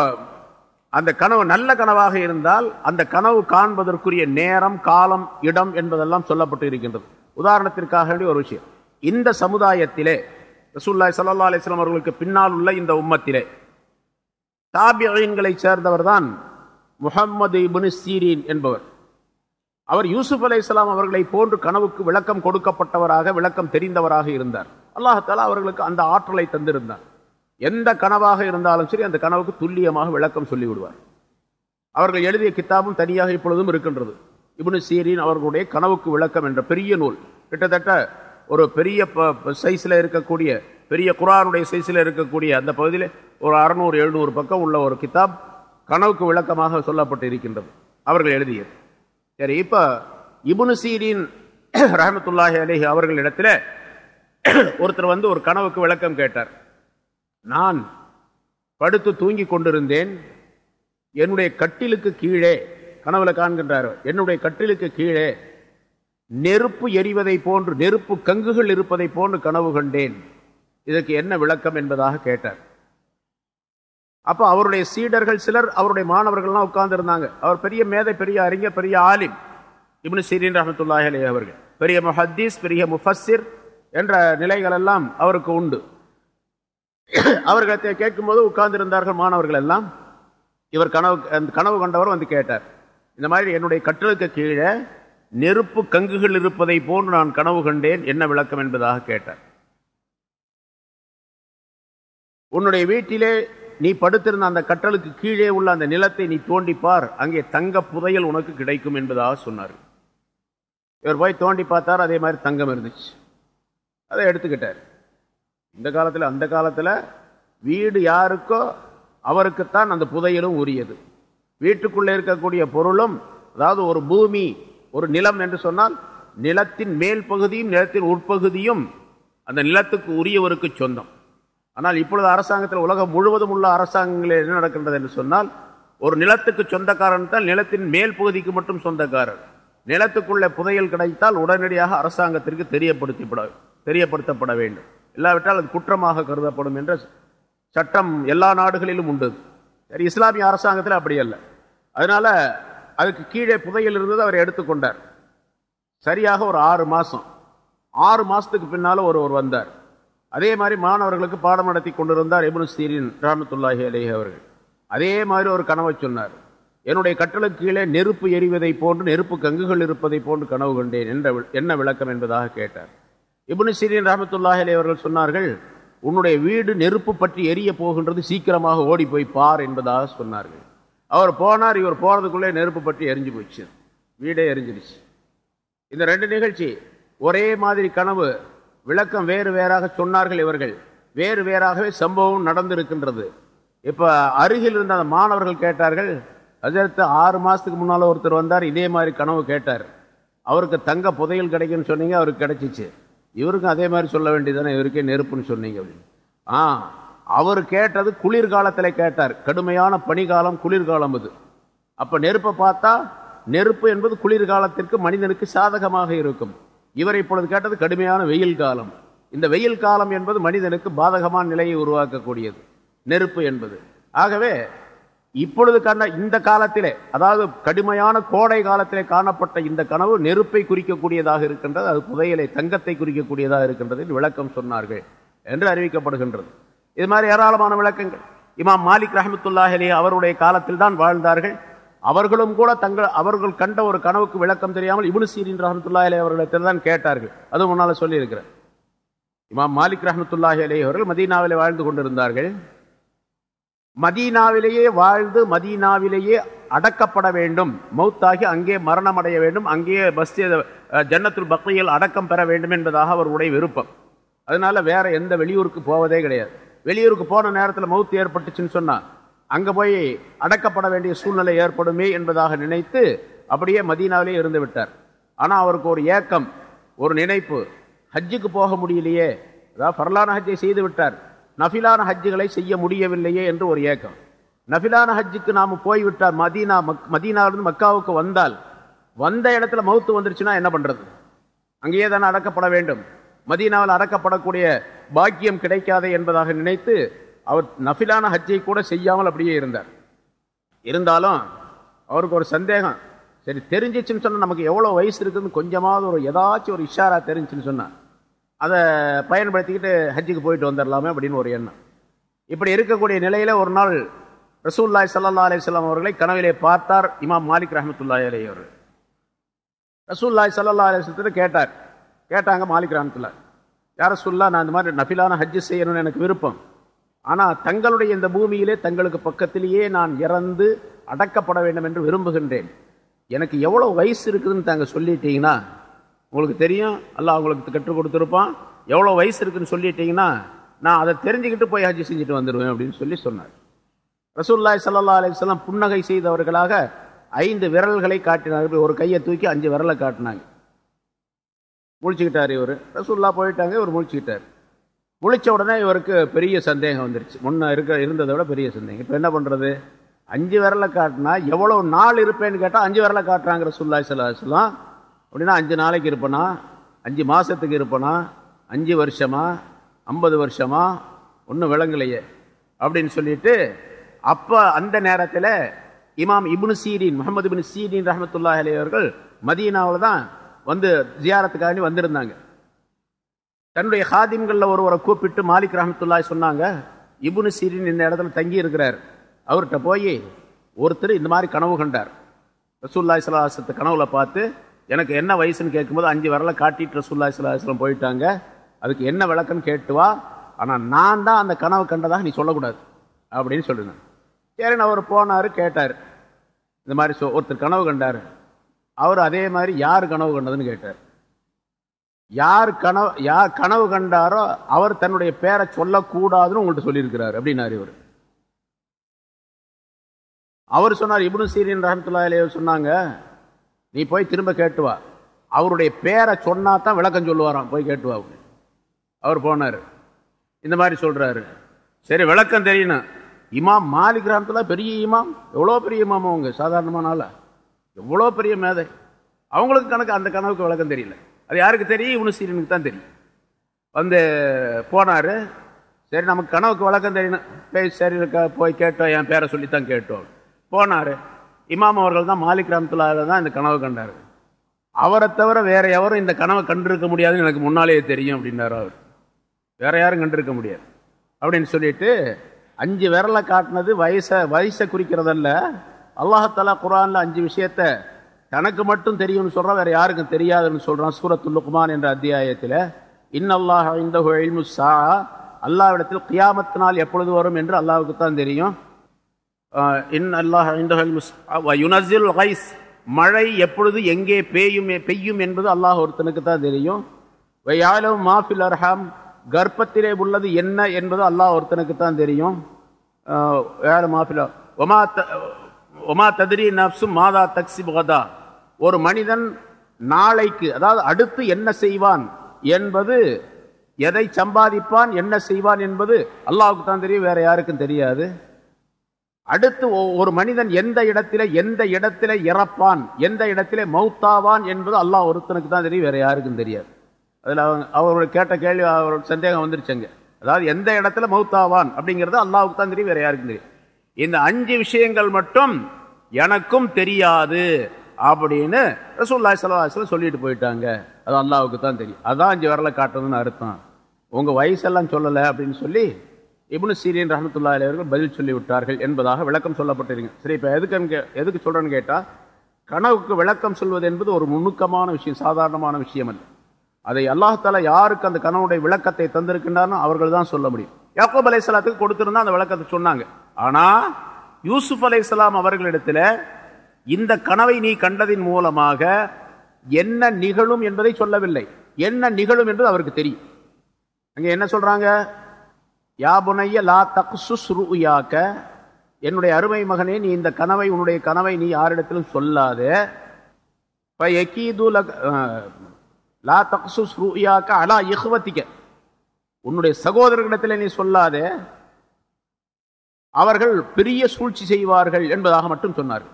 அந்த கனவு நல்ல கனவாக இருந்தால் அந்த கனவு காண்பதற்குரிய நேரம் காலம் இடம் என்பதெல்லாம் சொல்லப்பட்டு இருக்கின்றது. உதாரணத்திற்காக வேண்டிய ஒரு விஷயம். இந்த சமுதாயத்திலே ரசூல்லாய் சல்லா அலிஸ்லாம் அவர்களுக்கு பின்னால் உள்ள இந்த உம்மத்திலே. தாபியங்களை சேர்ந்தவர் தான் முகம்மது இபுனு சீரீன் என்பவர். அவர் யூசுப் அலை இஸ்லாம் அவர்களை போன்று கனவுக்கு விளக்கம் கொடுக்கப்பட்டவராக விளக்கம் தெரிந்தவராக இருந்தார். அல்லாஹாலா அவர்களுக்கு அந்த ஆற்றலை தந்திருந்தார். எந்த கனவாக இருந்தாலும் சரி அந்த கனவுக்கு துல்லியமாக விளக்கம் சொல்லிவிடுவார். அவர்கள் எழுதிய கித்தாபும் தனியாக இப்பொழுதும் இருக்கின்றது. இபுனு சீரின் அவர்களுடைய கனவுக்கு விளக்கம் என்ற பெரிய நூல். கிட்டத்தட்ட ஒரு பெரிய சைஸில் இருக்கக்கூடிய பெரிய குரானுடைய சைஸில் இருக்கக்கூடிய அந்த பகுதியில் ஒரு அறநூறு எழுநூறு பக்கம் உள்ள ஒரு கிதாப் கனவுக்கு விளக்கமாக சொல்லப்பட்டு இருக்கின்றது அவர்கள் எழுதியது. சரி இப்போ இபுனு சீரின் ரஹமத்துல்லாஹி அலேஹி அவர்களிடத்தில் ஒருத்தர் வந்து ஒரு கனவுக்கு விளக்கம் கேட்டார். நான் படுத்து தூங்கி கொண்டிருந்தேன். என்னுடைய கட்டிலுக்கு கீழே கனவுல காண்கின்றார் என்னுடைய கட்டிலுக்கு கீழே நெருப்பு எரிவதை போன்று நெருப்பு கங்குகள் இருப்பதை போன்று கனவு கண்டேன். இதற்கு என்ன விளக்கம் என்பதாக கேட்டார். அப்போ அவருடைய சீடர்கள் சிலர் அவருடைய மாணவர்கள்லாம் உட்கார்ந்துருந்தாங்க. அவர் பெரிய மேதை பெரிய அறிஞர் பெரிய ஆலிம். இப்னு சீரின் ரஹமத்துல்லாஹி அலி அவர்கள். பெரிய முஹத்தீஸ் பெரிய முஃபஸிர் என்ற நிலைகள் எல்லாம் அவருக்கு உண்டு. அவர்களை கேட்கும்போது உட்கார்ந்திருந்தார்கள் மாணவர்கள் எல்லாம். இவர் கனவு அந்த கனவு கண்டவர் வந்து கேட்டார். இந்த மாதிரி என்னுடைய கட்டளுக்கு கீழே நெருப்பு கங்குகள் இருப்பதை போன்று நான் கனவு கண்டேன். என்ன விளக்கம் என்பதாக கேட்டார். உன்னுடைய வீட்டிலே நீ படுத்திருந்த அந்த கட்டளுக்கு கீழே உள்ள அந்த நிலத்தை நீ தோண்டிப்பார் அங்கே தங்க புதையல் உனக்கு கிடைக்கும் என்பதாக சொன்னார். இவர் போய் தோண்டி பார்த்தார். அதே மாதிரி தங்கம் இருந்துச்சு. அதை எடுத்துக்கிட்டார். இந்த காலத்தில் அந்த காலத்தில் வீடு யாருக்கோ அவருக்குத்தான் அந்த புதையலும் உரியது. வீட்டுக்குள்ளே இருக்கக்கூடிய பொருளும் அதாவது ஒரு பூமி ஒரு நிலம் என்று சொன்னால் நிலத்தின் மேல் பகுதியும் நிலத்தின் உட்பகுதியும் அந்த நிலத்துக்கு உரியவருக்கு சொந்தம். ஆனால் இப்பொழுது அரசாங்கத்தில் உலகம் முழுவதும் உள்ள அரசாங்கங்களில் என்ன நடக்கின்றது என்று சொன்னால் ஒரு நிலத்துக்கு சொந்தக்காரன் தான் நிலத்தின் மேல் பகுதிக்கு மட்டும் சொந்தக்காரர். நிலத்துக்குள்ள புதையல் கிடைத்தால் உடனடியாக அரசாங்கத்திற்கு தெரியப்படுத்திப்பட தெரியப்படுத்தப்பட வேண்டும். இல்லாவிட்டால் அது குற்றமாக கருதப்படும் என்ற சட்டம் எல்லா நாடுகளிலும் உண்டு. சரி இஸ்லாமிய அரசாங்கத்தில் அப்படி அல்ல. அதனால் அதுக்கு கீழே புதையல் இருந்தது அவர் எடுத்துக்கொண்டார் சரியாக ஒரு ஆறு மாதம் ஆறு மாதத்துக்கு பின்னால் ஒருவர் வந்தார். அதே மாதிரி மாணவர்களுக்கு பாடம் நடத்தி கொண்டிருந்தார் எபுனு சீரின் ராமத்துல்லாஹி அலேஹி அவர்கள். அதே மாதிரி ஒரு கனவை சொன்னார். என்னுடைய கட்டளுக்கு கீழே நெருப்பு எரிவதை போன்று நெருப்பு கங்குகள் இருப்பதை போன்று கனவு கண்டேன் என்ற என்ன விளக்கம் என்பதாக கேட்டார். இபுனு சீரின் ரஹமத்துல்லாஹி அவர்கள் சொன்னார்கள் உன்னுடைய வீடு நெருப்பு பற்றி எரிய போகின்றது சீக்கிரமாக ஓடி போய் பார் என்பதாக சொன்னார்கள். அவர் போனார் இவர் போகிறதுக்குள்ளே நெருப்பு பற்றி எரிஞ்சு போச்சு. வீடே எரிஞ்சிருச்சு. இந்த ரெண்டு நிகழ்ச்சி ஒரே மாதிரி கனவு விளக்கம் வேறு வேறாக சொன்னார்கள் இவர்கள். வேறு வேறாகவே சம்பவம் நடந்திருக்கின்றது. இப்போ அருகில் இருந்த அந்த மாணவர்கள் கேட்டார்கள் அதற்கு ஆறு மாதத்துக்கு முன்னால் ஒருத்தர் வந்தார் இதே மாதிரி கனவு கேட்டார். அவருக்கு தங்க புதையல் கிடைக்குன்னு சொன்னீங்க அவருக்கு கிடைச்சிச்சு. இவருக்கும் அதே மாதிரி சொல்ல வேண்டியதானே இவருக்கே நெருப்புன்னு சொன்னீங்க. அப்படின்னு ஆ அவர் கேட்டது குளிர்காலத்தில் கேட்டார். கடுமையான பனிகாலம் குளிர்காலம் அது. அப்போ நெருப்பை பார்த்தா நெருப்பு என்பது குளிர்காலத்திற்கு மனிதனுக்கு சாதகமாக இருக்கும். இவர் இப்பொழுது கேட்டது கடுமையான வெயில் காலம். இந்த வெயில் காலம் என்பது மனிதனுக்கு பாதகமான நிலையை உருவாக்கக்கூடியது. நெருப்பு என்பது. ஆகவே இப்பொழுது கண்ட இந்த காலத்திலே அதாவது கடுமையான கோடை காலத்திலே காணப்பட்ட இந்த கனவு நெருப்பை குறிக்கக்கூடியதாக இருக்கின்றது. அது புதையலை தங்கத்தை குறிக்கக்கூடியதாக இருக்கின்றது விளக்கம் சொன்னார்கள் என்று அறிவிக்கப்படுகின்றது. இது மாதிரி ஏராளமான விளக்கங்கள். இமாம் மாலிக் ரஹமத்துல்லாஹலி அவருடைய காலத்தில் தான் வாழ்ந்தார்கள். அவர்களும் கூட தங்கள் அவர்கள் கண்ட ஒரு கனவுக்கு விளக்கம் தெரியாமல் இபுனு சீரின் ரஹமத்துல்லாஹி அவர்களிடத்தில் தான் கேட்டார்கள். அதுவும் முன்னால சொல்லியிருக்கிறேன். இமாம் மாலிக் ரஹமத்துல்லாஹி அலி அவர்கள் மதீனாவிலே வாழ்ந்து கொண்டிருந்தார்கள். மதீனாவிலேயே வாழ்ந்து மதீனாவிலேயே அடக்கப்பட வேண்டும். மௌத்தாகி அங்கே மரணம் அடைய வேண்டும். அங்கேயே பஸ்தி ஜன்னத்துல் பக்தியில் அடக்கம் பெற வேண்டும் என்பதாக அவருடைய விருப்பம். அதனால வேற எந்த வெளியூருக்கு போவதே கிடையாது. வெளியூருக்கு போன நேரத்தில் மௌத்து ஏற்பட்டுச்சுன்னு சொன்னா அங்கே போய் அடக்கப்பட வேண்டிய சூழ்நிலை ஏற்படுமே என்பதாக நினைத்து அப்படியே மதீனாவிலே இருந்து விட்டார். ஆனால் அவருக்கு ஒரு ஏக்கம் ஒரு நினைப்பு ஹஜ்ஜுக்கு போக முடியலையே அதாவது பரலான ஹஜ்ஜை செய்து விட்டார். நஃபிலான ஹஜ்ஜுகளை செய்ய முடியவில்லையே என்று ஒரு ஏக்கம். நஃபிலான ஹஜ்ஜுக்கு நாம் போய்விட்டால் மதீனா மக் மதீனாவிலிருந்து மக்காவுக்கு வந்தால் வந்த இடத்துல மௌத்து வந்துருச்சுன்னா என்ன பண்ணுறது அங்கேயே தானே அடக்கப்பட வேண்டும். மதீனாவில் அடக்கப்படக்கூடிய பாக்கியம் கிடைக்காதே என்பதாக நினைத்து அவர் நஃபிலான ஹஜ்ஜை கூட செய்யாமல் அப்படியே இருந்தார். இருந்தாலும் அவருக்கு ஒரு சந்தேகம். சரி தெரிஞ்சிச்சுன்னு சொன்னால் நமக்கு எவ்வளோ வயசு இருக்குதுன்னு கொஞ்சமாவது ஒரு ஏதாச்சும் ஒரு இஷாரா தெரிஞ்சுன்னு சொன்னா அதை பயன்படுத்திக்கிட்டு ஹஜ்ஜுக்கு போயிட்டு வந்துடலாமே அப்படின்னு ஒரு எண்ணம். இப்படி இருக்கக்கூடிய நிலையில் ஒரு நாள் ரசூல்லாய் சல்லா அலிஸ்லாம் அவர்களை கனவிலே பார்த்தார் இமாம் மாலிக் ரஹமத்துல்லாய் அலி அவர் ரசூல்லாய் சல்லா அலிஸ்லத்தை கேட்டார் கேட்டாங்க மாலிக் கிராமத்தில் யார சொல்லா நான் இந்த மாதிரி நஃபிலான ஹஜ்ஜு செய்யணும்னு எனக்கு விருப்பம். ஆனால் தங்களுடைய இந்த பூமியிலே தங்களுக்கு பக்கத்திலேயே நான் இறந்து அடக்கப்பட வேண்டும் என்று விரும்புகின்றேன். எனக்கு எவ்வளோ வயசு இருக்குதுன்னு தாங்க சொல்லிட்டீங்கன்னா உங்களுக்கு தெரியும் எல்லாம் அவங்களுக்கு கற்றுக் கொடுத்துருப்பான். எவ்வளோ வயசு இருக்குதுன்னு சொல்லிட்டீங்கன்னா நான் அதை தெரிஞ்சுக்கிட்டு போய் ஹஜ்ஜு செஞ்சுட்டு வந்துடுவேன் அப்படின்னு சொல்லி சொன்னார். ரசூல்லாய் சல்லா அலிஸ்லாம் புன்னகை செய்தவர்களாக ஐந்து விரல்களை காட்டினார்கள். ஒரு கையை தூக்கி அஞ்சு விரலை காட்டினாங்க. முழிச்சுக்கிட்டார் இவர். ரசூல்லா போயிட்டாங்க இவர் முழிச்சுக்கிட்டார். முழிச்ச உடனே இவருக்கு பெரிய சந்தேகம் வந்துருச்சு. முன்ன இருக்க இருந்ததை விட பெரிய சந்தேகம். இப்போ என்ன பண்ணுறது அஞ்சு விரலை காட்டினா எவ்வளோ நாள் இருப்பேன்னு கேட்டால் அஞ்சு விரலை காட்டுறாங்க ரசூல்லா சல்லா அப்படின்னா அஞ்சு நாளைக்கு இருப்பனா? அஞ்சு மாதத்துக்கு இருப்பனா? அஞ்சு வருஷமா? ஐம்பது வருஷமா? ஒன்றும் விளங்கலையே. அப்படின்னு சொல்லிட்டு அப்போ அந்த நேரத்தில் இமாம் இபுனு சீரின் முகமது பின் சீரின் ரஹமத்துல்லா அலி அவர்கள் மதீனாவில் தான் வந்து ஜியாரத்துக்காண்டி வந்திருந்தாங்க. தன்னுடைய ஹாதிம்களில் ஒருவரை கூப்பிட்டு மாலிக் ரஹமத்துல்லாய் சொன்னாங்க இபுனு சீரின் இந்த இடத்துல தங்கி இருக்கிறார். அவர்கிட்ட போய் ஒருத்தர் இந்த மாதிரி கனவு கண்டார். ரசூல்லாய் சலாஹத்தை கனவுல பார்த்து எனக்கு என்ன வயசுன்னு கேட்கும்போது அஞ்சு வரல காட்டிட்டு ரசூல்லாய் சலாஹம் போயிட்டாங்க. அதுக்கு என்ன விளக்கம்னு கேட்டுவா ஆனால் நான் தான் அந்த கனவு கண்டதாக நீ சொல்லக்கூடாது அப்படின்னு சொல்லுங்க. சரின்னு அவர் போனார் கேட்டார். இந்த மாதிரி சொ ஒருத்தர் கனவு கண்டார். அவர் அதே மாதிரி யார் கனவு கண்டதுன்னு கேட்டார். யார் கனவு யார் கனவு கண்டாரோ அவர் தன்னுடைய பேரை சொல்லக்கூடாதுன்னு உங்கள்கிட்ட சொல்லியிருக்கிறார் அப்படின்னாரு இவர். அவர் சொன்னார் இப்னு சீரியன் ரஹமத்துல்லா சொன்னாங்க நீ போய் திரும்ப கேட்டுவா அவருடைய பேரை சொன்னா தான் விளக்கம் சொல்லுவாராம் போய் கேட்டுவா அவர் போனார். இந்த மாதிரி சொல்கிறாரு சரி விளக்கம் தெரியணும். இமாம் மாலிக் கிராமத்தில் பெரிய இமாம் எவ்வளோ பெரிய இமாம் அவங்க சாதாரணமான ஆளா? எவ்வளோ பெரிய மேதை? அவங்களுக்கு கணக்கு அந்த கனவுக்கு விளக்கம் தெரியல. அது யாருக்கு தெரியும்? இவனு சீரனுக்கு தான் தெரியும். வந்து போனார். சரி நமக்கு கனவுக்கு விளக்கம் தெரியணும். போய் சரி போய் கேட்டோம் என் பேரை சொல்லித்தான் கேட்டோம். போனார். இமாம் அவர்கள் தான் மாலிக் ரஹமத்துல்லாவில் தான் இந்த கனவு கண்டார். அவரை தவிர வேற எவரும் இந்த கனவை கண்டிருக்க முடியாதுன்னு எனக்கு முன்னாலேயே தெரியும் அப்படின்னாரு அவர். வேற யாரும் கண்டிருக்க முடியாது. அப்படின்னு சொல்லிட்டு அஞ்சு விரலை காட்டினது வயசை வயசை குறிக்கிறதல்ல. அல்லாஹாலா குரான்ல அஞ்சு விஷயத்த தனக்கு மட்டும் தெரியும்னு சொல்கிறான் வேறு யாருக்கும் தெரியாதுன்னு சொல்கிறான் சூரத்துல் லுக்மான் என்ற அத்தியாயத்தில். இன்னல்லாஹ் இந்த சா அல்லாவிடத்தில் கியாமத்தினால் எப்பொழுது வரும் என்று அல்லாவுக்கு தான் தெரியும் இன் அல்லாஹ் இந்த யுனசில் கைஸ். மழை எப்பொழுது எங்கே பெய்யும் பெய்யும் என்பது அல்லாஹ் ஒருத்தனுக்கு தான் தெரியும் யாலும் மாஃபில் அர்ஹாம். கர்ப்பத்திலே உள்ளது என்ன என்பது அல்லாஹ் ஒருத்தனுக்கு தான் தெரியும் வேலை மாஃபில் ஒமா ஒமா ததிரி நப்சு மாதா தக்சி புகதா ஒரு மனிதன் நாளைக்கு அதாவது அடுத்து என்ன செய்வான் என்பது எதை சம்பாதிப்பான் என்ன செய்வான் என்பது அல்லாவுக்கு தான் தெரியும் வேற யாருக்கும் தெரியாது. அடுத்து ஒரு மனிதன் எந்த இடத்தில எந்த இடத்தில இறப்பான் எந்த இடத்தில மௌத்தாவான் என்பது அல்லாஹ் ஒருத்தனுக்கு தான் தெரியும் வேற யாருக்கும் தெரியாது. அதில் அவங்க அவரோட கேட்ட கேள்வி அவரோட சந்தேகம் வந்துருச்சுங்க அதாவது எந்த இடத்துல மௌத்தாவான் அப்படிங்கிறது அல்லாவுக்கு தான் தெரியும் வேற யாருக்கும் தெரியும் இந்த அஞ்சு விஷயங்கள் மட்டும் எனக்கும் தெரியாது அப்படின்னு ரசூல்லாய் சலாஹ் சொல்லிட்டு போயிட்டாங்க. அது அல்லாவுக்கு தான் தெரியும். அதான் அஞ்சு வரல காட்டுறதுன்னு அர்த்தம். உங்கள் வயசெல்லாம் சொல்லலை அப்படின்னு சொல்லி இப்னு சீரியன் ரஹமத்துல்லா அவர்கள் பதில் சொல்லிவிட்டார்கள் என்பதாக விளக்கம் சொல்லப்பட்டிருங்க சரி இப்போ எதுக்கு எதுக்கு சொல்கிறேன்னு கேட்டால் கனவுக்கு விளக்கம் சொல்வது என்பது ஒரு நுணுக்கமான விஷயம் சாதாரணமான விஷயம் அல்ல. அதை அல்லாஹால யாருக்கு அந்த கனவுடைய விளக்கத்தை தந்திருக்கின்றானோ அவர்கள் தான் சொல்ல முடியும். யாக்கோப் அலை சலாத்துக்கு அந்த விளக்கத்தை சொன்னாங்க. ஆனா யூசுப் அலை சலாம் அவர்களிடத்தில் இந்த கனவை நீ கண்டதின் மூலமாக என்ன நிகழும் என்பதை சொல்லவில்லை. என்ன நிகழும் என்பது அவருக்கு தெரியும். அங்கே என்ன சொல்றாங்க? யாபுனைய லா தக்சுஸ் ருயாக்க என்னுடைய அருமை மகனே நீ இந்த கனவை உன்னுடைய கனவை நீ யாரிடத்திலும் சொல்லாது. லா தக்சுஸ் ருயாக்க அலா இஹ்வத்திக்க உன்னுடைய சகோதரர்களிடத்தில் நீ சொல்லாதே. அவர்கள் பெரிய சூழ்ச்சி செய்வார்கள் என்பதாக மட்டும் சொன்னார்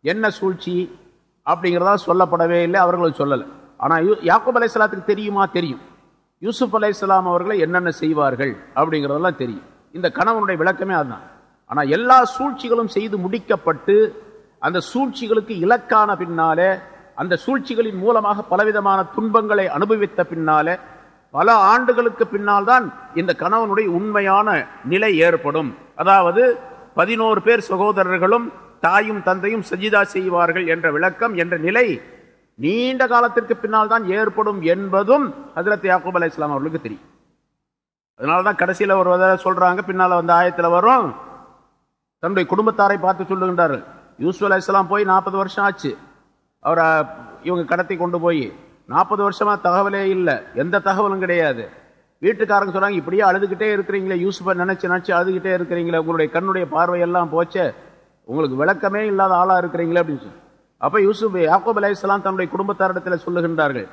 என்ன சூழ்ச்சி? அப்படிங்கிறதா சொல்லப்படவே இல்லை அவர்கள் சொல்லலை. ஆனால் யாக்கூப் அலையாத்துக்கு தெரியுமா? தெரியும். யூசுப் அலைஹிஸ்ஸலாம் அவர்களை என்னென்ன செய்வார்கள் அப்படிங்கிறதெல்லாம் தெரியும். இந்த கணவனுடைய விளக்கமே அதுதான். ஆனால் எல்லா சூழ்ச்சிகளும் செய்து முடிக்கப்பட்டு அந்த சூழ்ச்சிகளுக்கு இலக்கான பின்னாலே அந்த சூழ்ச்சிகளின் மூலமாக பலவிதமான துன்பங்களை அனுபவித்த பின்னாலே பல ஆண்டுகளுக்கு பின்னால் தான் இந்த கணவனுடைய உண்மையான நிலை ஏற்படும். அதாவது பதினோரு பேர் சகோதரர்களும் தாயும் தந்தையும் சஜிதா செய்வார்கள் என்ற விளக்கம் என்ற நிலை நீண்ட காலத்திற்கு பின்னால் தான் ஏற்படும் என்பதும் ஹசரத் யாக்கூப் அலி இஸ்லாம் அவர்களுக்கு தெரியும். அதனால தான் கடைசியில் ஒரு சொல்கிறாங்க பின்னால் வந்து ஆயத்தில் வரும். தன்னுடைய குடும்பத்தாரை பார்த்து சொல்லுகின்றார் யூசுப் அலை இஸ்லாம் போய் நாற்பது வருஷம் ஆச்சு. அவரை இவங்க கடத்தி கொண்டு போய். நாற்பது வருஷமா தகவலே இல்லை. எந்த தகவலும் கிடையாது. வீட்டுக்காரங்க சொன்னாங்க இப்படியே அழுதுகிட்டே இருக்கிறீங்களே யூசுஃபை நினச்சி நினச்சி அழுதுகிட்டே இருக்கிறீங்களே உங்களுடைய கண்ணுடைய பார்வையெல்லாம் போச்சே உங்களுக்கு விளக்கமே இல்லாத ஆளாக இருக்கிறீங்களே அப்படின்னு சொல்லி அப்போ யூசுப் யாக்கோப் அலைஹிஸ்ஸலாம் தன்னுடைய குடும்பத்தாரிடத்தில் சொல்லுகின்றார்கள்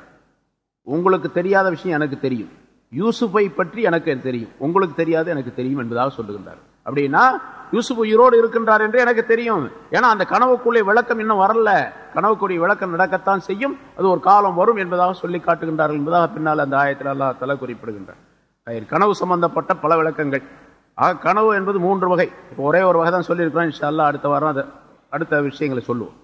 உங்களுக்கு தெரியாத விஷயம் எனக்கு தெரியும். யூசுஃபை பற்றி எனக்கு தெரியும். உங்களுக்கு தெரியாது எனக்கு தெரியும் என்பதாக சொல்லுகின்றார் அப்படின்னா யூசுப் உயிரோடு இருக்கின்றார் என்று எனக்கு தெரியும். ஏன்னா அந்த கனவுக்குள்ளே விளக்கம் இன்னும் வரல. கனவுக்குரிய விளக்கம் நடக்கத்தான் செய்யும். அது ஒரு காலம் வரும் என்பதாக சொல்லி காட்டுகின்றார்கள் என்பதாக பின்னால் அந்த ஆயத்தில் அல்லா தலை குறிப்பிடுகின்றார் கனவு சம்பந்தப்பட்ட பல விளக்கங்கள். ஆக கனவு என்பது மூன்று வகை. இப்போ ஒரே ஒரு வகை தான் சொல்லியிருக்கிறோம். இன்ஷா அல்லா அடுத்த வாரம் அதை அடுத்த விஷயங்களை சொல்லுவோம்.